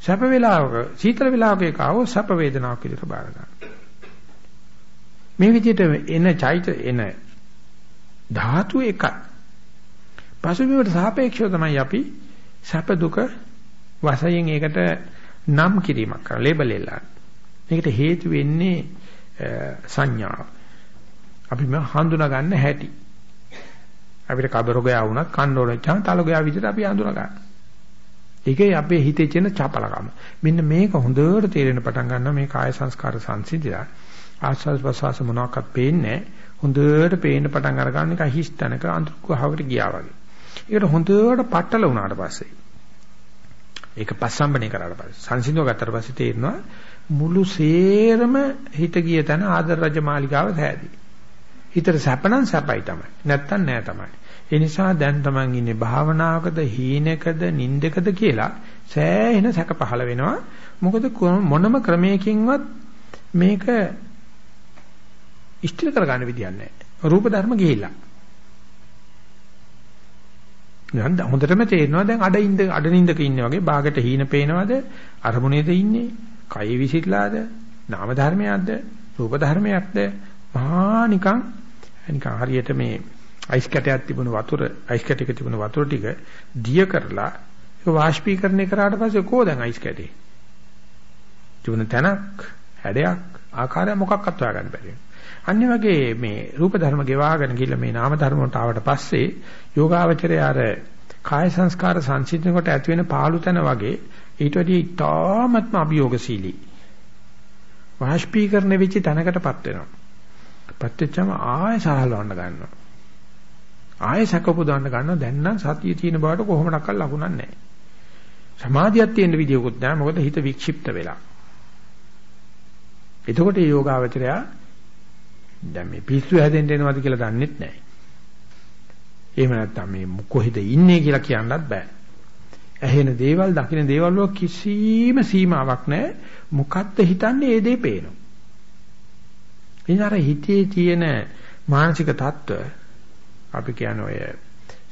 සැප වෙලාවක සීතල වෙලාවක ඒක ආවොත් සැප වේදනාවක් විදිහට බාර ගන්නවා. මේ විදිහට එන චෛත එන ධාතු එකයි. පසුබිමට සාපේක්ෂව තමයි අපි සැප දුක වශයෙන් ඒකට නම් කිරීමක් කරලා ලේබල් එකලා. මේකට හේතු වෙන්නේ සංඥාව. අපි මේ හඳුනා ගන්න හැටි. අපිට කබරෝගය වුණත් කණ්ඩෝලච්චාන් තලගය විදිහට අපි හඳුනා ගන්න. ඒකේ අපේ හිතේ තියෙන චපලකම. මෙන්න මේක හොඳට තේරෙන පටන් ගන්නවා මේ කාය සංස්කාර සංසිඳිලා ආස්වාද ප්‍රසවාස මොනවාක්වත් පේන්නේ හොඳට පේන්න පටන් අර ගන්න එක හිස් තැනක අඳුරකුවහකට ගියා වගේ. ඒකට හොඳට පట్టල වුණාට පස්සේ ඒක පස්සම්බනේ කරාට පස්සේ සංසිඳව ගත්තට පස්සේ තේරෙනවා මුළු සේරම හිත ගිය තැන ආදර රජ මාලිගාව සෑදී. හිතට සැපනම් සැපයි තමයි. නැත්තම් නෑ තමයි. ඒ නිසා දැන් Taman ඉන්නේ භාවනාවකද හීනකද නින්දකද කියලා සෑහෙන සැක පහළ වෙනවා. මොකද මොනම ක්‍රමයකින්වත් මේක ඉෂ්ටි කරගන්න විදියක් නැහැ. රූප ධර්ම ගිහිල්ලා. දැන් හොඳටම තේරෙනවා දැන් අඩ ඉඳ අඩ නින්දක ඉන්නේ වගේ බාගට හීන පේනවද අරමුණේද ඉන්නේ කය විසිරලාද නාම ධර්මයක්ද රූප ධර්මයක්ද මහා නිකන් නිකන් හරියට මේ අයිස් කැටයක් තිබුණු වතුර අයිස් කැටයක තිබුණු වතුර ටික දිය කරලා වාෂ්පීකරණය කරාට පස්සේ කොහො දැන් අයිස් කැටේ? තිබුණ තැනක්, හැඩයක්, ආකාරය මොකක්වත් හොයාගන්න බැරි වෙනවා. අනිත් වගේ මේ රූප ධර්ම ගෙවාගෙන ගිහලා මේ නාම ධර්ම වලට ආවට පස්සේ යෝගාවචරය අර කාය සංස්කාර සංසිඳන කොට ඇති වෙන පාළු තැන වගේ ඊට වැඩි තාමත්ම අභියෝගශීලී වාෂ්පීකරණ වෙච්ච තැනකටපත් වෙනවා. පත් වෙච්චම ආයෙ සහලවන්න ගන්නවා. ආයෙ සැකපොදවන්න ගන්නවා. දැන් නම් සතිය තියෙන බවට කොහොමඩක්වත් ලකුණක් නැහැ. සමාධියක් තියෙන විදියකුත් නැහැ. මොකද හිත වික්ෂිප්ත වෙලා. එතකොට මේ යෝගාවචරය දැන් මේ පිස්සු හැදෙන්න එනවද කියලා දන්නෙත් නැහැ. එහෙම නැත්නම් මේ කොහෙද ඉන්නේ කියලා කියන්නත් බෑ. ඇහෙන දේවල්, දකින දේවල් වල කිසිම සීමාවක් නැහැ. මොකද්ද හිතන්නේ ඒ දේ පේනවා. ඉතින් අර හිතේ තියෙන මානසික තත්ත්ව අපි කියන ඔය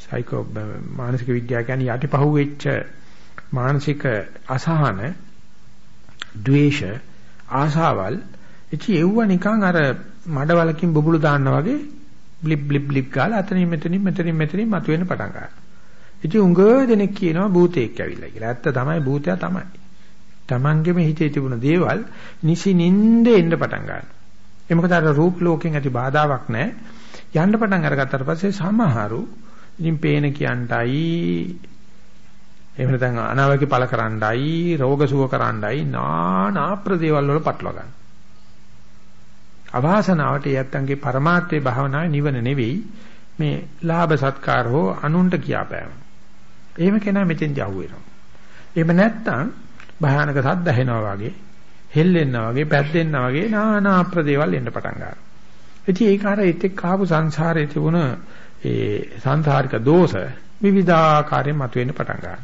සයිකෝ මානසික විද්‍යාව කියන්නේ යටිපහුවෙච්ච මානසික අසහන, ද්වේෂ, ආසාවල් ඉති එව්ව නිකන් අර මඩවලකින් බුබුලු දාන්න වගේ බ්ලිප් බ්ලිප් බ්ලිප් ගාලා අතනින් මෙතනින් මෙතනින් මෙතනින් මතුවෙන්න පටන් ගන්නවා. ඉතින් උඟ දෙනෙක් කියනවා භූතයෙක් ඇවිල්ලා කියලා. ඇත්ත තමයි භූතයා තමයි. Tamangeම හිතේ තිබුණ දේවල් නිසි නින්දේ එන්න පටන් ගන්නවා. ඒ මොකද අර රූප ලෝකෙන් ඇති බාධාවක් නැහැ. යන්න පටන් අරගත්තට පස්සේ සමහරු ඉතින් පේන කියන්ටයි එහෙම නැත්නම් අනාවකේ පළ කරන්නයි රෝග සුව කරන්නයි නානා ප්‍රදේවල් වල පටලවා ගන්න. අවාසනාවට යත්තන්ගේ પરමාර්ථයේ භාවනාවේ නිවන නෙවෙයි මේ ලාභ සත්කාර හෝ අනුන්ට කියාපෑම. එහෙම කෙනා මෙතෙන්දී අහුවෙනවා. එහෙම නැත්නම් භයානක සද්ද ඇහෙනවා වගේ හෙල්ලෙන්නා වගේ පැද්දෙන්නා වගේ නානා ප්‍රදේවල් එන්න පටන් ගන්නවා. ඉතින් ඒක අර එතෙක් ආපු සංසාරයේ තිබුණ ඒ සංසාරික දෝෂ විවිධාකාරයෙන් මතුවෙන්න පටන් ගන්නවා.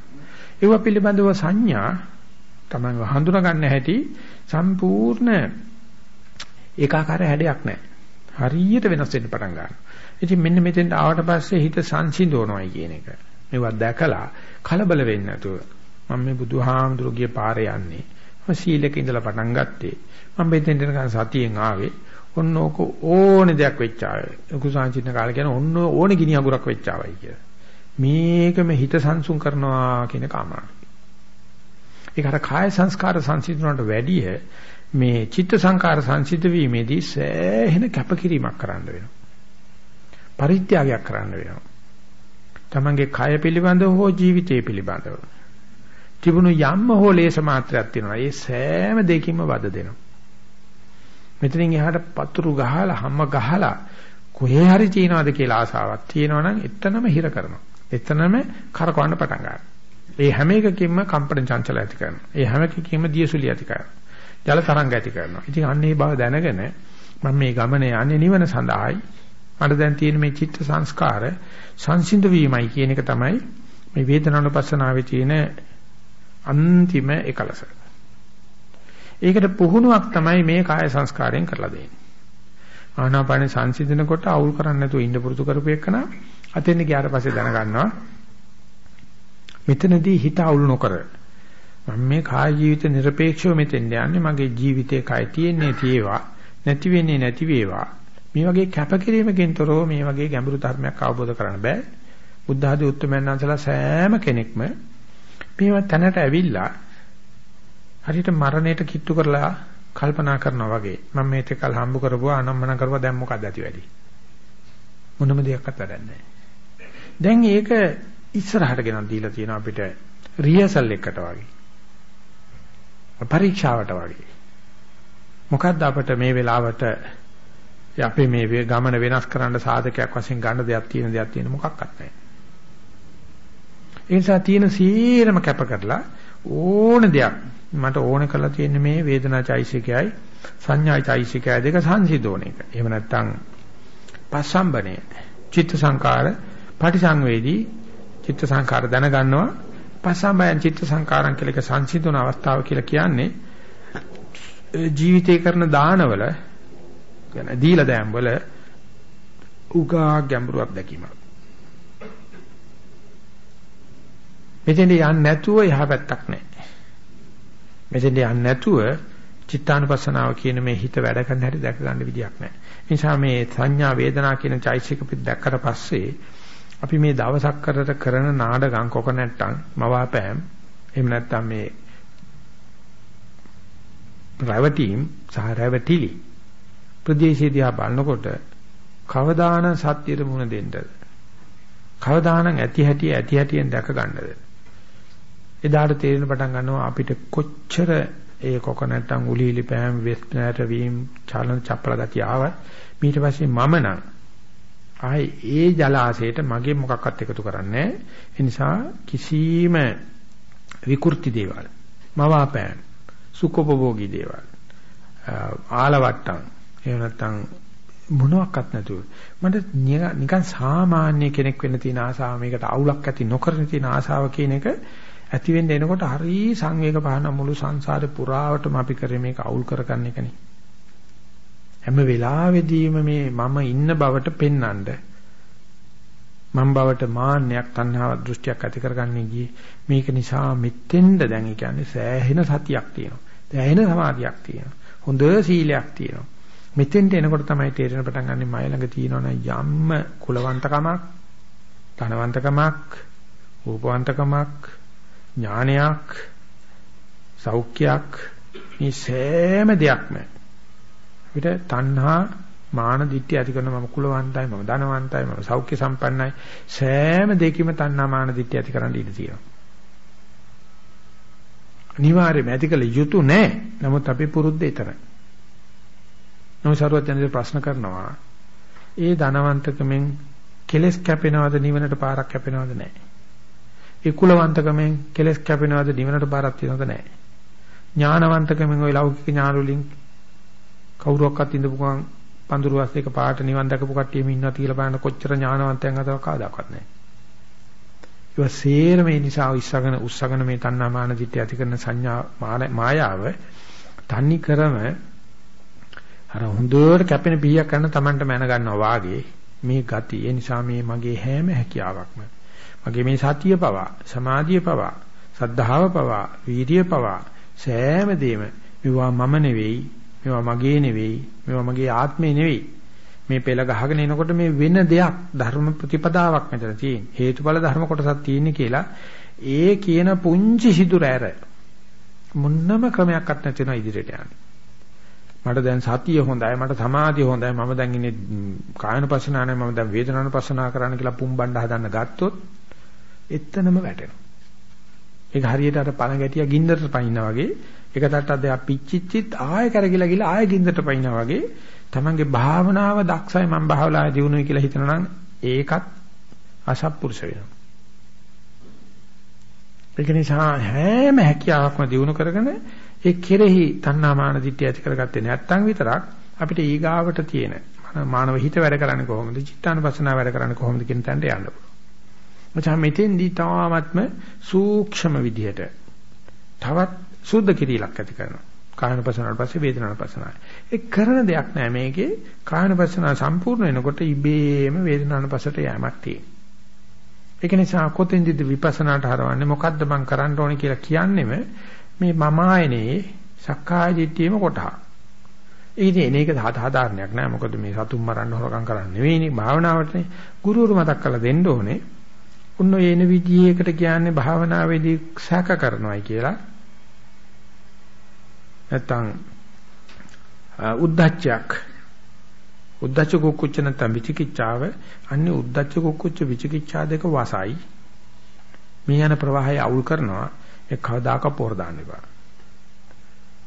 ඒව පිළිබඳව සංඥා තමයි හඳුනා ගන්න හැටි සම්පූර්ණ ඒකාකාර හැඩයක් නැහැ. හරියට වෙනස් වෙන්න පටන් ගන්නවා. ඉතින් මෙන්න මෙතෙන් ආවට පස්සේ හිත සංසිඳවනවායි කියන එක. මේවා දැකලා කලබල වෙන්නේ නැතුව මම මේ බුදුහාමුදුරුගේ පාරේ යන්නේ. මම සීලක ඉඳලා පටන් ගත්තේ. මම මෙතෙන් දෙනකන් සතියෙන් ආවේ. ඔන්න ඕක ඕනේ දෙයක් වෙච්චාවේ. කුසාංචින්න කාලේ කියන ඔන්න ඕනේ ගිනි අඟුරක් වෙච්චාවයි කියලා. මේකම හිත සංසුන් කරනවා කියන කාමනා. ඒක අර කාය සංස්කාර සංසිඳනට වැඩිය මේ චිත්ත සංකාර සංසිද්ධ වීමේදී සෑහෙන කැපකිරීමක් කරන්න වෙනවා. පරිත්‍යාගයක් කරන්න වෙනවා. තමන්ගේ කය පිළිබඳව හෝ ජීවිතය පිළිබඳව. තිබුණු යම්ම හෝ ලේස මාත්‍රයක් තියෙනවා. ඒ සෑම දෙකින්ම වද දෙනවා. මෙතනින් එහාට පතුරු ගහලා හැම ගහලා කොහේ හරි තියනවාද කියලා ආසාවක් තියෙනවනම් එතනම හිර කරනවා. එතනම කරකවන්න පටන් ගන්නවා. ඒ හැම එකකින්ම කම්පන චංචල ඇති කරනවා. ඒ හැම එකකින්ම දියසුලිය ඇති කරනවා. ජල තරංග ඇති කරනවා. ඉතින් අන්න ඒ බව දැනගෙන මම මේ ගමන යන්නේ නිවන සඳහායි. මට දැන් තියෙන මේ චිත්ත සංස්කාර සංසිඳ වීමයි කියන එක තමයි මේ වේදනානුපස්සනාවේ තියෙන අන්තිම එකලස. ඒකට පුහුණුවක් තමයි මේ කාය සංස්කාරයෙන් කරලා දෙන්නේ. ආනාපාන සංසිඳනකොට අවුල් කරන්නේ නැතුව ඉඳ පුරුදු කරපු එකන අතෙන් ගියාට පස්සේ දැනගන්නවා මෙතනදී හිත අවුල් නොකර මම මේ කාය ජීවිත নিরপেক্ষව මෙතෙන් යන්නේ මගේ ජීවිතේ කය තියෙන්නේ තියේවා නැති වෙන්නේ නැති වේවා මේ වගේ කැපකිරීමකින් තොරව මේ වගේ ගැඹුරු ධර්මයක් අවබෝධ කරගන්න බෑ බුද්ධ ආදී උත්තරමයන් අන්සලා සෑම කෙනෙක්ම මේව තැනට ඇවිල්ලා හරියට මරණයට කිට්ටු කරලා කල්පනා කරනවා වගේ. මම මේ තෙකල් හම්බ කරපුවා අනම්මන කරුවා දැන් මොකක්ද ඇති වෙන්නේ මොනම දෙයක්වත් වැඩක් නැහැ. දැන් ඒක ඉස්සරහට ගෙනත් දීලා තියෙනවා අපිට රිහර්සල් එකකට වගේ. පරීක්ෂාවට වගේ. මොකද්ද අපිට මේ වෙලාවට අපේ මේ ගමන වෙනස් කරන්න සාධකයක් වශයෙන් ගන්න දෙයක් තියෙන දෙයක් තියෙන මොකක්වත් නැහැ. ඒ නිසා තියෙන සීරම කැප කරලා ඕන දෙයක් මට ඕන කරලා තියෙන්නේ මේ වේදනා චෛසිකයයි සංඥා චෛසිකයයි දෙක සංසිඳෝන එක. එහෙම නැත්නම් පස්සම්බනේ චිත්ත සංකාර පටිසංවේදී චිත්ත සංකාර දැනගන්නවා පස්සම්බයන් චිත්ත සංකාරම් කියලා එක සංසිඳන අවස්ථාව කියලා කියන්නේ ජීවිතේ කරන දානවල කියන්නේ දීලා දෑම් වල උගා ගැඹුරුවක් දැකීමක්. මෙතෙන්ට යන්නේ නැතුව යහ පැත්තක් නැහැ. මෙතෙන්ට යන්නේ නැතුව චිත්තානුපස්සනාව කියන මේ හිත වැඩ කරන හැටි දැක ගන්න විදියක් නැහැ. නිසා මේ සංඥා වේදනා කියන චෛසික පිට දැක්කට පස්සේ අපි මේ දවසක් කරට කරන නාඩගම් කොක නැත්තම් මවාපෑම් එහෙම නැත්තම් මේ රැවටීම් සහ රැවටිලි ප්‍රදේශයේ දිහා බලනකොට කවදාන සත්‍යයට මුහුණ දෙන්නද කවදානම් ඇති හැටි ඇති හැටියෙන් දැක ගන්නද එදාට තේරෙන පටන් ගන්නවා අපිට කොච්චර ඒ කොක නැත්තම් උලීලි පෑම් වෙස්ට් නැරවීම චලන චප්පල ගතිය ආවත් ඊට පස්සේ මම නම් ආයේ ඒ ජලාශයට මගේ මොකක්වත් එකතු කරන්නේ ඒ නිසා කිසිම විකෘති දේවල් මවාපෑම් සුඛෝපභෝගී දේවල් ආලවට්ටම් එහෙම නැත්තම් මොනවත් නැතුව. මට නිකන් සාමාන්‍ය කෙනෙක් වෙන්න තියෙන ආසාව මේකට අවුලක් ඇති නොකරන තියෙන ආසාව කියන එක ඇති වෙන්න එනකොට හරි සංවේග පහන මුළු සංසාරේ පුරාවටම අපි කරේ මේක අවුල් කරගන්න එකනේ. හැම වෙලාවෙදීම මේ මම ඉන්න බවට පෙන්වන්න මම බවට මාන්නයක් තණ්හාවක් දෘෂ්ටියක් ඇති කරගන්නේ ගියේ මේක නිසා මෙතෙන්ද දැන් කියන්නේ සෑහෙන සතියක් තියෙනවා. සෑහෙන සමාධියක් තියෙනවා. හොඳ සීලයක් තියෙනවා. මෙතෙන්ට එනකොට තමයි තේරෙන පටන් ගන්න මයි ළඟ තියෙනවනම් යම්ම කුලවන්තකමක්, ධනවන්තකමක්, රූපවන්තකමක් ඥානයක් සෞඛ්‍යයක් මේ සෑම දෙයක්ම. අපිට තණ්හා මාන දිට්ඨිය ඇති කරන මම කුලවන්තයි මම ධනවන්තයි මම සෞඛ්‍ය සම්පන්නයි. සෑම දෙයකම තණ්හා මාන දිට්ඨිය ඇති කරන්න ඉඩ තියෙනවා. අනිවාර්යයෙන්ම ඇති කළ යුතු නෑ. නමුත් අපි පුරුද්ද ඊතරයි නෝ සරුවචනසේ ප්‍රශ්න කරනවා ඒ ධනවන්තකමෙන් කෙලස් කැපෙනවද නිවනට පාරක් කැපෙනවද? නැහැ ඒ කුලවන්තකමෙන් කෙලස් කැපෙනවද නිවනට බාරක් තියනවද නැහැ. ඥානවන්තකමෙන් ওই ලෞකික ඥාන වලින් කවුරුවක්වත් ඉඳපු ගමන් පඳුරු වස්තේක පාට නිවන් දැකපු කට්ටියම ඉන්නවා කියලා බලන්න කොච්චර ඥානවන්තයන් අතර කවදාකවත් නැහැ. ඒ වසේර මේ නිසා උස්සගෙන උස්සගෙන මේ තණ්හාමාන දිට්ඨිය ඇති කරන සංඥා මායාව තන්නි කරම අර හොඳට කැපෙන පීයක් කරන Tamanට මැන ගන්නවා වාගේ මේ ගති ඒ නිසා මේ මගේ හැම හැකියාවක්ම මගේ මේ සතිය පවා, සමාධිය පවා, සද්ධාව පවා, වීර්ය පවා සෑම දෙම මේවා මම නෙවෙයි, මේවා මගේ නෙවෙයි, මේවා මගේ ආත්මේ නෙවෙයි. මේ පෙළ ගහගෙන එනකොට මේ වෙන දෙයක් ධර්ම ප්‍රතිපදාවක් මෙතන තියෙන. හේතුඵල ධර්ම කොටසක් තියෙන්නේ කියලා ඒ කියන පුංචි සිදුර ඇර මොන්නම ක්‍රමයක්වත් නැතිනවා ඉදිරියට යන්නේ. මට දැන් සතිය හොඳයි මට සමාධිය හොඳයි මම දැන් ඉන්නේ කායනුපස්සනා නැහැ මම දැන් වේදනානුපස්සනා කරන්න කියලා පුම්බණ්ඩ හදන්න ගත්තොත් එතනම වැටෙනවා. ඒක හරියට අර පණ ගැටිය ගින්දරට පනිනා වගේ එක තට්ටක් දෙයක් පිච්චිච්චිත් ආයෙ කරගිලා ගිලා ආයෙ ගින්දරට පනිනා වගේ තමන්ගේ භාවනාව දක්ෂයි මම භාවනාවේ දිනුනේ කියලා හිතනවා නම් ඒකත් අසත්පුරුෂ වෙනවා. ඒක නිසා හැම හැකියාවක්ම දිනු කරගෙන ඒ කෙරෙහි තණ්හාමාන දිට්ඨිය ඇති කරගත්තේ නැත්නම් විතරක් අපිට ඊගාවට තියෙන මානව හිත වැඩ කරන්නේ කොහොමද? චිත්තානුපස්සනාව වැඩ කරන්නේ කොහොමද කියන තැනට යන්න පුළුවන්. මචං මෙතෙන්දී තාමත්ම සූක්ෂම විදිහට තවත් සුද්ධ කිරීලක් ඇති කරනවා. කායනපසනාවට පස්සේ වේදනානුපසනාවයි. ඒ කරන දෙයක් නෑ මේකේ කායනපසනාව සම්පූර්ණ වෙනකොට ඉබේම වේදනානුපසට යෑමක් තියෙනවා. ඒක නිසා කොතෙන්ද විපස්සනාට හරවන්නේ මොකද්ද මං කරන්න ඕනේ කියලා කියන්නෙම මේ මම ආයනේ සක්කාය දිට්ඨියම කොටහ. ඉතින් එන එක සාධාරණයක් නෑ මොකද මේ සතුම් මරන්න හොරකම් කරන්නේ නෙවෙයිනේ භාවනාවටනේ. ගුරුවරු මතක් කරලා දෙන්න ඕනේ. උන්න එන විදිහයකට කියන්නේ භාවනාවේදී සැක කරනවායි කියලා. නැත්තම් උද්දච්චයක් උද්දච්ච කුක්කුච්ච නැත්නම් විචිකිච්ඡාව. අන්නේ උද්දච්ච කුක්කුච්ච විචිකිච්ඡා දෙක වසයි. මේ යන ප්‍රවාහය අවුල් කරනවා. ඒ කවදාක පොර දාන්න එපා.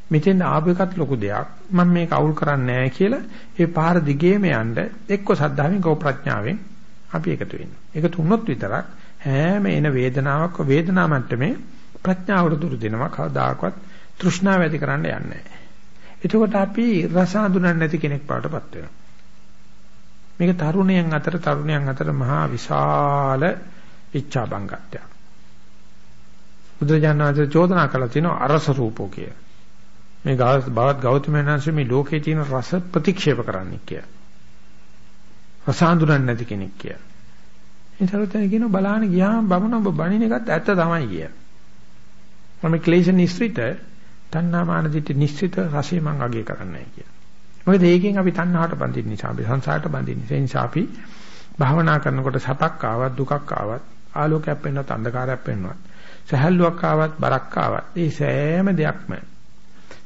මෙතෙන් ආපු එකත් ලොකු දෙයක්. මම මේක අවුල් කරන්නේ නැහැ කියලා ඒ පාර දිගේම යන්න එක්ක සද්ධාවෙන් කෝ ප්‍රඥාවෙන් අපි එකතු වෙනවා. එකතු වුණොත් විතරක් හැම එන වේදනාවක් වේදනා මට්ටමේ ප්‍රඥාවට දුරු දෙනවා කවදාකවත් තෘෂ්ණාව ඇති කරන්න යන්නේ නැහැ. එතකොට අපි රස හඳුනන්නේ නැති කෙනෙක් බවටපත් වෙනවා. මේක තරුණයන් අතර තරුණයන් අතර මහා විශාල ඉච්ඡා බංගත්වයක්. බුදුජානනාථ චෝදනා කළා තිනවා අරස රූපෝ කිය. මේ බවත් ගෞතමයන්න්සේ මේ ලෝකේ තියෙන රස ප්‍රතික්ෂේප කරන්න කිය. රස හඳුනන්නේ නැති කෙනෙක් කිය. ඒ සරුවතන කියනවා බලාන ගියාම බමුණ ඔබ බණින එකත් ඇත්ත තමයි කිය. මම ක්ලේශ නිස්ෘත තණ්හාමාන දිට නිස්ෘත රසය මං අගය කරන්නයි කිය. මොකද ඒකෙන් අපි තණ්හාවට බඳින්න නිසා අපි සංසාරට බඳින්න නිසා අපි භාවනා කරනකොට සපක් ආවත් දුකක් ආවත් ආලෝකයක් වෙනවත් අන්ධකාරයක් වෙනවත් සහැල්ලුවක් ආවත් බරක් ආවත් ඒ සෑම දෙයක්ම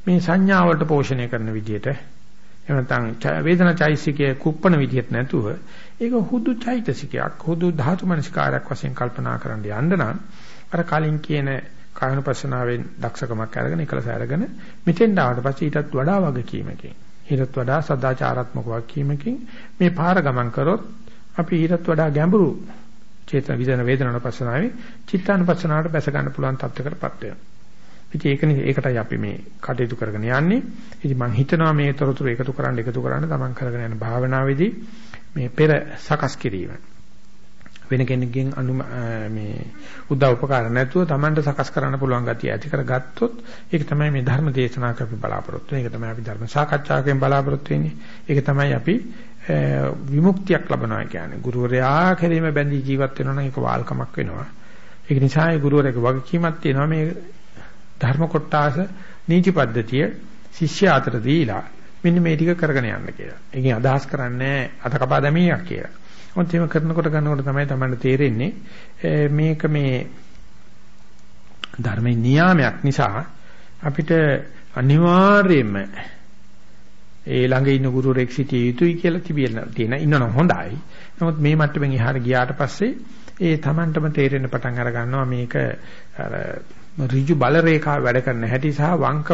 මේ සංඥා වලට පෝෂණය කරන විදිහට එහෙම නැත්නම් වේදනා චෛසිකයේ කුප්පන විදිහට නැතුව ඒක හුදු චෛතසිකයක් හුදු ධාතු මනස්කාරයක් වශයෙන් කල්පනා කරන්න යන්න නම් අර කලින් කියන කායනුපස්සනාවෙන් දක්ෂකමක් අරගෙන එකලස අරගෙන මෙතෙන් ආවට පස්සේ ඊටත් වඩා වගකීමකින් ඊටත් වඩා සදාචාරාත්මක වගකීමකින් මේ පාර ගමන් කරොත් අපි ඊටත් වඩා ගැඹුරු චේතන විදන වේදනානුපස්සනාවේ චිත්තානුපස්සනාවට බැස ගන්න පුළුවන් තත්ත්වයකටපත් වෙනවා. ඉතින් ඒක ඒකටයි අපි මේ කටයුතු කරගෙන යන්නේ. ඉතින් මම හිතනවා මේ තොරතුරු එකතු කරන්න එකතු කරන්න තමන් කරගෙන යන භාවනාවේදී මේ පෙර සකස් කිරීම වෙන කෙනෙක්ගෙන් අනු මේ උදව් උපකාර නැතුව Tamanට සකස් කරන්න පුළුවන් ගතිය ඇති කරගත්තොත් ඒක තමයි මේ ධර්ම දේශනා කරපි බලාපොරොත්තු වෙන්නේ. ඒක තමයි අපි ධර්ම සාකච්ඡාවකින් බලාපොරොත්තු වෙන්නේ. ඒක තමයි අපි විමුක්තියක් ලබනවා කියන්නේ. ගුරුවරයා කෙරෙහිම බැඳී ජීවත් වෙනවා නම් ඒක වාල්කමක් වෙනවා. ඒක නිසා ඒ ගුරුවරයාගේ වගකීමක් තියෙනවා මේ ධර්ම කොටාස නීති පද්ධතිය ශිෂ්‍ය අතර දීලා මෙන්න මේ ටික කරගෙන යන්න කියලා. ඒකෙන් අදහස් කරන්නේ අත කපා දැමීමක් කියලා. මොකද එහෙම කරනකොට ගන්නකොට තමයි Tamanට තේරෙන්නේ මේක මේ ධර්මයේ නියාමයක් නිසා අපිට අනිවාර්යයෙන්ම ඒ ළඟ ඉන්න ගුරුවරයෙක් සිටිය යුතුයි කියලා තිබෙන තියෙන ඉන්නනම් හොඳයි. නමුත් මේ මට්ටමින් එහාට ගියාට පස්සේ ඒ Tamanටම තේරෙන්න පටන් අර ගන්නවා මේක අර ඍජු බල රේඛාව වැඩ කරන හැටි සහ වංක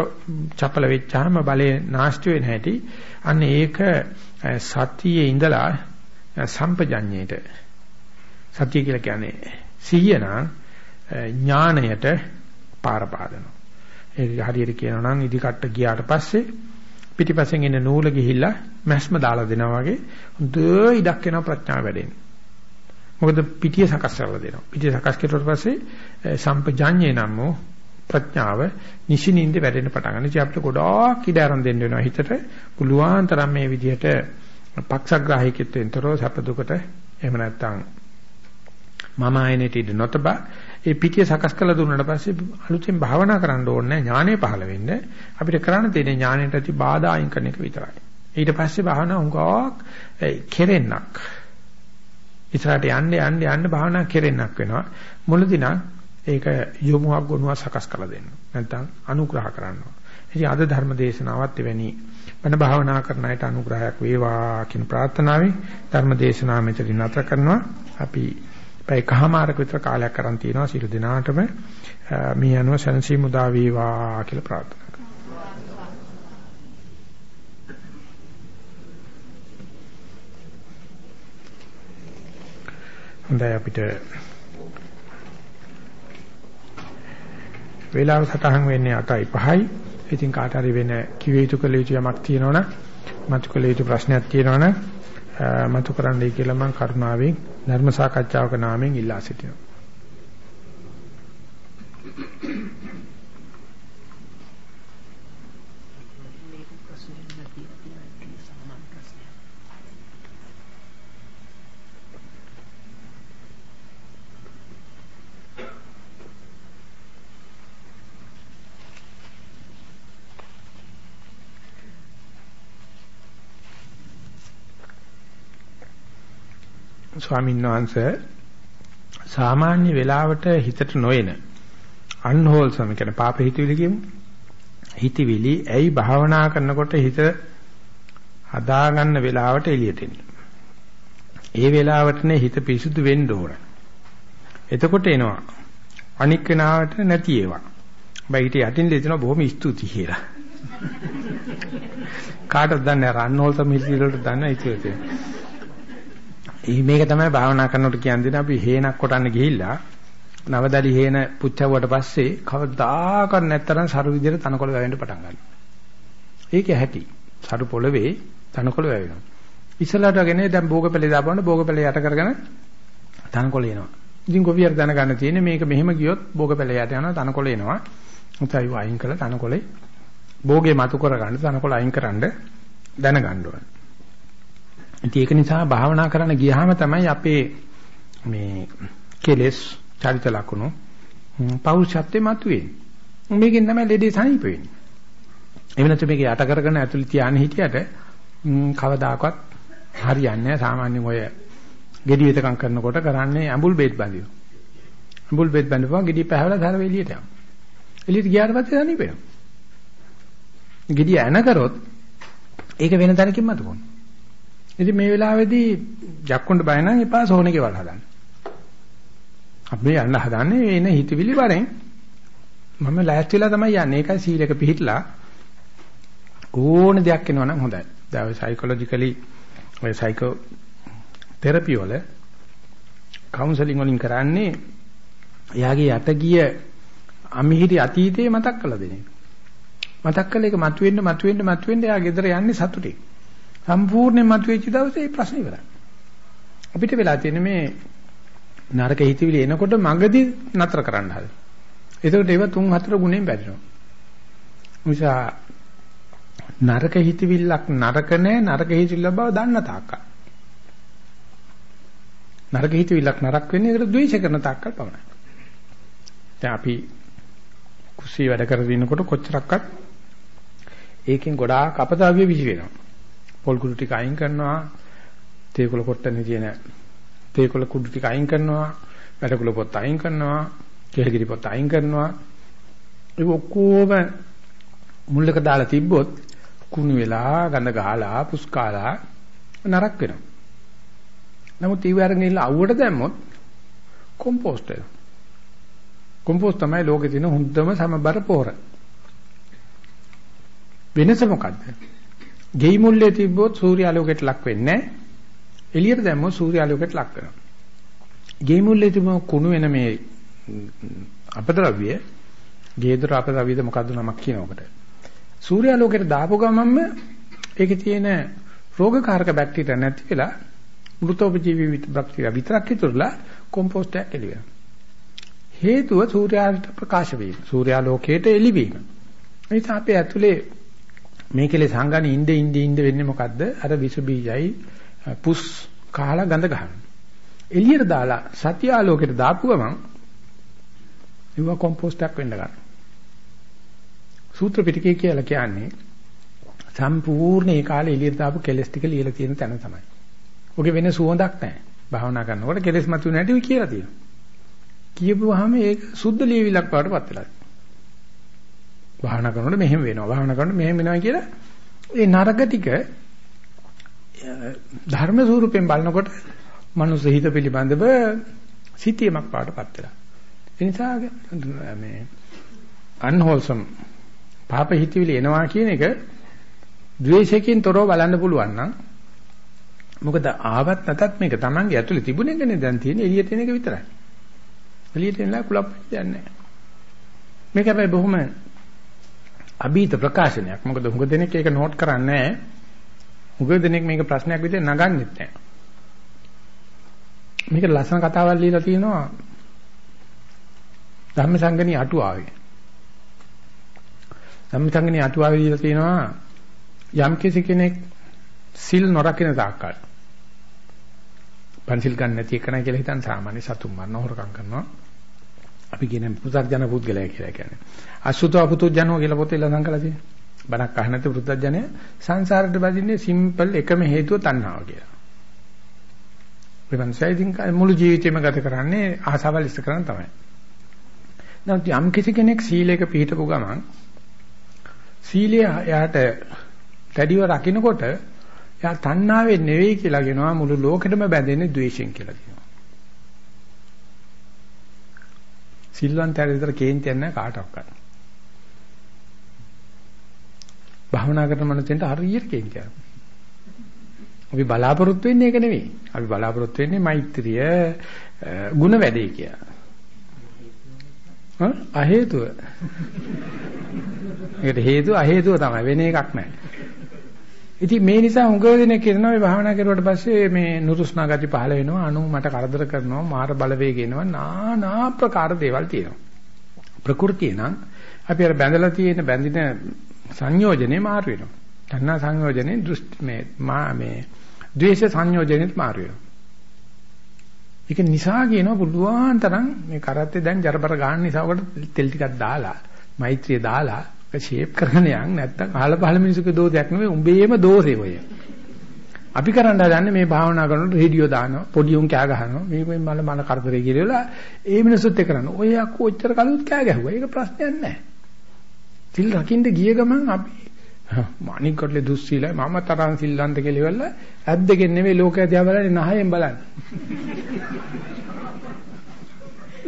චපල වෙච්චාම බලේ නාස්ති වෙන හැටි අන්න ඒක සතියේ ඉඳලා සම්පජඤ්ඤයට සතිය කියලා කියන්නේ සිහිය නම් ඥාණයට පාර පාදනවා. ඒක හරියට කියනවා නම් ඉදි කට්ට ගියාට පස්සේ පිටිපස්සෙන් එන නූල ගිහිල්ලා මැස්ම දාලා දෙනවා වගේ හොඳ ඉඩක් වෙනවා ප්‍රඥාව වැඩෙන්නේ. මොකද පිටිය සකස් කරලා දෙනවා. පිටිය සකස් කරුවට පස්සේ සම්පජඤ්ඤේ නම් වූ ප්‍රඥාව නිසිනින්ද වැඩෙන්න පටන් ගන්නවා. ඉතින් අපිට ගොඩාක් ඉඩ ආරම්භ දෙන්න වෙනවා හිතට. පුළුවන් තරම් මේ විදිහට පක්ෂග්‍රාහීකත්වයෙන්තරෝ සැප දුකට එහෙම නැත්නම් මම ආයනට ඉඳ නොතබ ඒ පිටිය සකස් කරලා දුන්නාට පස්සේ අලුතෙන් භාවනා කරන්න ඕනේ ඥානෙ පහළ වෙන්න අපිට කරන්න තියෙන ඥානෙට ඇති බාධා අයින් කරන එක විතරයි ඊට පස්සේ භාවනා උඟාවක් කෙරෙන්නක් ඉස්සරහට යන්න යන්න යන්න භාවනා කෙරෙන්නක් වෙනවා. මුලදී නම් ඒක යොමුවක් ගොනුවක් සකස් කරලා දෙන්න. නැත්නම් අනුග්‍රහ කරනවා ඉතින් අද ධර්ම දේශනාවත් එවැනි වෙන භාවනා කරන අයට අනුග්‍රහයක් වේවා කියන ප්‍රාර්ථනාවෙන් ධර්ම දේශනාව මෙතනින් නැතර කරනවා. අපි පැයකමාරක විතර කාලයක් කරන් තියනවා. සියලු දිනාටම මේ අනුව සැනසීම උදා වේවා කියලා ප්‍රාර්ථනා. හොඳයි අපිට වේලාව සටහන් වෙන්නේ 8යි 5යි ඉතින් කාට හරි වෙන කිව යුතු කළ යුතු යමක් තියෙනවනම් මතු කළ යුතු ප්‍රශ්නයක් තියෙනවනම් මතු කරන්නයි කියලා මම කරුණාවෙන් ධර්ම සාකච්ඡාවක නාමයෙන් ඉල්ලා සිටිනවා. ස්වාමීන් වහන්සේ සාමාන්‍ය වෙලාවට හිතට නොයන අන්හෝල්සම් කියන පාප හිතවිලි කියමු. හිතවිලි ඇයි භාවනා කරනකොට හිත හදාගන්න වෙලාවට එළියට එන්නේ. ඒ වෙලාවටනේ හිත පිරිසුදු වෙන්න ඕන. එතකොට එනවා. අනික් වෙනාවට නැති ඒවා. බයිට යටින් දෙතන බොහොම ස්තුතියි කියලා. [laughs] කාටද දන්නේ රන්නෝල්සම් හිතවිලි වලට දන්නේ ඉතින්. මේක තමයි භාවනා කරනකොට කියන්නේ අපි හේනක් කොටන්න ගිහිල්ලා නවදලි හේන පුච්චවුවට පස්සේ කවදාකවත් නැත්තරම් සරු විදිහට තනකොළ වැවෙන්න පටන් ගන්නවා. ඒක ඇහැටි. සරු පොළවේ තනකොළ වැවෙනවා. ඉස්සලාට වගේ දැන් භෝගපැලේ දාපුවම භෝගපැලේ යට කරගෙන තනකොළ එනවා. ඉතින් ගොවියර දැනගන්න තියෙන්නේ මේක මෙහෙම ගියොත් භෝගපැලේ යට යනවා තනකොළ එනවා. උතයි වයින් කළා තනකොළේ භෝගේ මතු කරගන්න තනකොළ අයින් කරන්න දැනගන්න ඕනේ. ඉතින් ඒක නිසා භාවනා කරන්න ගියාම තමයි අපේ මේ කෙලෙස් චරිත ලක්ෂණ පෞරුෂත්වෙ මතුවේ. මේකෙන් තමයි ලෙඩේ සනීප වෙන්නේ. එහෙම නැත්නම් මේක යට කරගෙන ඇතුළේ තියාගෙන හිටියට කවදාකවත් හරියන්නේ නැහැ. සාමාන්‍යයෙන් ඔය ගෙඩි විතකම් කරනකොට කරන්නේ ඇඹුල් බෙහෙත් බඳිනවා. ඇඹුල් බෙහෙත් බඳිනවා ගෙඩි පැහැවලා ධාර එළියට යනවා. එළියට ගියාට පස්සේ අනිප වෙනවා. ගෙඩි ඇන කරොත් ඒක වෙන තැනකින් මතු කරනවා. ඉතින් මේ වෙලාවේදී ජක්කුන්ට බය නම් එපා සෝනේගේ වල හදන්න. අපි යන්න හදන්නේ එන හිතවිලි වරෙන් මම ලෑස්තිලා තමයි යන්නේ. ඒකයි සීලක පිළිහිట్లా ඕන දෙයක් එනවා නම් හොඳයි. දැන් සයිකොලොජිකලි ඔය සයිකෝ තෙරපි වල කවුන්සලින් වලින් කරන්නේ එයාගේ යට ගිය අමිහිරි අතීතේ මතක් කරලා දෙන එක. මතක් කළ එක මතුවෙන්න මතුවෙන්න මතුවෙන්න එයා ගෙදර යන්නේ සතුටින්. සම්පූර්ණයෙන් මතුවෙච්ච දවසේ මේ ප්‍රශ්නේ ඉවරයි. අපිට වෙලා තියෙන්නේ මේ නරක හිතවිලි එනකොට මගදී නතර කරන්න හදන. එතකොට ඒව තුන් හතර ගුණෙන් බැරිනවා. නිසා නරක හිතවිල්ලක් නරක නැහැ නරක හිතවිල්ල බව දන්න තාක්කල්. නරක හිතවිල්ලක් නරක වෙන්නේ ඒකට ද්වේෂ කරන තාක්කල් පමණයි. දැන් අපි කුසී වැඩ කරගෙන ඉනකොට කොච්චරක්වත් ඒකෙන් ගොඩාක් අපතාවිය විසි වෙනවා. පොල් කුඩු ටික අයින් කරනවා. තේකොළ කොට්ටනේ තියෙන තේකොළ කුඩු ටික අයින් කරනවා. වැඩකුල පොත් අයින් කරනවා. කෙල්ගිරි පොත් අයින් කරනවා. ඒක ඔක්කොම මුල්ලක දාලා තිබ්බොත් කුණු වෙලා ගඳ ගහලා පුස්කාලා නරක වෙනවා. නමුත් ඊව අරගෙන ඉල්ල අවුවට දැම්මොත් කොම්පෝස්ට් වෙනවා. කොම්පෝස්ට් තමයි ලෝකේ තියෙන හොඳම සමබර පොහොර. වෙනස මොකද්ද? ගෙයි මුල්ලේ තිබ්බොත් සූර්යාලෝකයට ලක් වෙන්නේ නැහැ. එළියට දැම්මොත් සූර්යාලෝකයට ලක් වෙනවා. ගෙයි මුල්ලේ තිබුණ කුණු වෙන මේ අපද්‍රව්‍ය ගේදර අපද්‍රව්‍යද මොකද්ද නමක් කියනකොට. සූර්යාලෝකයට දාපු ගමන්ම ඒකේ තියෙන රෝගකාරක බැක්ටීරියා නැති වෙලා මෘතෝපජීවී බැක්ටීරියා විතරක් ඉතුරුලා කොම්පෝස්ට් එකක් එළි වෙනවා. හේතුව සූර්යාලෝක ප්‍රකාශ වීම. සූර්යාලෝකයට එළි වීම. ඒ අපේ ඇතුලේ මේකලේ සංගානේ ඉnde ඉnde ඉnde වෙන්නේ මොකද්ද? අර විස බීජයි පුස් කාලා ගඳ ගන්න. එළියට දාලා සත්‍ය ආලෝකයට දාපු ගමන් ඒව කොම්පෝස්ට් එකක් වෙන්න ගන්නවා. සූත්‍ර පිටකේ කියලා කියන්නේ සම්පූර්ණ ඒ කාලේ එළියට දාපු කෙලස් ටික ලියලා තියෙන තැන තමයි. ඔගේ වෙන සුවඳක් නැහැ. භාවනා කරනකොට කෙලස් මතුවෙන හැටි කියලා තියෙනවා. කියපුවාම ඒක සුද්ධ ලියවිලක් වඩටපත් වෙලා. භාවනා කරනකොට මෙහෙම වෙනවා. භාවනා කරනකොට මෙහෙම වෙනවා කියලා ඒ නරක ටික ධර්ම ස්වරූපයෙන් බලනකොට මනුස්ස හිත පිළිබඳව සිටීමක් පාටපත් වෙලා. ඒ නිසා මේ unwholesome පාප හිතවිලි එනවා කියන එක ද්වේෂයෙන් තොරව බලන්න පුළුවන් නම් මොකද ආවත් නැතත් මේක Tamange ඇතුලේ තිබුණ එකනේ දැන් තියෙන්නේ එළියට එන එක විතරයි. එළියට එනලා කුලප් දෙන්නේ නැහැ. මේක හැබැයි බොහොම අභීත ප්‍රකාශනයක්. මොකද හුඟ දෙනෙක් ඒක නෝට් කරන්නේ නැහැ. හුඟ දෙනෙක් මේක ප්‍රශ්නයක් විදිහට නගන්නෙත් නැහැ. මේක ලස්සන කතාවක් ලියලා තියෙනවා ධම්මසංගණී අටුවාවේ. ධම්මසංගණී අටුවාවේ ලියලා තියෙනවා යම් කිසි කෙනෙක් සිල් නොරකින තාක්කල් පන්සිල් ගන්න නැති එකනයි කියලා හිතන් සාමාන්‍ය සතුන් මරන හොරකම් කරනවා. අපි කියන පුතර්ජන පුද්ගලයා කියලා කියන්නේ. අසුතව පුතුජනෝ කියලා පොතේ ලඳන් කරලා තියෙනවා. බණක් අහ නැති පුතර්ජනය සංසාරයට බදින්නේ සිම්පල් එකම හේතුව තණ්හාව කියලා. විමර්ශයකින් මුළු ජීවිතේම ගත කරන්නේ ආසාවල් ඉස්ත කරන තමයි. නැත්නම් යම් කිසි කෙනෙක් සීලයක පිළිපදපු ගමන් සීලය එයාට දැඩිව රකින්නකොට එයා තණ්හාවෙන් නෙවෙයි කියලා කියනවා මුළු ලෝකෙටම බැඳෙන්නේ ද්වේෂයෙන් කියලා කියනවා. සිල්වන්තයර විතර කේන්ති යන්නේ කාටවත්. භාවනා කරන මනුස්සෙන්ට හරියට කේන්ති යනවා. අපි බලාපොරොත්තු වෙන්නේ ඒක නෙවෙයි. අපි බලාපොරොත්තු වෙන්නේ මෛත්‍රිය ಗುಣ වැඩේ කියලා. හා අහේතුව. ඒකට හේතුව අහේතුව තමයි වෙන එකක් නැහැ. ඉතින් මේ නිසා හුඟ දෙනෙක් කියනවා මේ භාවනා කරුවට පස්සේ මේ නුරුස්නා ගති පහළ වෙනවා අනු මට කරදර කරනවා මාර බලවේග එනවා নানা ප්‍රකාර දේවල් තියෙනවා. ප්‍රകൃතිය නම් අපි අර බැඳලා තියෙන බැඳින සංයෝජනේ මාරු වෙනවා. තණ්හා සංයෝජනේ දෘෂ්ටි මේ මා මේ ද්වේෂ සංයෝජනෙත් මාරු වෙනවා. ඒක නිසා කියනවා පුළුවන් තරම් මේ කරත්තේ දැන් ජරබර ගන්න නිසා උකට තෙල් ටිකක් දාලා මෛත්‍රිය දාලා ෂේප් කරගෙන යන් නැත්තම් අහල පහල මිනිසුගේ දෝෂයක් නෙවෙයි උඹේම දෝෂේ ඔය. අපි කරන්න හදන්නේ මේ භාවනා කරනකොට රේඩියෝ දානවා පොඩි උන් කෑ ගහනවා මේක මල මල කරදරේ කියලා ඒ මිනිස්සුත් ඒ කරන්නේ ඔය අක්කෝ ඔච්චර කලුත් කෑ ගැහුවා. ඒක ප්‍රශ්නයක් නැහැ. සිල් රකින්න ගිය ගමන් අපි මානික් කොටලේ දුස්සීලයි මම තරම් සිල්ලන්ත කෙලිවල ඇද්දකින් නෙවෙයි ලෝකයා දිහා බලන්නේ නහයෙන් බලන්නේ.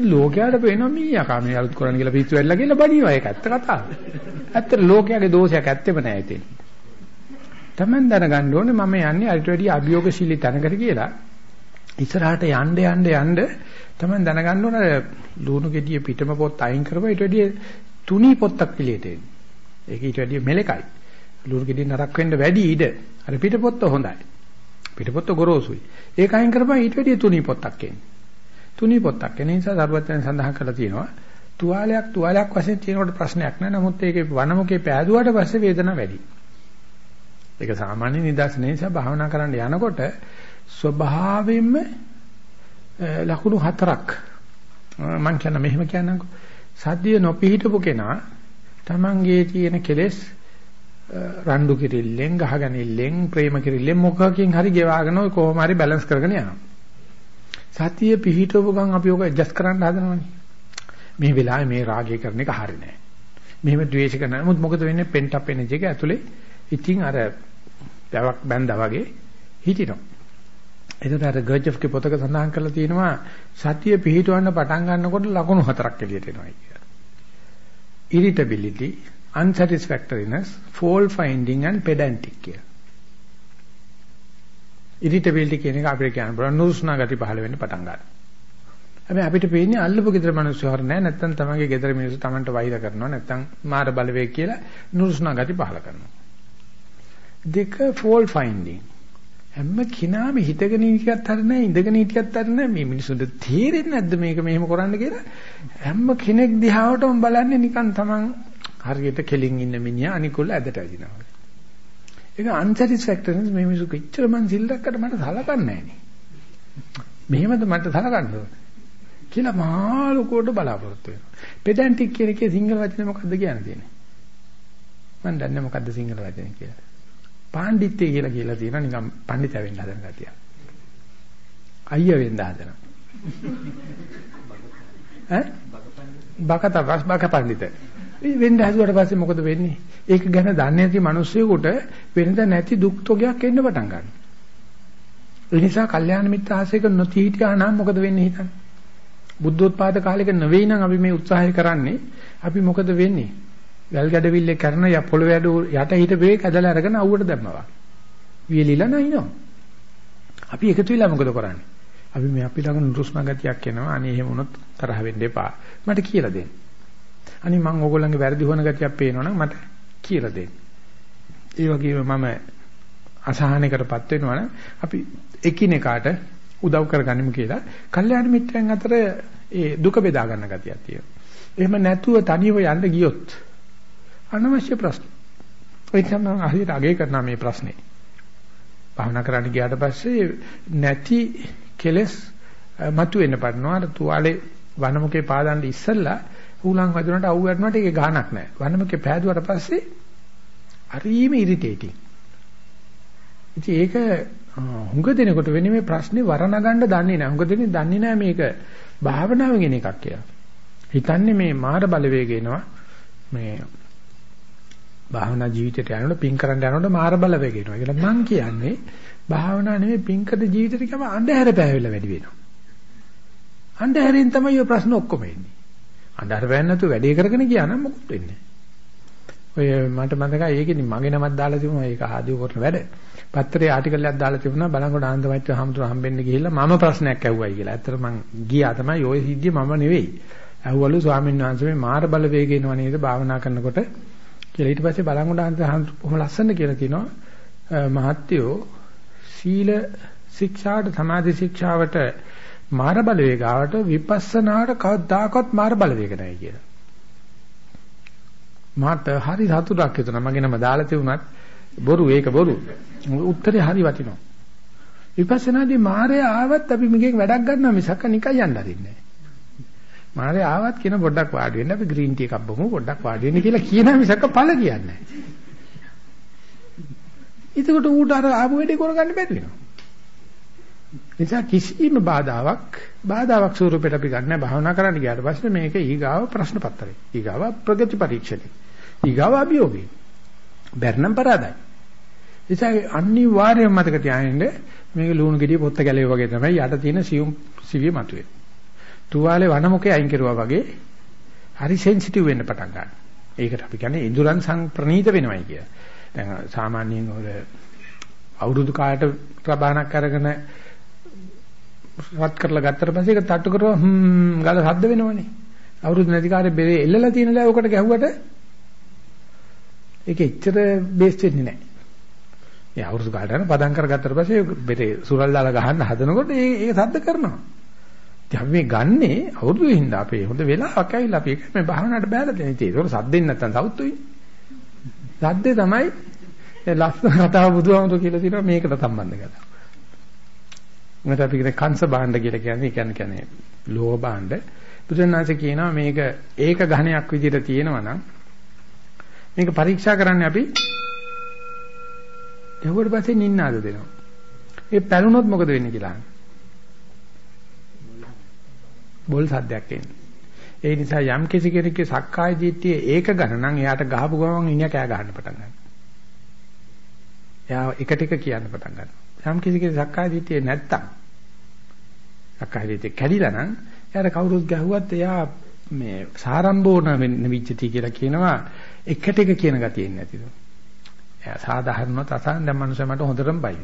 ලෝකයට පේනවා මීයා මේ අලුත් කරන්න කියලා පිස්සු වෙල්ලා කියලා බණිනවා ඒක ඇත්ත කතාව. ඇත්තට ලෝකයාගේ දෝෂයක් ඇත්තෙම නෑ ඉතින්. Taman දැනගන්න ඕනේ මම යන්නේ අරිට වැඩි අභියෝගශීලී තැනකට කියලා. ඉස්සරහට යන්න යන්න යන්න Taman දැනගන්න ඕනේ ලුණු ගෙඩිය පිටම පොත් අයින් කරපුවා ඊට වැඩි තුනී පොත්තක් පිළියෙට එන්නේ. ඒක ඊට වැඩි මෙලකයි. ලුණු ගෙඩිය නරක් වෙන්න වැඩි ඉඩ. අර පිට පොත්ත හොඳයි. පිට පොත්ත ගොරෝසුයි. ඒක අයින් කරපුවා ඊට වැඩි තුනී පොත්තක් එන්නේ. තුනී පොත්තක්. ඒ නිසා සර්වඥයන් සඳහන් කරලා තියෙනවා තුවාලයක් තුවාලයක් වශයෙන් තියෙනකොට ප්‍රශ්නයක් නෑ. නමුත් ඒකේ වනමුකේ පෑදුවාට පස්සේ වේදනාව වැඩි. ඒක සාමාන්‍ය නිදර්ශනය නිසා භාවනා කරන්න යනකොට ස්වභාවයෙන්ම ලකුණු හතරක් මම කියන මෙහෙම කියන්නම්කෝ. සද්දිය නොපිහිටපු කෙනා තමන්ගේ තියෙන කෙලෙස් රණ්ඩු කිරිල්ලෙන් ගහගනිල්ලෙන් ප්‍රේම කිරිල්ලෙන් මොකකින් හරි ගෙවාගෙන ඔය කොහොම හරි බැලන්ස් කරගෙන යනවා. සතිය පිහිටවපු ගමන් අපි ඔක ඇඩ්ජස්ට් කරන්න හදනවනේ. මේ වෙලාවේ මේ රාගය කරන එක හරි නෑ. මෙහෙම ද්වේෂ කරන නමුත් මොකද වෙන්නේ පෙන්ට් අප් එනර්ජි එක ඇතුලේ ඉතින් අර බවක් බැඳා වගේ හිටිනවා. එතකොට අර ගර්ජෆ්ගේ පොතක සඳහන් කරලා තියෙනවා සතිය පිහිටවන්න පටන් ගන්නකොට ලකුණු හතරක් එළියට එනවා කියලා. irritability, unsatisfactoriness, fault finding and pedantic කියලා. Irritability කියන එක අපිට කියන්න පුළුවන්. නුරුස්නා ගති පහළ වෙන්න පටන් ගන්නවා. හැබැයි අපිට පේන්නේ අල්ලපු ගෙදර මිනිස්සු හර නැහැ. නැත්නම් තමන්ගේ ගෙදර මිනිස්සු තමන්ට වෛර කරනවා. නැත්නම් මාර බලවේග කියලා නුරුස්නා ගති පහළ කරනවා. දෙක fault finding. හැම කෙනාම හිතගෙන ඉතියත් හරි නැහැ. ඉඳගෙන ඉතියත් හරි නැහැ. මේ මිනිසුන්ට තේරෙන්නේ නැද්ද මේක මෙහෙම කරන්න කියලා? හැම කෙනෙක් දිහාවටම බලන්නේ නිකන් තමන් හරියට කෙලින් ඉන්න මිනිහා අනිකුල ඇදට ඇදිනවා. ඒක අන්සැටිස්ෆැක්ටරිනස් මේ මිනිස්සු කිච්චර මං සිල් දැක්කට මට සලකන්නේ නැහැ මෙහෙමද මට සලකන්න ඕනේ කියලා මහා ලොකෝට බලාපොරොත්තු වෙනවා පෙඩැන්ටික් කියන එකේ සිංහල වචනේ මොකද්ද කියන්නේ තියෙන්නේ මම දන්නේ මොකද්ද සිංහල වචනේ කියලා පාණ්ඩිත්‍ය කියලා කියලා තියෙනවා නිකන් පඬිත වෙන්න හදන ගතිය. අයියා වෙන්න හදන. ඈ? බකතවස් බක පඬිත. වෙන්න හදුවට පස්සේ මොකද වෙන්නේ? ඒක ගැන දන්නේ නැති මිනිස්සුයෙකුට වෙනද නැති දුක් තොගයක් එන්න පටන් ගන්නවා. ඒ නිසා කල්යාණ මිත්‍ර ආශ්‍රයක නොති හිටියා නම් මොකද වෙන්නේ හිතන්න? බුද්ධෝත්පාද කාලෙක නෙවෙයි නම් අපි මේ උත්සාහය කරන්නේ අපි මොකද වෙන්නේ? වැල් ගැඩවිල්ලේ කරන ය පොළොව ඇඩ යට හිට වේග ඇදලා අරගෙන අවුවට දැම්මවා. වියලිලා නැිනෝ. අපි එකතු වෙලා මොකද කරන්නේ? අපි මේ අපි ළඟ නුරුස්නා ගතියක් එනවා. අනේ එහෙම වුණොත් තරහ වෙන්න එපා. මට කියලා දෙන්න. අනේ මම ඕගොල්ලන්ගේ වැරදි හොන ගතියක් පේනවනම් මට කියලා දෙන්න. ඒ වගේම මම අසහනයකටපත් වෙනවනම් අපි එකිනෙකාට උදව් කරගනිමු කියලා කල්යාණ මිත්‍රයන් අතර ඒ දුක බෙදා ගන්න ගතියක් තියෙනවා. එහෙම නැතුව තනියම යන්න ගියොත් අනවශ්‍ය ප්‍රශ්න. ඒ තමයි අහිත අගේ කරන මේ ප්‍රශ්නේ. භාවනා කරන්න ගියාට පස්සේ නැති කෙලස් මතුවෙන්න පටනවා. අර තුවාලේ වනමුකේ පාදන්න ඉස්සෙල්ලා ඌලං වදිනට අවු වැටුණාට ඒකේ ගාණක් නැහැ. වනමුකේ පෑදුවට පස්සේ හරිම ඉරිටේටිං. ඉතින් ඒක හුඟ දෙනකොට වෙන්නේ මේ ප්‍රශ්නේ වරණගන්න දන්නේ නැහැ. හුඟ දෙනේ දන්නේ නැහැ මේක භාවනාවෙන් එන එකක් කියලා. හිතන්නේ මේ මාර බලවේග එනවා. මේ භාවනා ජීවිතයට යනකොට පින් කරන්න යනකොට මාර බල වෙගෙනවා. ඒකල මං කියන්නේ භාවනා නෙමෙයි පින්කද ජීවිතේට කියම අන්ධහැර පෑවෙලා වැඩි වෙනවා. අන්ධහැරෙන් තමයි ඔය ප්‍රශ්න ඔක්කොම එන්නේ. අන්ධහැර පෑන්න නැතුව වැඩේ කරගෙන ගියා නම් මොකුත් වෙන්නේ ඔය මට මතකයි ඒකෙදි මගේ නමක් දාලා තිබුණා ඒක ආදිව කරන වැඩ. පත්‍රයේ ආටිකල් එකක් දාලා තිබුණා බලංගොඩ ආනන්දමෛත්‍ර හමුදුර හම්බෙන්න ගිහිල්ලා මම ප්‍රශ්නයක් ඇහුවයි කියලා. ඇත්තට මං ගියා තමයි ওই සිද්ධිය මම නෙවෙයි. ඇහුවලු ස්වාමීන් වහන්සේ මේ මාර බල වේගේනව නේද භාවනා කරනකොට කියලා ඊට පස්සේ බලංගොඩ අන්ත කොහොම ලස්සන කියලා කියනවා මහත්යෝ සීල ශික්ෂාට සමාධි ශික්ෂාවට මාර බලවේගාවට විපස්සනාට කවදාකවත් මාර බලවේග නැහැ කියලා. මට හරි සතුටක් හිතුණා මගේ නම දාලා තිබුණත් බොරු ඒක බොරු. උත්තරේ හරි වටිනවා. විපස්සනාදී මාරය ආවත් අපි මේකෙන් වැඩක් ගන්නවා මිසක් නිකන් යන්න හරින්නේ නැහැ. මාරේ ආවත් කියන පොඩ්ඩක් වාඩි වෙන්න අපි ග්‍රීන් ටී එකක් බොමු පොඩ්ඩක් වාඩි වෙන්න කියලා කියන මිසක ඵල කියන්නේ එතකොට ඌට අර ආපු වැඩේ කරගන්න බැරි වෙනවා. නිසා කිසිම බාධාවක් බාධාවක් ස්වරූපයට අපි ගන්න භාවනා කරන්න ගියාට පස්සේ මේක ඊගාව ප්‍රශ්න පත්‍රය. ඊගාව ප්‍රගති පරීක්ෂණය. ඊගාව අභියෝගය. බැරනම් පරාදයි. නිසා අනිවාර්යයෙන්ම මතක තියාගන්න මේක ලුණු ගෙඩිය පොත්ත ගැලේ වගේ තමයි යට තියෙන සියුම් සිවිය මතුවේ. තුවාලේ වනමුකේ අයින් කරුවා වගේ හරි සෙන්සිටිව් වෙන්න පටන් ගන්නවා. ඒකට අපි කියන්නේ ඉඳුරන් සංප්‍රණීත වෙනවයි කිය. දැන් සාමාන්‍යයෙන් ඔය අවුරුදු කාලයට ප්‍රබාහනක් අරගෙන රත් කරලා ගත්තට පස්සේ ඒක තට්ටු කරව හ්ම් ගාලා හද්ද වෙනවනේ. අවුරුදු නැති කාලේ බෙරේ එල්ලලා තියෙන දා ඔකට ගැහුවට ඒක එච්චර බේස් වෙන්නේ නැහැ. ඒ අවුරුදු කාලේ පදම් කරගත්තට පස්සේ බෙරේ සුරල් දාලා ගහන්න හදනකොට ඒ ඒක සද්ද කරනවා. ඉතින් අපි මේ ගන්නේ අවුරුදු හින්දා අපේ හොඳ වෙලාවක් ඇවිල්ලා අපි මේ භාවනාවට බෑලා දෙන ඉතින් ඒක සද්දෙන් නැත්තම් සවුත්තුයි. සද්දේ තමයි ලස්සන කතාව බුදුහාමුදුරු කියලා තියෙනවා මේකට සම්බන්ධ කරලා. මොකද අපි කියන්නේ කංශ භාණ්ඩ කියලා කියන්නේ කියන්නේ කියන්නේ ලෝහ භාණ්ඩ. බුදුන්වහන්සේ කියනවා මේක ඒක ඝණයක් විදිහට තියෙනවා නම් මේක පරීක්ෂා කරන්න අපි ගැහුවට පස්සේ නින්නාද දෙනවා. ඒ පැලුනොත් මොකද වෙන්නේ කියලා. බොල් සද්දයක් එන්නේ. ඒ නිසා යම් කිසි කෙනෙක්ගේ සක්කාය දිට්ඨිය ඒක ගන්න නම් එයාට ගහපු ගමන් ඉනිය කෑ ගහන්න පටන් ගන්නවා. එයා එක ටික කියන්න පටන් ගන්නවා. යම් කිසි කෙනෙක් සක්කාය දිට්ඨිය නැත්තම් සක්කාය දිට්ඨිය කැඩිලා නම් එයාට කවුරුත් ගැහුවත් එයා මේ සාරම්භෝණ වෙච්චති කියලා කියනවා එක ටික කියන ගතියෙන්නේ නැතිද. එයා සාධාරණව තසන් දැන් මනුස්සය මට හොඳටම බයි.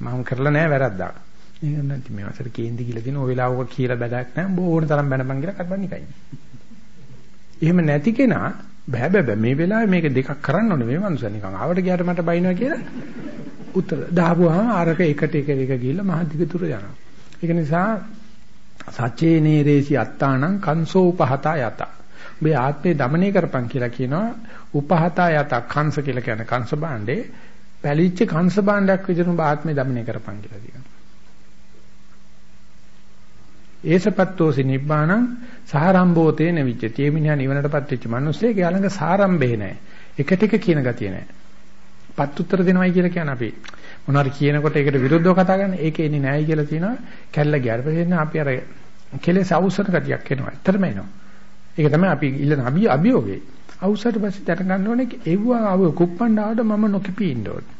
මම කරලා නැහැ වැරද්දක්. ඒක නැති මේ වසර කේන්දි කියලා දින ඔය වෙලාවක කියලා බඩක් නැහැ. බෝ ඕන තරම් බැනපන් කියලා කරපන්නේ කයි. එහෙම නැති කෙනා බෑ බෑ මේ වෙලාවේ මේක දෙකක් කරන්න ඕනේ මේ මනුස්සයා නිකන් ආවට ගියාට මට බයිනවා කියලා උතර දාපුවාම අරක එකට එක එක ගිහිල්ලා මහ දිගතුර යනවා. ඒක නිසා සච්චේ නේරේසි අත්තානං කංසෝ උපහතා යත. ඔබේ ආත්මේ দমনය කරපන් කියලා කියනවා. උපහතා යත කංශ කියලා කියන කංශ භාණ්ඩේ පැලිච්ච කංශ භාණ්ඩයක් විදිහට ඔබ ආත්මේ দমনය කරපන් කියලා කියනවා. ඒසපත්තෝසි නිබ්බාණං සාරම්භෝතේන විච්ඡති. මේ මිනිහා නිවනටපත් වෙච්ච මිනිස්සෙක් යාළඟ සාරම්භේ නැහැ. එක ටික කියන ගතිය නැහැ. පත් උත්තර දෙනවයි කියලා කියන්නේ අපි මොනවාරි කියනකොට ඒකට විරුද්ධව කතා කරන ඒක එන්නේ නැහැයි කියලා තියෙනවා. කැල්ල ගියාට පස්සේ අපි අර කෙලෙස් අවසර ගතියක් එනවා. ඇත්තටම එනවා. ඒක තමයි අපි ඉල්ලන අභියෝගේ. අවසරට පස්සේ දැන ගන්න ඕනේ ඒවා ආව කුප්පණ්ඩාවට මම නොකිපී ඉන්න ඕනේ.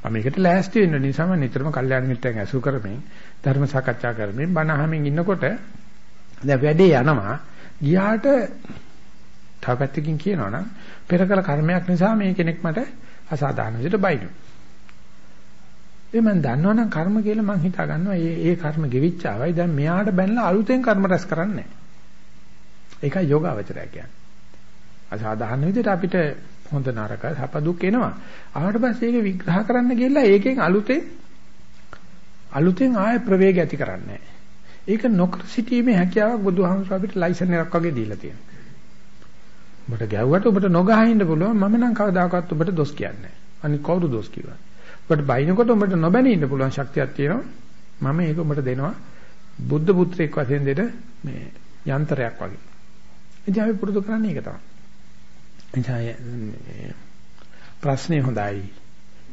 මම මේකට ලෑස්ති වෙන්න නිසා මම නිතරම කල්යාණ මිත්‍රයන් ඇසු කරමින් ධර්ම සාකච්ඡා කරමින් බණ අහමින් ඉන්නකොට දැන් වැඩේ යනවා ගියාට තව පැත්තකින් කියනවනම් පෙර කල කර්මයක් නිසා මේ කෙනෙක් මට අසාධාරණ විදිහට බයිනු. ඒ මම දන්නවනම් කර්ම කියලා මම හිතා ගන්නවා ඒ ඒ කර්ම ගෙවිච්ච ආවයි දැන් මෙයාට බැලලා අලුතෙන් කර්ම රැස් කරන්නේ නැහැ. ඒකයි යෝගාවචරය කියන්නේ. අසාධාරණ විදිහට අපිට හොඳ නරක සැප දුක් එනවා. ආවට පස්සේ ඒක විග්‍රහ කරන්න ගිහලා ඒකෙන් අලුතෙන් අලුතෙන් ආය ප්‍රවේග ඇති කරන්නේ ඒක නොකර සිටීමේ හැකියාවක් බුදුහාමුදුර අපිට ලයිසන් එකක් වගේ දීලා තියෙනවා. ඔබට ගැව්වට ඔබට නොගහ ඉන්න පුළුවන් මම නම් කවදාකවත් ඔබට දොස් කියන්නේ නැහැ. අනික කවුරු දොස් කිව්වා. ඔබට බයිනකොට ඔබට නොබැනී ඉන්න පුළුවන් ශක්තියක් තියෙනවා. මම ඒක ඔබට දෙනවා බුද්ධ පුත්‍රයෙක් වශයෙන් දෙන මේ යන්ත්‍රයක් වගේ. ඉතින් අපි පුරුදු කරන්නේ ඒක තමයි. එනිසා ප්‍රශ්නේ හොඳයි.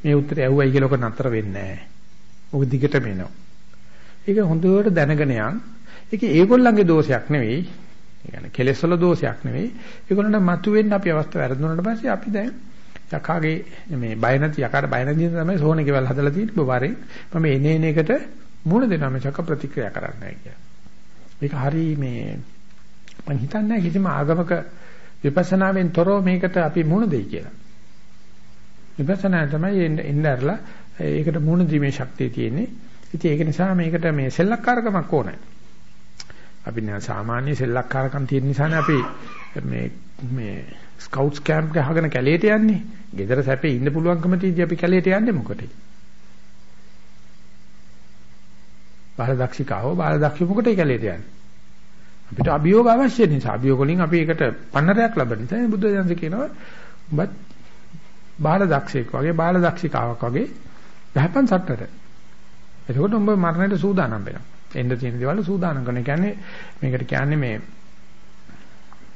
මේ උත්තරය ඇහුවයි කියලා ඔක නතර වෙන්නේ නැහැ. ඔක දිගටම එනවා. ඒක හොඳට දැනගෙන යන්. ඒක ඒගොල්ලන්ගේ දෝෂයක් නෙවෙයි. ඒ කියන්නේ කෙලෙස් වල දෝෂයක් නෙවෙයි. ඒගොල්ලන්ට මතුවෙන්න අපි අවස්ථාව වැරදුනට පස්සේ අපි දැන් යකාගේ මේ බය නැති යකාට බය නැති තමයි සෝනේ කෙවල් හදලා තියෙන්නේ බවරෙන්. මම එනේ එන එකට මුණ දෙනවා මිසක ප්‍රතික්‍රියා කරන්නේ නැහැ කියලා. මේක හරි මේ මම හිතන්නේ කිසිම ආගමක විපස්සනාවෙන් තොරව මේකට අපි මුණ දෙයි කියලා. විපස්සනා තමයි එන්න ඇරලා ඒකට මුණ දීමේ ශක්තිය තියෙන්නේ. ඉතින් ඒක නිසා මේකට මේ සෙල්ලක්කාරකමක් ඕනේ. අපි නේ සාමාන්‍ය සෙල්ලක්කාරකම් තියෙන නිසානේ අපි මේ මේ ස්කවුට්ස් කැම්ප් එක හගෙන කැලේට යන්නේ. ගෙදර සැපේ ඉන්න පුළුවන්කම තියදී අපි කැලේට යන්නේ මොකටද? බාල දක්ෂිකාව බාල දක්ෂ මොකටද කැලේට යන්නේ? අපිට අභියෝග අවශ්‍ය නිසා අභියෝග වලින් අපි ඒකට පන්නරයක් ලබන නිසා බුද්ධ දහම කියනවා ඔබත් බාල දක්ෂයෙක් වගේ බාල දක්ෂිකාවක් වගේ ගහපන් සට්ටට. එතකොට උඹ මරණයට සූදානම් වෙනවා. එන්න තියෙන දේවල් සූදානම් කරන. කියන්නේ මේකට කියන්නේ මේ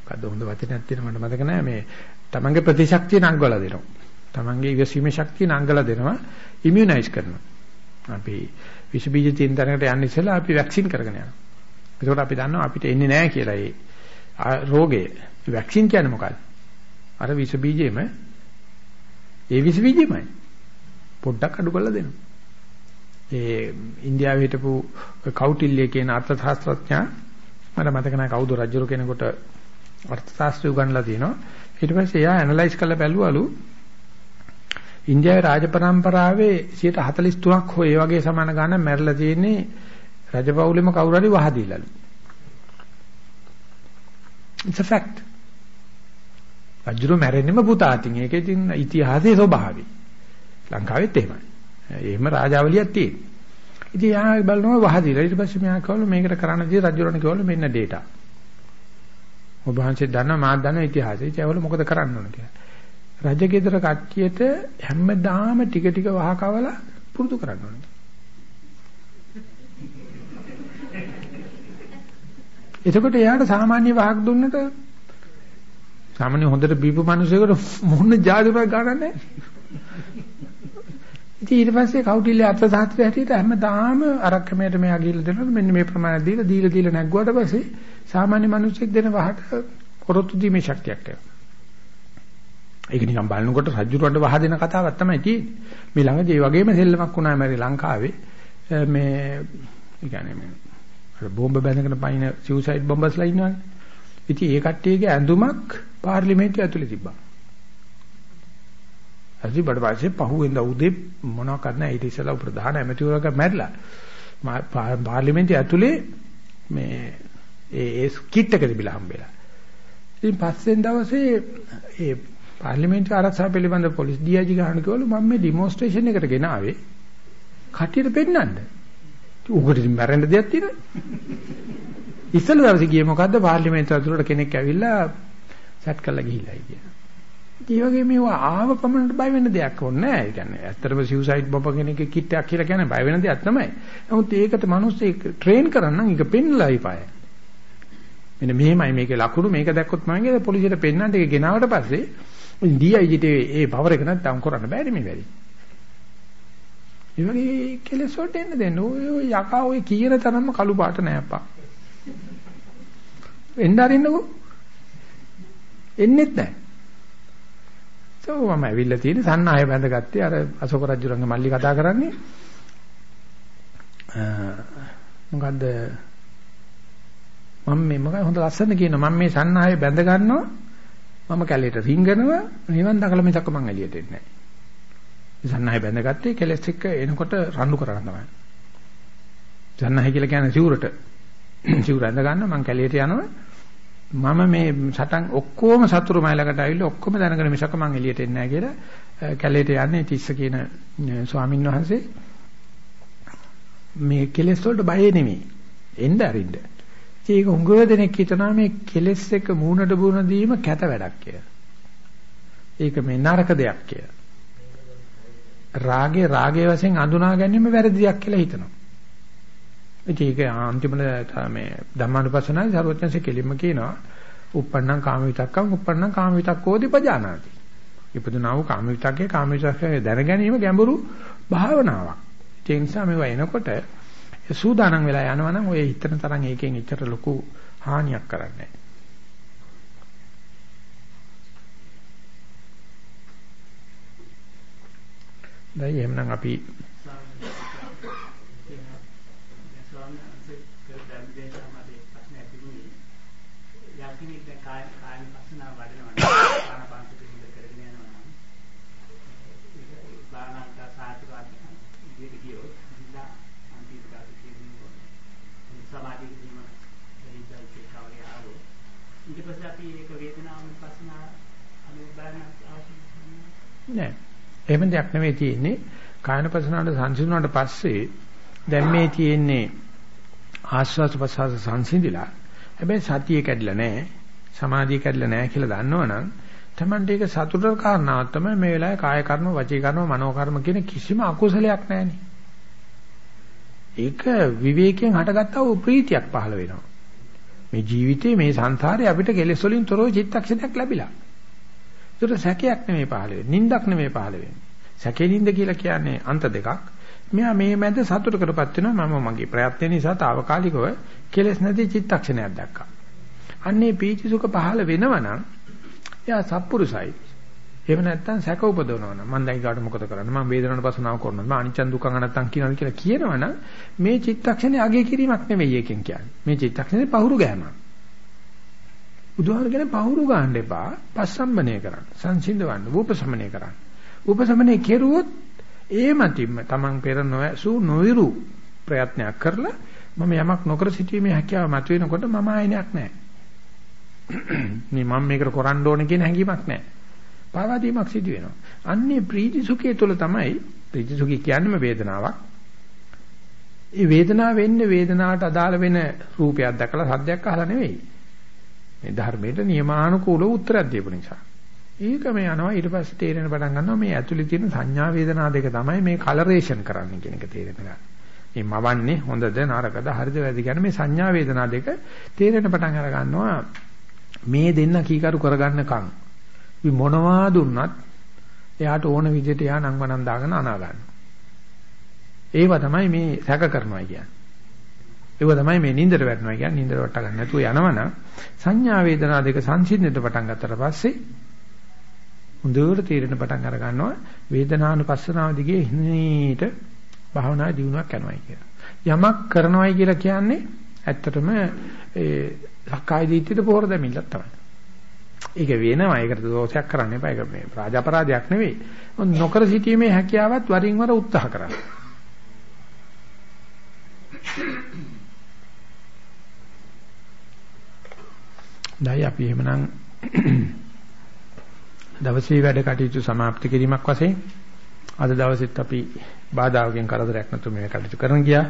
මොකද්ද හොඳ වචනයක් තියෙන මට මතක නෑ මේ තමන්ගේ ප්‍රතිශක්තිය නංගවලා දෙනවා. තමන්ගේ ඉවසීමේ ශක්තිය නංගලා දෙනවා ඉමුනයිස් කරනවා. අපි විස බීජ තියෙන තැනකට යන්න ඉස්සෙල්ලා අපි වැක්සින් කරගෙන යනවා. ඒකෝට අපි දන්නවා අපිට එන්නේ නැහැ කියලා ඒ රෝගේ. වැක්සින් කියන්නේ මොකක්ද? අර විස බීජෙම ඒ විස බීජෙමයි. පොඩ්ඩක් අඩු කරලා දෙනවා. ඒ ඉන්දියාවේ හිටපු කෞටිල්‍ය කියන අර්ථශාස්ත්‍රඥයා මට මතක නැහැ කවුද රජුරු කෙනෙකුට අර්ථශාස්ත්‍රය උගන්ලා තියෙනවා. ඊට පස්සේ එයා ඇනලයිස් කරලා බැලුවලු ඉන්දියාවේ රාජ પરම්පරාවේ 143ක් හෝ ඒ වගේ සමාන ගාණක් මැරලා තියෙන්නේ රජපෞලෙම කවුරු හරි වහදීලාලු. It's a fact. රජුරු මැරෙන්නෙම පුතා අතින්. ඒකේ තියෙන ඉතිහාසයේ ස්වභාවය. ලංකාවෙත් එහෙමයි. එහෙම රාජාවලියක් තියෙනවා. ඉතින් යා බලනවා වහදීලා. ඊට පස්සේ මෙයා කවලු මේකට කරන්න දී රජුරණ කවලු මෙන්න ඩේටා. ඔබ වහන්සේ දන්නා මාත් දන්නා ඉතිහාසය. ඒ කියවල මොකද කරන්න ඕන කියලා. රජගෙදර කට්ටියට හැමදාම ටික ටික වහකවලා පුරුදු කරන්න ඕනේ. එතකොට එයාට සාමාන්‍ය වහක් දුන්නට සාමාන්‍ය හොඳට බීපු මිනිසෙකුට මොන જાදුරක් ගන්නන්නේ නැහැ. ඉතින් ඊට පස්සේ කෞටිල්‍ය අර්ථශාස්ත්‍රය හැටියට හැමදාම අරක්කමයට මෙයා ගිහිල්ලා දෙනකොට මෙන්න මේ ප්‍රමාණය දීලා දීලා දීලා නැග්ගුවාට පස්සේ සාමාන්‍ය මිනිස්සෙක් දෙන වහට පොරොත්තු දීමේ ශක්තියක් එනවා. ඒක නිකන් බලනකොට රජුරවන්ට වහ දෙන කතාවක් තමයි තියෙන්නේ. මේ ළඟදී ඒ වගේම සෙල්ලමක් වුණා මරි ලංකාවේ මේ ඒ කියන්නේ මේ අර බෝම්බ බැඳගෙන පයින් සිව්සයිඩ් බෝම්බස්ලා ඉන්නවනේ. ඉතින් ඒ කට්ටියගේ ඇඳුමක් පාර්ලිමේන්තුව ඇතුලේ තිබ්බා. අසි බඩ වාසිය පහුවෙන්ද උදේ මොනවක් කරන්න ඊට ඉස්සෙල්ලා ප්‍රධාන ඇමතිවරයෙක් මැරිලා. පාර්ලිමේන්තුව ඇතුලේ මේ ඒ ඒ කිට් එක තිබිලා හම්බෙලා. ඉතින් පස්වෙන් දවසේ ඒ පාර්ලිමේන්තු ආරක්ෂාව පිළිබඳ පොලිස් ඩීආයිජි ගහන කිව්වලු මම මේ ඩිමොන්ස්ට්‍රේෂන් එකට ගෙනාවේ කටියට පෙන්නන්න. උගට මැරෙන්න දෙයක් තියෙනවද? ඉස්සෙල්ලා දවසේ ගියේ මොකද්ද පාර්ලිමේන්තුව ඇතුළට කෙනෙක් ඇවිල්ලා සැට් කරලා ගිහිල්ලායි කියන. ඒ වගේ මේවා ආව පමණට බය වෙන්න දෙයක් ඕනේ නැහැ. ඒ කියන්නේ ඇත්තටම සිව්සයිඩ් බොබ කෙනෙක්ගේ කිට් එකක් කියලා කියන්නේ බය වෙන දෙයක් තමයි. නමුත් ඒකට මිනිස්සු ට්‍රේන් කරන්න ඒක පෙන්නලා ඉපාය. මෙන්න මෙහෙමයි මේකේ ලකුණු මේක දැක්කොත් මම කියන්නේ පොලිසියට පෙන්නන්න ඒක ගෙනාවට පස්සේ DIGට ඒ පවර් එක නැත්නම් කරන්න බෑනේ මේ වැඩි. ඒ වගේ කෙලෙස් වලට එන්න දෙන්න. ඔය යකා ඔය කියන තරම්ම කළු පාට නෑ අප්පා. එන්න අරින්නකෝ. එන්නෙත් නැහැ. සෝ මම ඇවිල්ලා තියෙන සන්නාය බැඳගත්තේ. අර අශෝක රජුරන්ගේ මල්ලි කතා කරන්නේ. මොකද්ද? මම මේ මොකද හොඳ ලස්සන කියනවා. මම මේ සන්නාය බැඳ ගන්නවා මම කැලේට රිංගනවා නිවන් දකලා මිසක මං එළියට එන්නේ නැහැ. සන්නාය බැඳගත්තේ කෙලස් එක්ක එනකොට රණ්ඩු කරන්න තමයි. සන්නාය කියලා කියන්නේ සිවුරට. සිවුර ඇඳ ගන්න මං කැලේට යනවා මම මේ සටන් ඔක්කොම සතුරු මයි ළඟට ආවිල්ලා ඔක්කොම දැනගෙන මිසක මං එළියට එන්නේ නැහැ කියලා කැලේට යන්නේ තිස්ස කියන ස්වාමින් වහන්සේ මේ කෙලෙස් වලට බය නෙමෙයි එන්න අරින්න. ඒක හුඟව දෙනෙක් හිතනවා මේ කෙලෙස් එක මූණට බුණ දීම කැත වැඩක් කියලා. ඒක මේ නරක දෙයක් කියලා. රාගේ රාගයේ වශයෙන් අඳුනා ගැනීම වැරදි දෙයක් කියලා හිතනවා. ඉතින් ඒක අන්තිමට මේ ධම්මානුපස්සනාවේ සර්වඥන්සේ කෙලින්ම කියනවා uppannam kama vitakkam uppannam kama vitakkodi pajanaati. ඉපදුනා වූ කාම විතක්කේ කාම විතක්කේ දැන ගැනීම ගැඹුරු භාවනාවක්. ඒ නිසා මේවා එනකොට සූදානම් වෙලා යනවා නම් ඔය හිතන තරම් ඒකෙන් එච්චර ලොකු හානියක් කරන්නේ නැහැ. දැන් එහෙනම් අපි නෑ. එහෙම දෙයක් නෙවෙයි තියෙන්නේ. කායනපසනාවට සංසිඳුණාට පස්සේ දැන් මේ තියෙන්නේ ආස්වාද ප්‍රසආස සංසිඳිලා. හැබැයි සතිය කැඩිලා නෑ. සමාධිය කැඩිලා නෑ කියලා දන්නවනම් තමන්ට ඒක සතුටට කාරණාවක් තමයි මේ වෙලාවේ කාය කර්ම, වචී කර්ම, මනෝ කර්ම කියන කිසිම අකුසලයක් නෑනේ. ඒක විවේකයෙන් හටගත්තා වූ ප්‍රීතියක් පහළ වෙනවා. මේ ජීවිතේ මේ සංසාරේ අපිට කෙලෙස් වලින් තොරව චිත්තක්ෂණයක් ලැබිලා. ඒතර සැකයක් නෙමෙයි පහළ වෙන්නේ. නිින්දක් නෙමෙයි පහළ වෙන්නේ. සැකේ නිින්ද කියලා කියන්නේ අන්ත දෙකක්. මෙයා මේ මැද සතුටකටපත් වෙනවා මම මගේ ප්‍රයත්න නිසා తాවකාලිකව කෙලස් නැති චිත්තක්ෂණයක් දැක්කා. අන්නේ පීචි සුඛ පහළ වෙනවනම් එයා සත්පුරුසයි. එහෙම නැත්නම් සැක උපදවනවනම් මම දැන් ඊගාට මොකද කරන්නේ? මම වේදනාවට පසනාව කරනවා. මම අනිච්ච දුක්ඛ නැත්තම් කියනවා කියලා කියනවනම් මේ චිත්තක්ෂණේ අගේ කිරීමක් නෙමෙයි එකෙන් කියන්නේ. මේ චිත්තක්ෂණේ පහුරු ගෑමක්. බුදුහාරගෙන පහුරු ගන්න එපා. පස්සම්බනේ කරන්න. සංසිඳවන්න. උපසමනය කරන්න. උපසමනය කෙරුවොත් ඒ මතින්ම Taman පෙර නොඇසු නොවිරු ප්‍රයත්නයක් කරලා මම යමක් නොකර සිටීමේ හැකියාව මතුවෙනකොට මම ආයනයක් නැහැ. [clears throat] මේ මම මේකට කරන්න ඕනේ කියන හැඟීමක් නැහැ. පාවාදීමක් සිදු වෙනවා. අන්නේ ප්‍රීති සුඛය තුළ තමයි ප්‍රීති සුඛය කියන්නේම වේදනාවක්. ඒ වේදනාව වෙන්නේ වේදනාවට අදාළ වෙන රූපයක් දැකලා සද්දයක් අහලා නෙවෙයි. මේ ධර්මයට නියමානුකූලව උත්තරයක් දීපු නිසා. ඒක මේ යනවා ඊට පස්සේ තේරෙන පටන් ගන්නවා මේ ඇතුලේ තියෙන සංඥා වේදනා දෙක තමයි මේ කලරේෂන් කරන්නේ කියන එක තේරෙන ගන්න. මේ මවන්නේ හොඳද නරකද හරිද වැරදි කියන මේ සංඥා වේදනා දෙක තේරෙන පටන් අර ගන්නවා මේ දෙන්න කීකරු කරගන්නකම් අපි මොනවා දුන්නත් එයාට ඕන විදිහට එයා නම් වනම් දාගෙන අනා ගන්නවා. ඒව තමයි මේ සැක කරනවා කියන්නේ. ඒව තමයි මේ නින්දට වැටෙනවා කියන්නේ නින්දට වට ගන්න නැතුව යනවනම් සංඥා වේදනා දෙක සංසිඳෙන්න පටන් ගත්තට පස්සේ හොඳට තීරණ පටන් අර ගන්නවා වේදනානුපස්සනාව දිගේ හිනීට භාවනා දියුණුවක් යනවායි කියලා. යමක් කරනවායි කියලා කියන්නේ ඇත්තටම ඒ සක්කාය දිට්ඨියට පොහොර දෙමිල්ලක් තමයි. ඒක වෙනවා. ඒකට දෝෂයක් කරන්න එපා. ඒක මේ රාජපරාධයක් නෙවෙයි. නොකර සිටීමේ හැකියාවත් වරින් වර උත්සාහ කරන්න. දැන් අපි එහෙමනම් දවසේ වැඩ කටයුතු સમાપ્ત කිරීමක් වශයෙන් අද දවසෙත් අපි බාධාවකින් කරදරයක් නැතුව මේ කටයුතු කරන ගියා.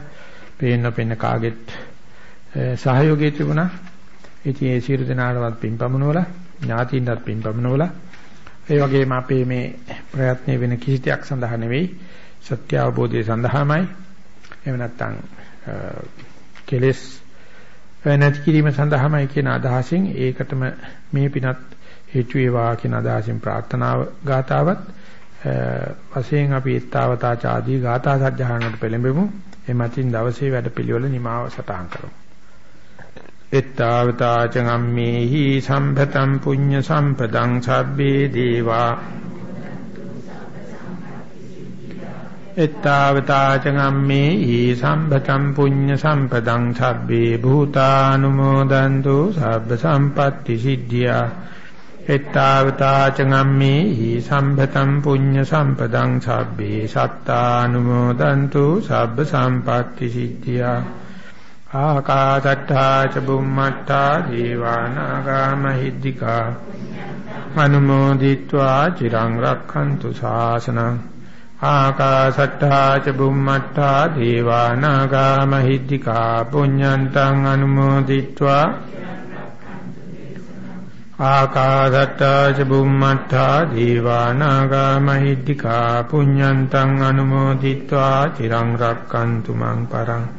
පේන්න පේන්න කාගෙත් සහයෝගය තිබුණා. ඉතින් ඒ සියලු දෙනාටවත් පින්පමුණවලා ඥාතියින්ටත් පින්පමුණවලා ඒ වගේම අපේ මේ ප්‍රයත්න වෙන කිසිතයක් සඳහා නෙවෙයි සත්‍ය අවබෝධය සඳහාමයි. එහෙම නැත්නම් කෙලෙස් නැති කිරීම සඳහාමයි කියන අදහසින් ඒකටම මේ පිනත් හේතු වේවා කියන අදහසින් ප්‍රාර්ථනාව ගාතාවත් වශයෙන් අපි ඊත්තාවතා ආදී ගාථා සජ්ජහානකට පෙළඹෙමු එමත්ින් දවසේ වැඩපිළිවෙල නිමාව සටහන් කරමු ඊත්තාවතා චගම්මේහි සම්පතං පුඤ්ඤ සම්පදං සබ්බේ දේවා. එත්තාවතා චගම්මේ ඊ සම්පතම් පුඤ්ඤ සම්පදං සබ්බේ භූතානුමෝදන්තු සබ්බ සම්පatti සිද්ධියා. එත්තාවතා චගම්මේ ඊ සම්පතම් පුඤ්ඤ සම්පදං සබ්බේ සත්තානුමෝදන්තු සබ්බ සම්පatti සිද්ධියා. ආකාදට්ටා ච බුම්මට්ටා දීවානාගා මහිද්దికා අනුමෝදිත්වා චිරං රක්ඛන්තු ශාසනං ආකාසට්ටා ච බුම්මට්ටා දීවානාගා මහිද්దికා පුඤ්ඤන්තං අනුමෝදිත්වා ආකාසට්ටා ච බුම්මට්ටා දීවානාගා මහිද්దికා පුඤ්ඤන්තං අනුමෝදිත්වා චිරං රක්ඛන්තු මං පරං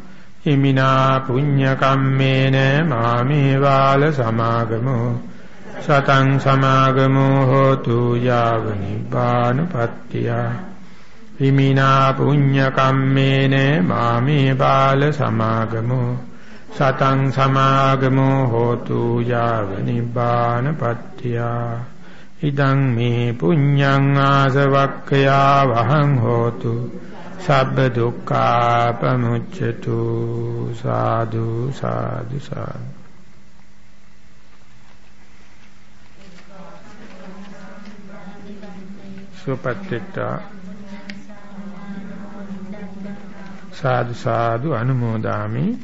ඉමිනා පුඤ්ඤ කම්මේන මාමේ බාල සමාගමෝ සතං සමාගමෝ හෝතු යාව නිබ්බානපත්තිය හිමිනා පුඤ්ඤ කම්මේන මාමේ බාල සමාගමෝ සතං සමාගමෝ හෝතු යාව නිබ්බානපත්තිය ඉදං මේ පුඤ්ඤං ආසවක්ඛයා වහං හෝතු සබ්බ දුක්ඛාපමුච්ඡතු සාදු සාදු සාදු. සුපත්තිතා සාදු සාදු අනුමෝදාමි.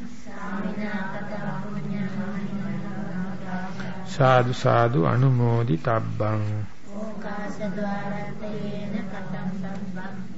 සාදු සාදු අනුමෝදි තබ්බං වාසද්වාරතේන කතං සම්බම් අච්චයන් කමතමේ නිවන්ති